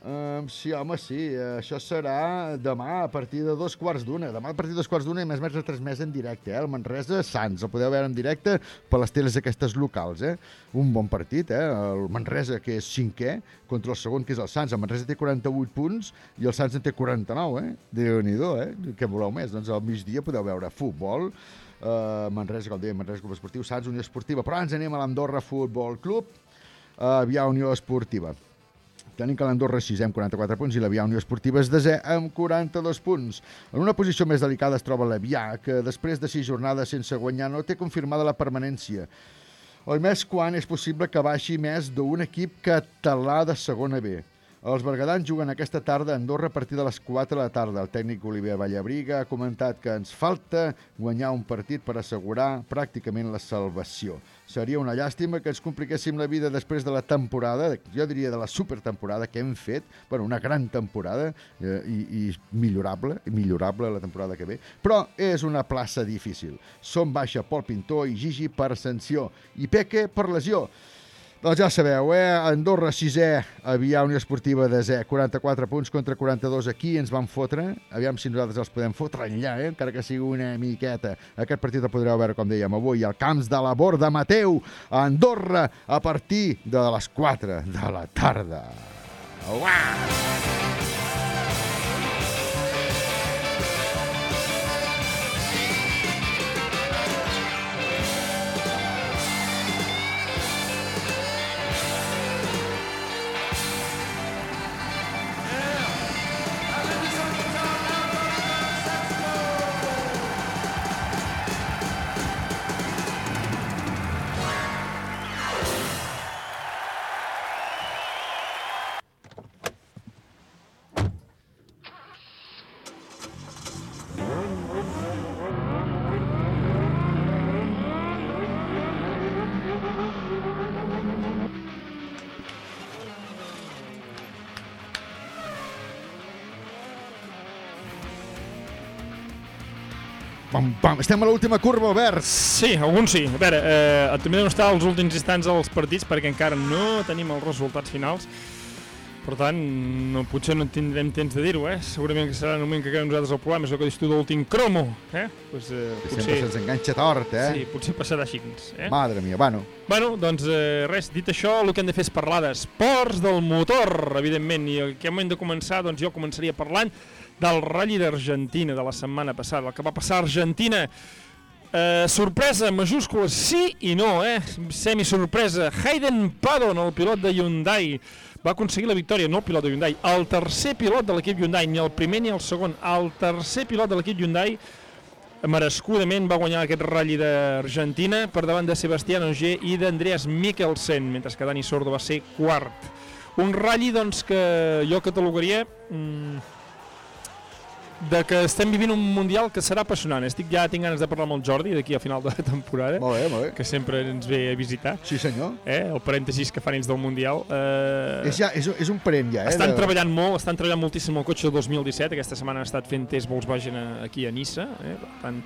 uh, sí, home, sí. Això serà demà a partir de dos quarts d'una. Demà a partir de dos quarts d'una i més més retransmès en directe, eh? El Manresa Sants. El podeu veure en directe per les teles aquestes locals, eh? Un bon partit, eh? El Manresa, que és cinquè, contra el segon, que és el Sants. El Manresa té 48 punts i el Sants en té 49, eh? Déu-n'hi-do, eh? Què voleu més? Doncs al migdia podeu veure futbol, Uh, Manresa, com deia, Manresa Club Esportiu, Sants, Unió Esportiva. Però ens anem a l'Andorra Futbol Club, uh, Avià Unió Esportiva. Tenim que l'Andorra és 6 amb 44 punts i l'Avià Unió Esportiva és desè amb 42 punts. En una posició més delicada es troba l'Avià, que després de 6 jornades sense guanyar no té confirmada la permanència. O més quan és possible que baixi més d'un equip català de segona B. Els bergadans juguen aquesta tarda a Andorra a partir de les 4 de la tarda. El tècnic Oliver Vallabriga ha comentat que ens falta guanyar un partit per assegurar pràcticament la salvació. Seria una llàstima que ens compliquéssim la vida després de la temporada, jo diria de la supertemporada que hem fet, bueno, una gran temporada eh, i, i millorable, millorable la temporada que ve, però és una plaça difícil. Som baixa Pol Pintor i Gigi per sanció i Peque per lesió. Doncs ja sabeu, eh? Andorra 6è, Avià Unió Esportiva desè, 44 punts contra 42 aquí, ens van fotre. Aviam si nosaltres els podem fotre enllà, eh? encara que sigui una miqueta. Aquest partit el podreu veure, com dèiem, avui al Camps de la Borda Mateu, a Andorra, a partir de les 4 de la tarda. Uah! Pam, pam. Estem a l'última curva, Albert. Sí, alguns sí. A veure, eh, també deuen estar els últims instants dels partits perquè encara no tenim els resultats finals. Per tant, no, potser no tindrem temps de dir-ho, eh? Segurament que serà el moment que acabem nosaltres el programa, és el que dius tu de l'últim cromo, eh? Pues, eh Que sempre se'ns enganxa tort, eh? Sí, potser passarà així, eh? Madre mia, bueno. Bueno, doncs eh, res, dit això, el que hem de fer és parlar d'esports del motor, evidentment, i en aquest moment de començar, doncs jo començaria parlant del Rally d'Argentina de la setmana passada, el que va passar a Argentina. Eh, sorpresa, majúscules, sí i no, eh? Semi-sorpresa. Hayden Paddon, el pilot de Hyundai, va aconseguir la victòria, no el pilot de Hyundai, el tercer pilot de l'equip Hyundai, ni el primer ni el segon, el tercer pilot de l'equip Hyundai merescudament va guanyar aquest ratll d'Argentina per davant de Sebastián Ogier i d'Andreas Mikkelsen, mentre que Dani Sordo va ser quart. Un ratll doncs, que jo catalogaria mm, de que estem vivint un Mundial que serà apassionant. Estic ja tinc ganes de parlar amb el Jordi d'aquí a final de la temporada, molt bé, molt bé. que sempre ens ve a visitar. Sí, senyor. Eh, el parèntesis que fan ells del Mundial. Eh, És, ja, és, és un parent ja, eh? estan de- treballant molt, estan treballant moltíssim el cotxe del 2017. Aquesta setmana han estat fent test Volkswagen a- aquí a Nissa. Eh? Per tant,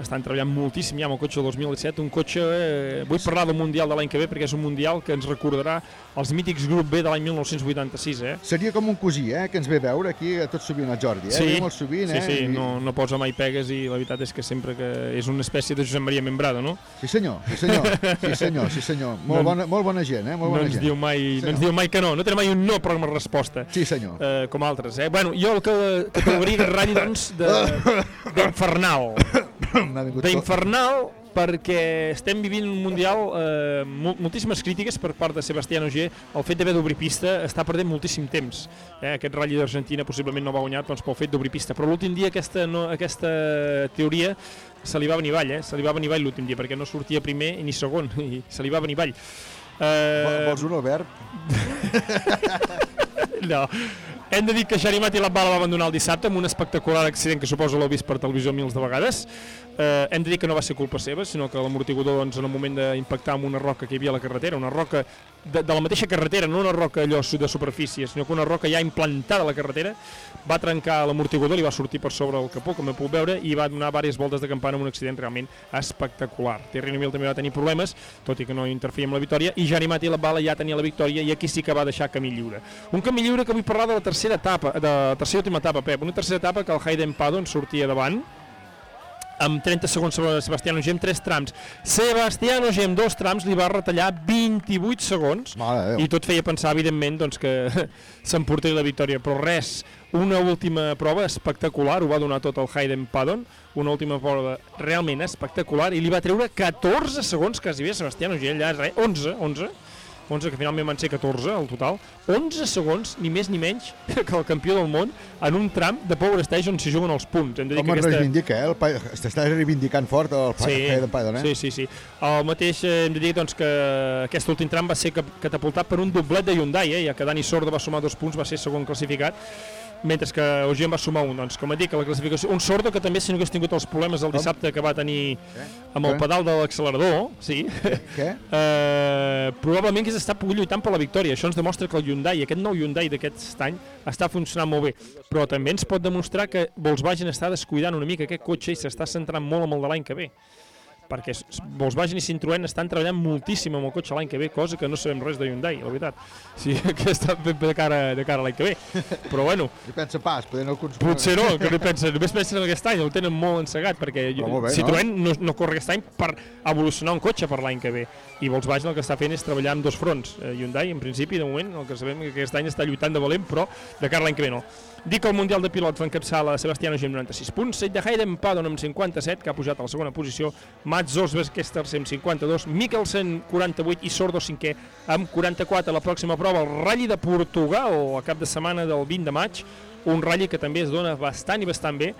estan treballant moltíssim ja amb el cotxe del 2017. Un cotxe, eh, vull parlar del Mundial de l'any que ve perquè és un Mundial que ens recordarà els mítics grup B de l'any 1986. Eh? Seria com un cosí, eh? Que ens ve a veure aquí a tot sovint el Jordi, eh? Ve molt sovint, sí, eh? sí, I- no, no posa mai pegues i la veritat és que sempre que és una espècie de Josep Maria Membrado, no? Sí senyor, sí senyor, sí senyor, sí senyor. Molt, No- bona, molt bona gent, eh? Molt no bona ens, gent. diu mai, no ens diu mai que no, no té mai un no per una resposta. Sí, senyor. Eh, com altres, eh? Bueno, jo el que categoria de ratll, doncs, de- [laughs] d'infernal. Tot. D'infernal perquè estem vivint un Mundial eh, mol- moltíssimes crítiques per part de Sebastián Ogier el fet d'haver d'obrir pista està perdent moltíssim temps eh? aquest ratll d'Argentina possiblement no va guanyar doncs, pel fet d'obrir pista però l'últim dia aquesta, no, aquesta teoria se li va venir avall, eh? se li va venir avall l'últim dia perquè no sortia primer ni segon [laughs] i se li va venir avall eh... Vols un, Albert? [laughs] no. Hem de dir que Jarimati Labbala va abandonar el dissabte amb un espectacular accident que suposo l'heu vist per televisió mils de vegades. Eh, hem de dir que no va ser culpa seva, sinó que l'amortiguador doncs, en el moment d'impactar amb una roca que hi havia a la carretera, una roca de, de la mateixa carretera, no una roca allò de superfície, sinó que una roca ja implantada a la carretera, va trencar l'amortiguador, li va sortir per sobre el capó, com heu pogut veure, i va donar diverses voltes de campana amb un accident realment espectacular. Terry Newell també va tenir problemes, tot i que no interferia amb la victòria, i Jani Mati Labbala ja tenia la victòria i aquí sí que va deixar camí lliure. Un camí lliure que vull parlar de la tercera etapa, de la tercera última etapa, Pep, una tercera etapa que el Hayden Paddon sortia davant, amb 30 segons sobre Sebastián Ogier, amb 3 trams. Sebastián amb 2 trams, li va retallar 28 segons i tot feia pensar, evidentment, doncs, que [laughs] s'emportaria la victòria. Però res, una última prova espectacular, ho va donar tot el Hayden Paddon, una última prova realment espectacular, i li va treure 14 segons quasi bé Sebastián Ogier, allà, res, 11, 11, 11, que finalment van ser 14 al total, 11 segons, ni més ni menys, [laughs] que el campió del món en un tram de Power Stage on s'hi juguen els punts. Hem de dir Com que es aquesta... reivindica, eh? El pa... S'està reivindicant fort el pa... Sí, Hayden Paddon, eh? sí, sí, sí. El mateix eh, hem de dir doncs, que aquest últim tram va ser catapultat per un doblet de Hyundai, eh, ja que Dani Sordo va sumar dos punts, va ser segon classificat, mentre que Ogier en va sumar un. Doncs, com et dic, a la classificació, un Sordo que també, si no hagués tingut els problemes el dissabte que va tenir amb el Què? pedal de l'accelerador, sí, Què? [laughs] eh, probablement hagués estat pogut lluitant per la victòria. Això ens demostra que el Hyundai, aquest nou Hyundai d'aquest any, està funcionant molt bé. Però també ens pot demostrar que Volkswagen està descuidant una mica aquest cotxe i s'està centrant molt en el de l'any que ve perquè Volkswagen i Citroën estan treballant moltíssim amb el cotxe l'any que ve, cosa que no sabem res de Hyundai, la veritat. Sí, [laughs] que està fent de cara, de cara l'any que ve. Però bueno, [laughs] I pensa pas, poder no consumir... potser no, que no pensen, només pensen en aquest any, el tenen molt encegat, perquè molt bé, Citroën no? No, corre aquest any per evolucionar un cotxe per l'any que ve. I Volkswagen el que està fent és treballar amb dos fronts. Eh, Hyundai, en principi, de moment, el que sabem que aquest any està lluitant de valent, però de cara l'any que ve no. Dic el Mundial de Pilots Sebastián Ogier amb 96 punts, set de Hayden Paddon amb 57, que ha pujat a la segona posició, Mats és tercer amb 52, Mikkelsen 48 i Sordo cinquè amb 44. La pròxima prova, el Rally de Portugal, a cap de setmana del 20 de maig, un rally que també es dona bastant i bastant bé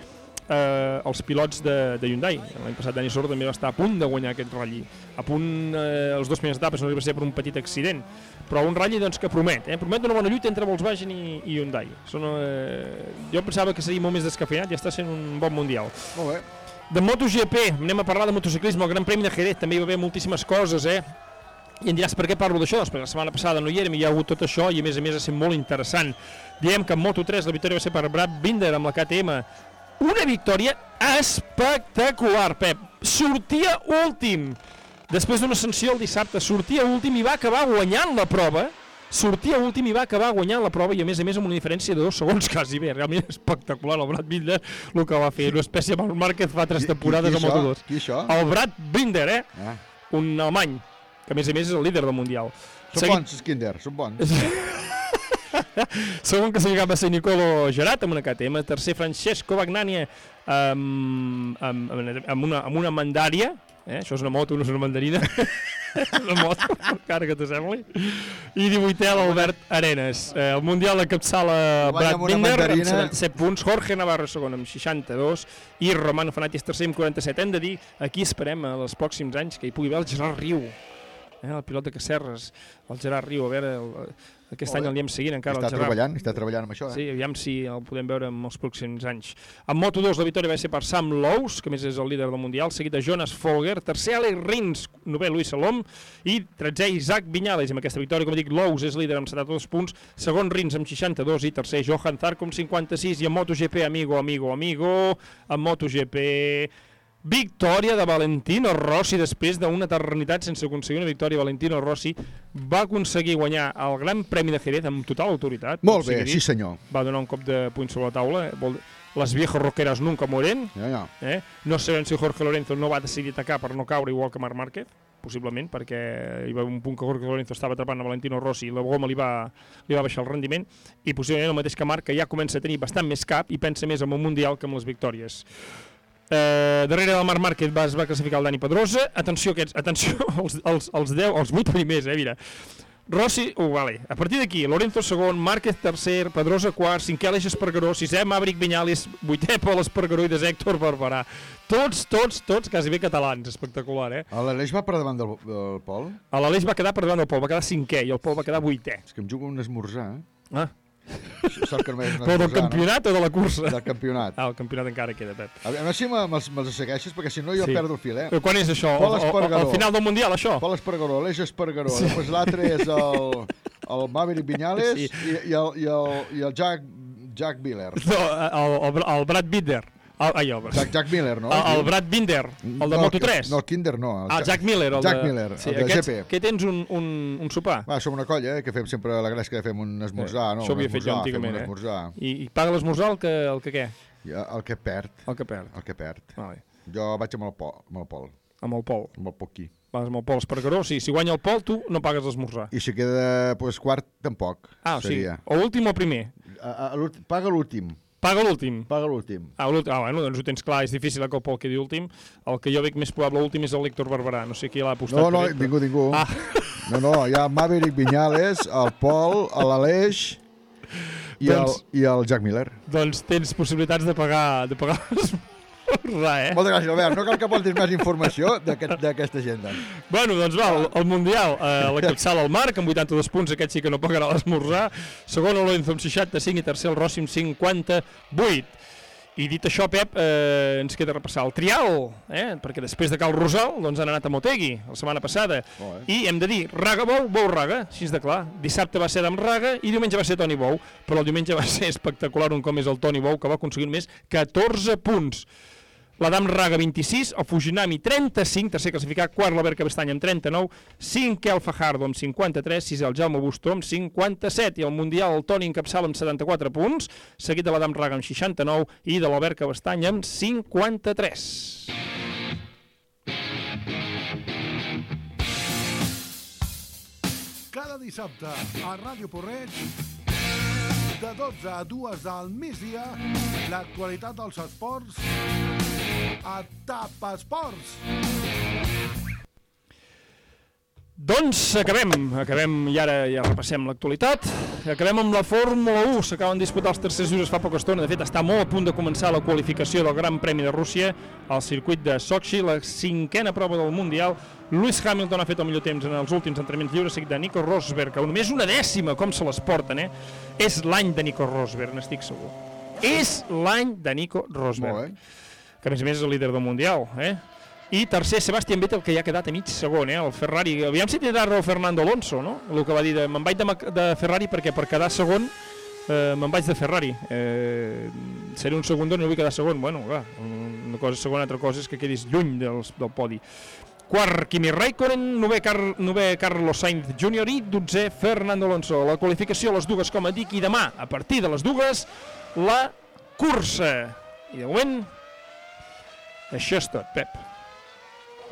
eh, els pilots de, de Hyundai. L'any passat Dani Sordo també va estar a punt de guanyar aquest ratll. A punt eh, els dos primers etapes no arriba a ser per un petit accident. Però un ratll doncs, que promet, eh? promet una bona lluita entre Volkswagen i, i Hyundai. Són, eh, jo pensava que seria molt més descafeinat i està sent un bon mundial. Molt bé. De MotoGP, anem a parlar de motociclisme, el Gran Premi de Jerez, també hi va haver moltíssimes coses, eh? I em diràs per què parlo d'això? Doncs perquè la setmana passada no hi érem i hi ha hagut tot això i a més a més ha estat molt interessant. Diem que en Moto3 la victòria va ser per Brad Binder amb la KTM. Una victòria espectacular, Pep. Sortia últim. Després d'una sanció el dissabte, sortia últim i va acabar guanyant la prova. Sortia últim i va acabar guanyant la prova i a més a més amb una diferència de dos segons [laughs] quasi bé. Realment espectacular el Brad Binder el que va fer. Una espècie de Marc Márquez fa tres temporades qui al això? Moto2. Qui això? El Brad Binder, eh? Ah. Un alemany, que a més a més és el líder del Mundial. Són bons, Skinder, són bons. [laughs] Segon classificat va ser Nicolo Gerat amb una KTM, tercer Francesco Bagnania amb, amb, amb, amb, una, amb una mandària, eh? això és una moto, no és una mandarina, [laughs] una moto, encara que t'assembli, i 18è l'Albert Arenas. Eh, el Mundial encapçala Brad Binder amb mandarina. 77 punts, Jorge Navarro segon amb 62 i Romano Fanati és tercer amb 47. Hem de dir, aquí esperem a els pròxims anys que hi pugui haver el Gerard Riu, eh, el pilot de Cacerres, el Gerard Riu, a veure, el, aquest any el anem seguint encara, Està el Gerard. treballant, està treballant amb això, eh? Sí, aviam si el podem veure en els pròxims anys. En Moto2 la victòria va ser per Sam Lowe's, que més és el líder del Mundial, seguit de Jonas Folger, tercer Alex Rins, novè Luis Salom, i tretzè Isaac Viñales. Amb aquesta victòria, com dic, Lowe's és líder amb 72 punts, segon Rins amb 62 i tercer Johan Zarco amb 56. I en MotoGP, amigo, amigo, amigo, en MotoGP... Victòria de Valentino Rossi després d'una eternitat sense aconseguir una victòria. Valentino Rossi va aconseguir guanyar el Gran Premi de Jerez amb total autoritat. Molt bé, sí senyor. Va donar un cop de puny sobre la taula. eh, Vol... Les viejas roqueras nunca mueren. Ja, ja. Eh? No sabem si Jorge Lorenzo no va decidir atacar per no caure igual que Marc Márquez, possiblement, perquè hi va un punt que Jorge Lorenzo estava atrapant a Valentino Rossi i la goma li va, li va baixar el rendiment, i possiblement el mateix que Marc, que ja comença a tenir bastant més cap i pensa més en el Mundial que en les victòries. Eh, darrere del Marc Márquez va, es va classificar el Dani Pedrosa. Atenció, aquests, atenció [laughs] els, els, els 10, els 8 primers, eh, mira. Rossi, oh, vale. A partir d'aquí, Lorenzo segon, Márquez tercer, Pedrosa quart, cinquè Aleix Espargaró, sisè Maverick Viñales, vuitè Pol Espargaró i desè Héctor Barberà. Tots, tots, tots quasi bé catalans, espectacular, eh? L'Aleix va per davant del, del Pol? L'Aleix va quedar per davant del Pol, va quedar cinquè i el Pol va quedar vuitè. És que em jugo un esmorzar, eh? Ah. Sort que no m'hagués Però del campionat o de la cursa? Del campionat. Ah, el campionat encara queda, Pep. A veure si me'ls me segueixes, perquè si no jo Sí. perdo el fil, eh? Però quan és això? Pol Espargaró. al final del Mundial, això? Pol Espargaró, Aleix Espargaró. Sí. Després l'altre és el, el Maverick Viñales Sí. sí. i, i, el, i, el, i el Jack, Jack Miller. No, el, el, el Brad Binder. El, ai, el, Jack, Jack Miller, no? El, el Brad Binder, el de no, Moto3. No, el Kinder no. El Ah, Jack Miller, el Jack de... Miller, sí, el de aquests, GP. Que tens un, un, un sopar. Va, som una colla, eh, que fem sempre a la Gresca, fem un esmorzar, no? Això ho havia fet jo antigament, eh? I, I paga l'esmorzar el que, el que què? Ja, el que perd. El que perd. El que perd. Vale. Jo vaig amb el Pol. Amb el Pol. Amb el Pol. Amb el Poquí. Vas amb el Pol Espargaró, sí. Si guanya el Pol, tu no pagues l'esmorzar. I si queda pues, quart, tampoc. Ah, o sigui, o últim o primer. A, a, l'últim- paga l'últim. Paga l'últim. Paga l'últim. Ah, l'últim. ah, bueno, doncs ho tens clar, és difícil que el Pol quedi últim. El que jo veig més probable últim és el Héctor Barberà. No sé qui l'ha apostat. No, no, ell, ningú, ningú. Ah. No, no, hi ha Maverick Viñales, el Pol, l'Aleix i, Doncs- el, i el Jack Miller. Doncs tens possibilitats de pagar, de pagar l'esmorzar, eh? Moltes gràcies, Albert. No cal que portis més informació d'aquest- d'aquesta agenda. Bueno, doncs va, el, el Mundial, eh, la capçala al Marc, amb 82 punts, aquest sí que no pagarà l'esmorzar. Segon el Lorenzo amb 65 i tercer el Rossi amb 58. I dit això, Pep, eh, ens queda repassar el trial, eh? perquè després de Cal Rosal doncs han anat a Motegi la setmana passada. Oh, eh? I hem de dir, Raga Bou, Bou Raga, així és de clar. Dissabte va ser d'en Raga i diumenge va ser Toni Bou, però el diumenge va ser espectacular un com és el Toni Bou, que va aconseguir més 14 punts. L'Adam Raga 26, el Fujinami 35, tercer classificat, quart l'Albert Cabestany amb 39, cinquè el Fajardo amb 53, sisè el Jaume Bustó amb 57 i el Mundial el Toni encapçala amb 74 punts, seguit de l'Adam Raga amb 69 i de l'Albert Cabestany amb 53. Cada dissabte a Ràdio Porreig, de 12 a 2 del migdia, l'actualitat dels esports a TAP Esports. Doncs acabem, acabem i ara ja repassem l'actualitat. Acabem amb la Fórmula 1, s'acaben de disputar els tercers gires fa poca estona. De fet, està molt a punt de començar la qualificació del Gran Premi de Rússia al circuit de Sochi, la cinquena prova del Mundial. Lewis Hamilton ha fet el millor temps en els últims entrenaments lliures, seguit de Nico Rosberg, que només una dècima, com se les porten, eh? És l'any de Nico Rosberg, n'estic segur. És l'any de Nico Rosberg. Que a més a més és el líder del Mundial, eh? I tercer, Sebastian Vettel, que ja ha quedat a mig segon, eh? El Ferrari. Aviam si tindrà raó Fernando Alonso, no? El que va dir me'n vaig de, de Ferrari perquè per quedar segon eh, me'n vaig de Ferrari. Eh, seré un segon no vull quedar segon. Bueno, clar, una cosa és segon, altra cosa és que quedis lluny dels, del podi. Quart, Kimi Raikkonen, novè, Car novè Carlos Sainz Jr. i dotzè Fernando Alonso. La qualificació a les dues, com et dic, i demà, a partir de les dues, la cursa. I de moment, això és tot, Pep.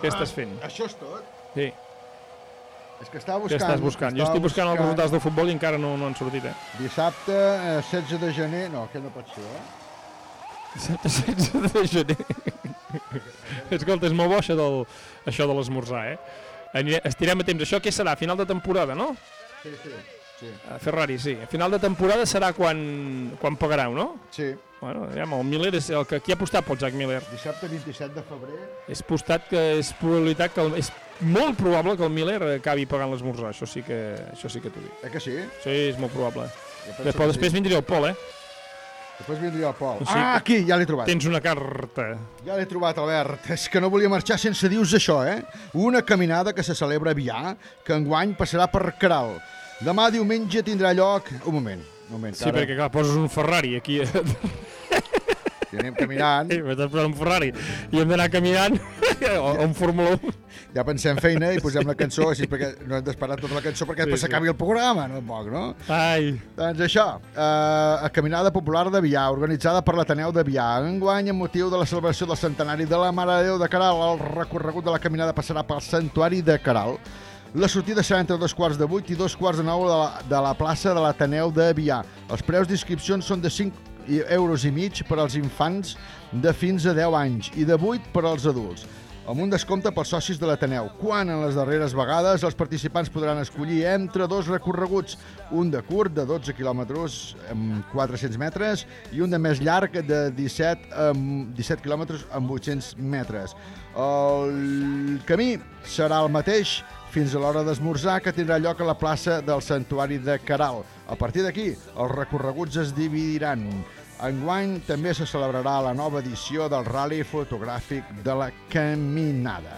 Què estàs fent? Això és tot? Sí. És que estava Què buscant... estàs buscant? Jo estic buscant els resultats de futbol i encara no, no han sortit, eh? Dissabte, eh, 16 de gener... No, aquest no pot ser, eh? Dissabte [laughs] 16 de gener. Escolta, és molt bo això, del, això de l'esmorzar, eh? Estirem a temps. Això què serà? Final de temporada, no? Sí, sí. Sí. A Ferrari, sí. A final de temporada serà quan, quan pagareu, no? Sí. Bueno, ja, el Miller és el que qui ha apostat pel Jack Miller. Dissabte 27 de febrer... És apostat que és probabilitat que el, és molt probable que el Miller acabi pagant l'esmorzar, això sí que això sí que t'ho dic. Eh que sí? Sí, és molt probable. Després, que després sí. vindria el Pol, eh? Després vindria el Pol. O sigui ah, aquí, ja l'he trobat. Tens una carta. Ja l'he trobat, Albert. És que no volia marxar sense dir-vos això, eh? Una caminada que se celebra a Vià, que enguany passarà per Caral. Demà diumenge tindrà lloc... Un moment, un moment. Sí, perquè clar, poses un Ferrari aquí. I anem caminant. Sí, m'estàs posant un Ferrari i hem d'anar caminant o un Fórmula 1. Ja pensem feina i posem la cançó, així perquè no hem d'esperar tota la cançó perquè Sí, després sí. s'acabi el programa, no poc, no? Ai. Doncs això, eh, a Caminada Popular de Vià, organitzada per l'Ateneu de Vià. Enguany, amb motiu de la celebració del centenari de la Mare de Déu de Caral, el recorregut de la caminada passarà pel Santuari de Caral. La sortida serà entre dos quarts de vuit i dos quarts de nou de la, de la plaça de l'Ateneu de Vià. Els preus d'inscripcions són de 5 i- euros i mig per als infants de fins a 10 anys i de 8 per als adults amb un descompte pels socis de l'Ateneu, quan en les darreres vegades els participants podran escollir entre dos recorreguts, un de curt de 12 quilòmetres amb 400 metres i un de més llarg de 17, amb 17 quilòmetres amb 800 metres. El camí serà el mateix fins a l'hora d'esmorzar que tindrà lloc a la plaça del Santuari de Caral. A partir d'aquí, els recorreguts es dividiran. Enguany també se celebrarà la nova edició del Rally Fotogràfic de la Caminada.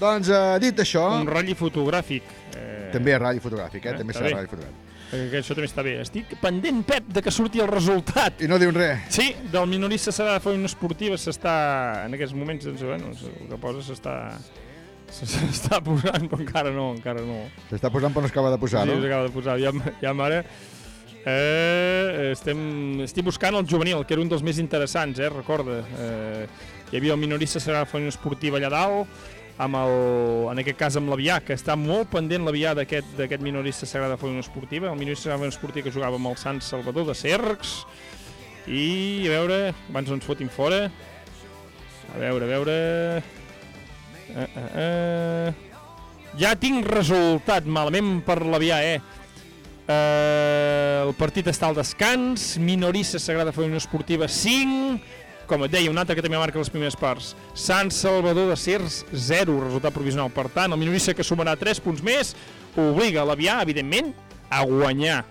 Doncs, eh, dit això... Un ratll fotogràfic. Eh, També és rally fotogràfic, eh? també està serà rally fotogràfic. Eh, Que això també està bé. Estic pendent, Pep, de que surti el resultat. I no diu res. Sí, del minorista serà de feina esportiva, s'està, en aquests moments, doncs, bueno, el que posa s'està s'està posant, però encara no, encara no. S'està posant però no s'acaba de posar, sí, no? s'acaba de posar. Ja, ja ara Eh, estem, estic buscant el juvenil, que era un dels més interessants, eh, recorda. Eh, hi havia el minorista Sagrada Família Esportiva allà dalt, amb el, en aquest cas amb l'Avià, que està molt pendent l'Avià d'aquest minorista Sagrada Família Esportiva, el minorista Sagrada Esportiva que jugava amb el Sant Salvador de Cercs, i a veure, abans no ens fotin fora, a veure, a veure... Uh, uh, uh. Ja tinc resultat, malament per l'Avià, eh? Uh, el partit està al descans, Minorissa Sagrada Família Esportiva 5, com et deia, un altre que també marca les primeres parts. Sant Salvador de Cers 0, resultat provisional. Per tant, el Minorissa que sumarà 3 punts més, obliga l'Avià, evidentment, a guanyar.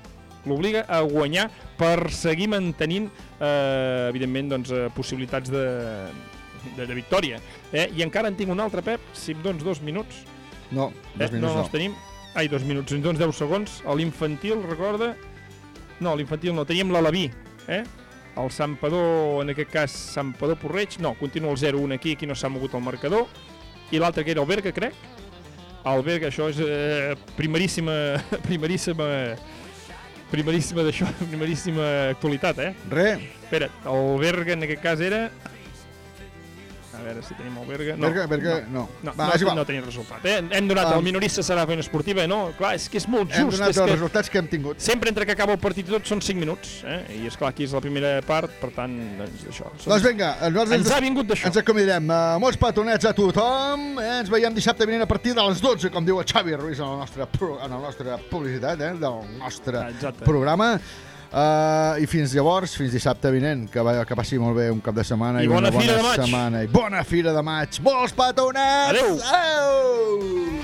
L'obliga a guanyar per seguir mantenint, eh, evidentment, doncs, eh, possibilitats de, de, de victòria. Eh? I encara en tinc un altre, Pep, si em dones dos minuts. No, dos eh? minuts no, no. els tenim. Ai, dos minuts, ens dones 10 segons. A l'infantil, recorda... No, a l'infantil no, teníem l'Alaví, eh? El Sampador, en aquest cas, Sampador Porreig, no, continua el 0-1 aquí, aquí no s'ha mogut el marcador. I l'altre que era el Berga, crec. El Berga, això és eh, primeríssima, [laughs] primeríssima, primeríssima d'això, [laughs] primeríssima actualitat, eh? Re. Espera, el Berga en aquest cas era... A veure si tenim el Berga. No, Berga- Berga, no. No, Va, no, és igual. no tenim resultat. Eh? Hem donat Um, el minorista serà fent esportiva, no? Clar, és que és molt just. Hem donat els que resultats que hem tingut. Sempre entre que acaba el partit i tot són 5 minuts, eh? I és clar, aquí és la primera part, per tant, doncs això. Són- Doncs vinga, nosaltres Ens ha vingut d'això. Ens acomiadem. Uh, molts petonets a tothom. Eh, ens veiem dissabte vinent a partir de les 12, com diu el Xavi Ruiz en la nostra, pro, en la nostra publicitat, eh, del nostre Exacte. programa. Uh, I fins llavors, fins dissabte vinent, que, va, que passi molt bé un cap de setmana. I, i bona, bona fira bona de maig. I bona fira de maig. Molts petonets! Adéu! Adéu!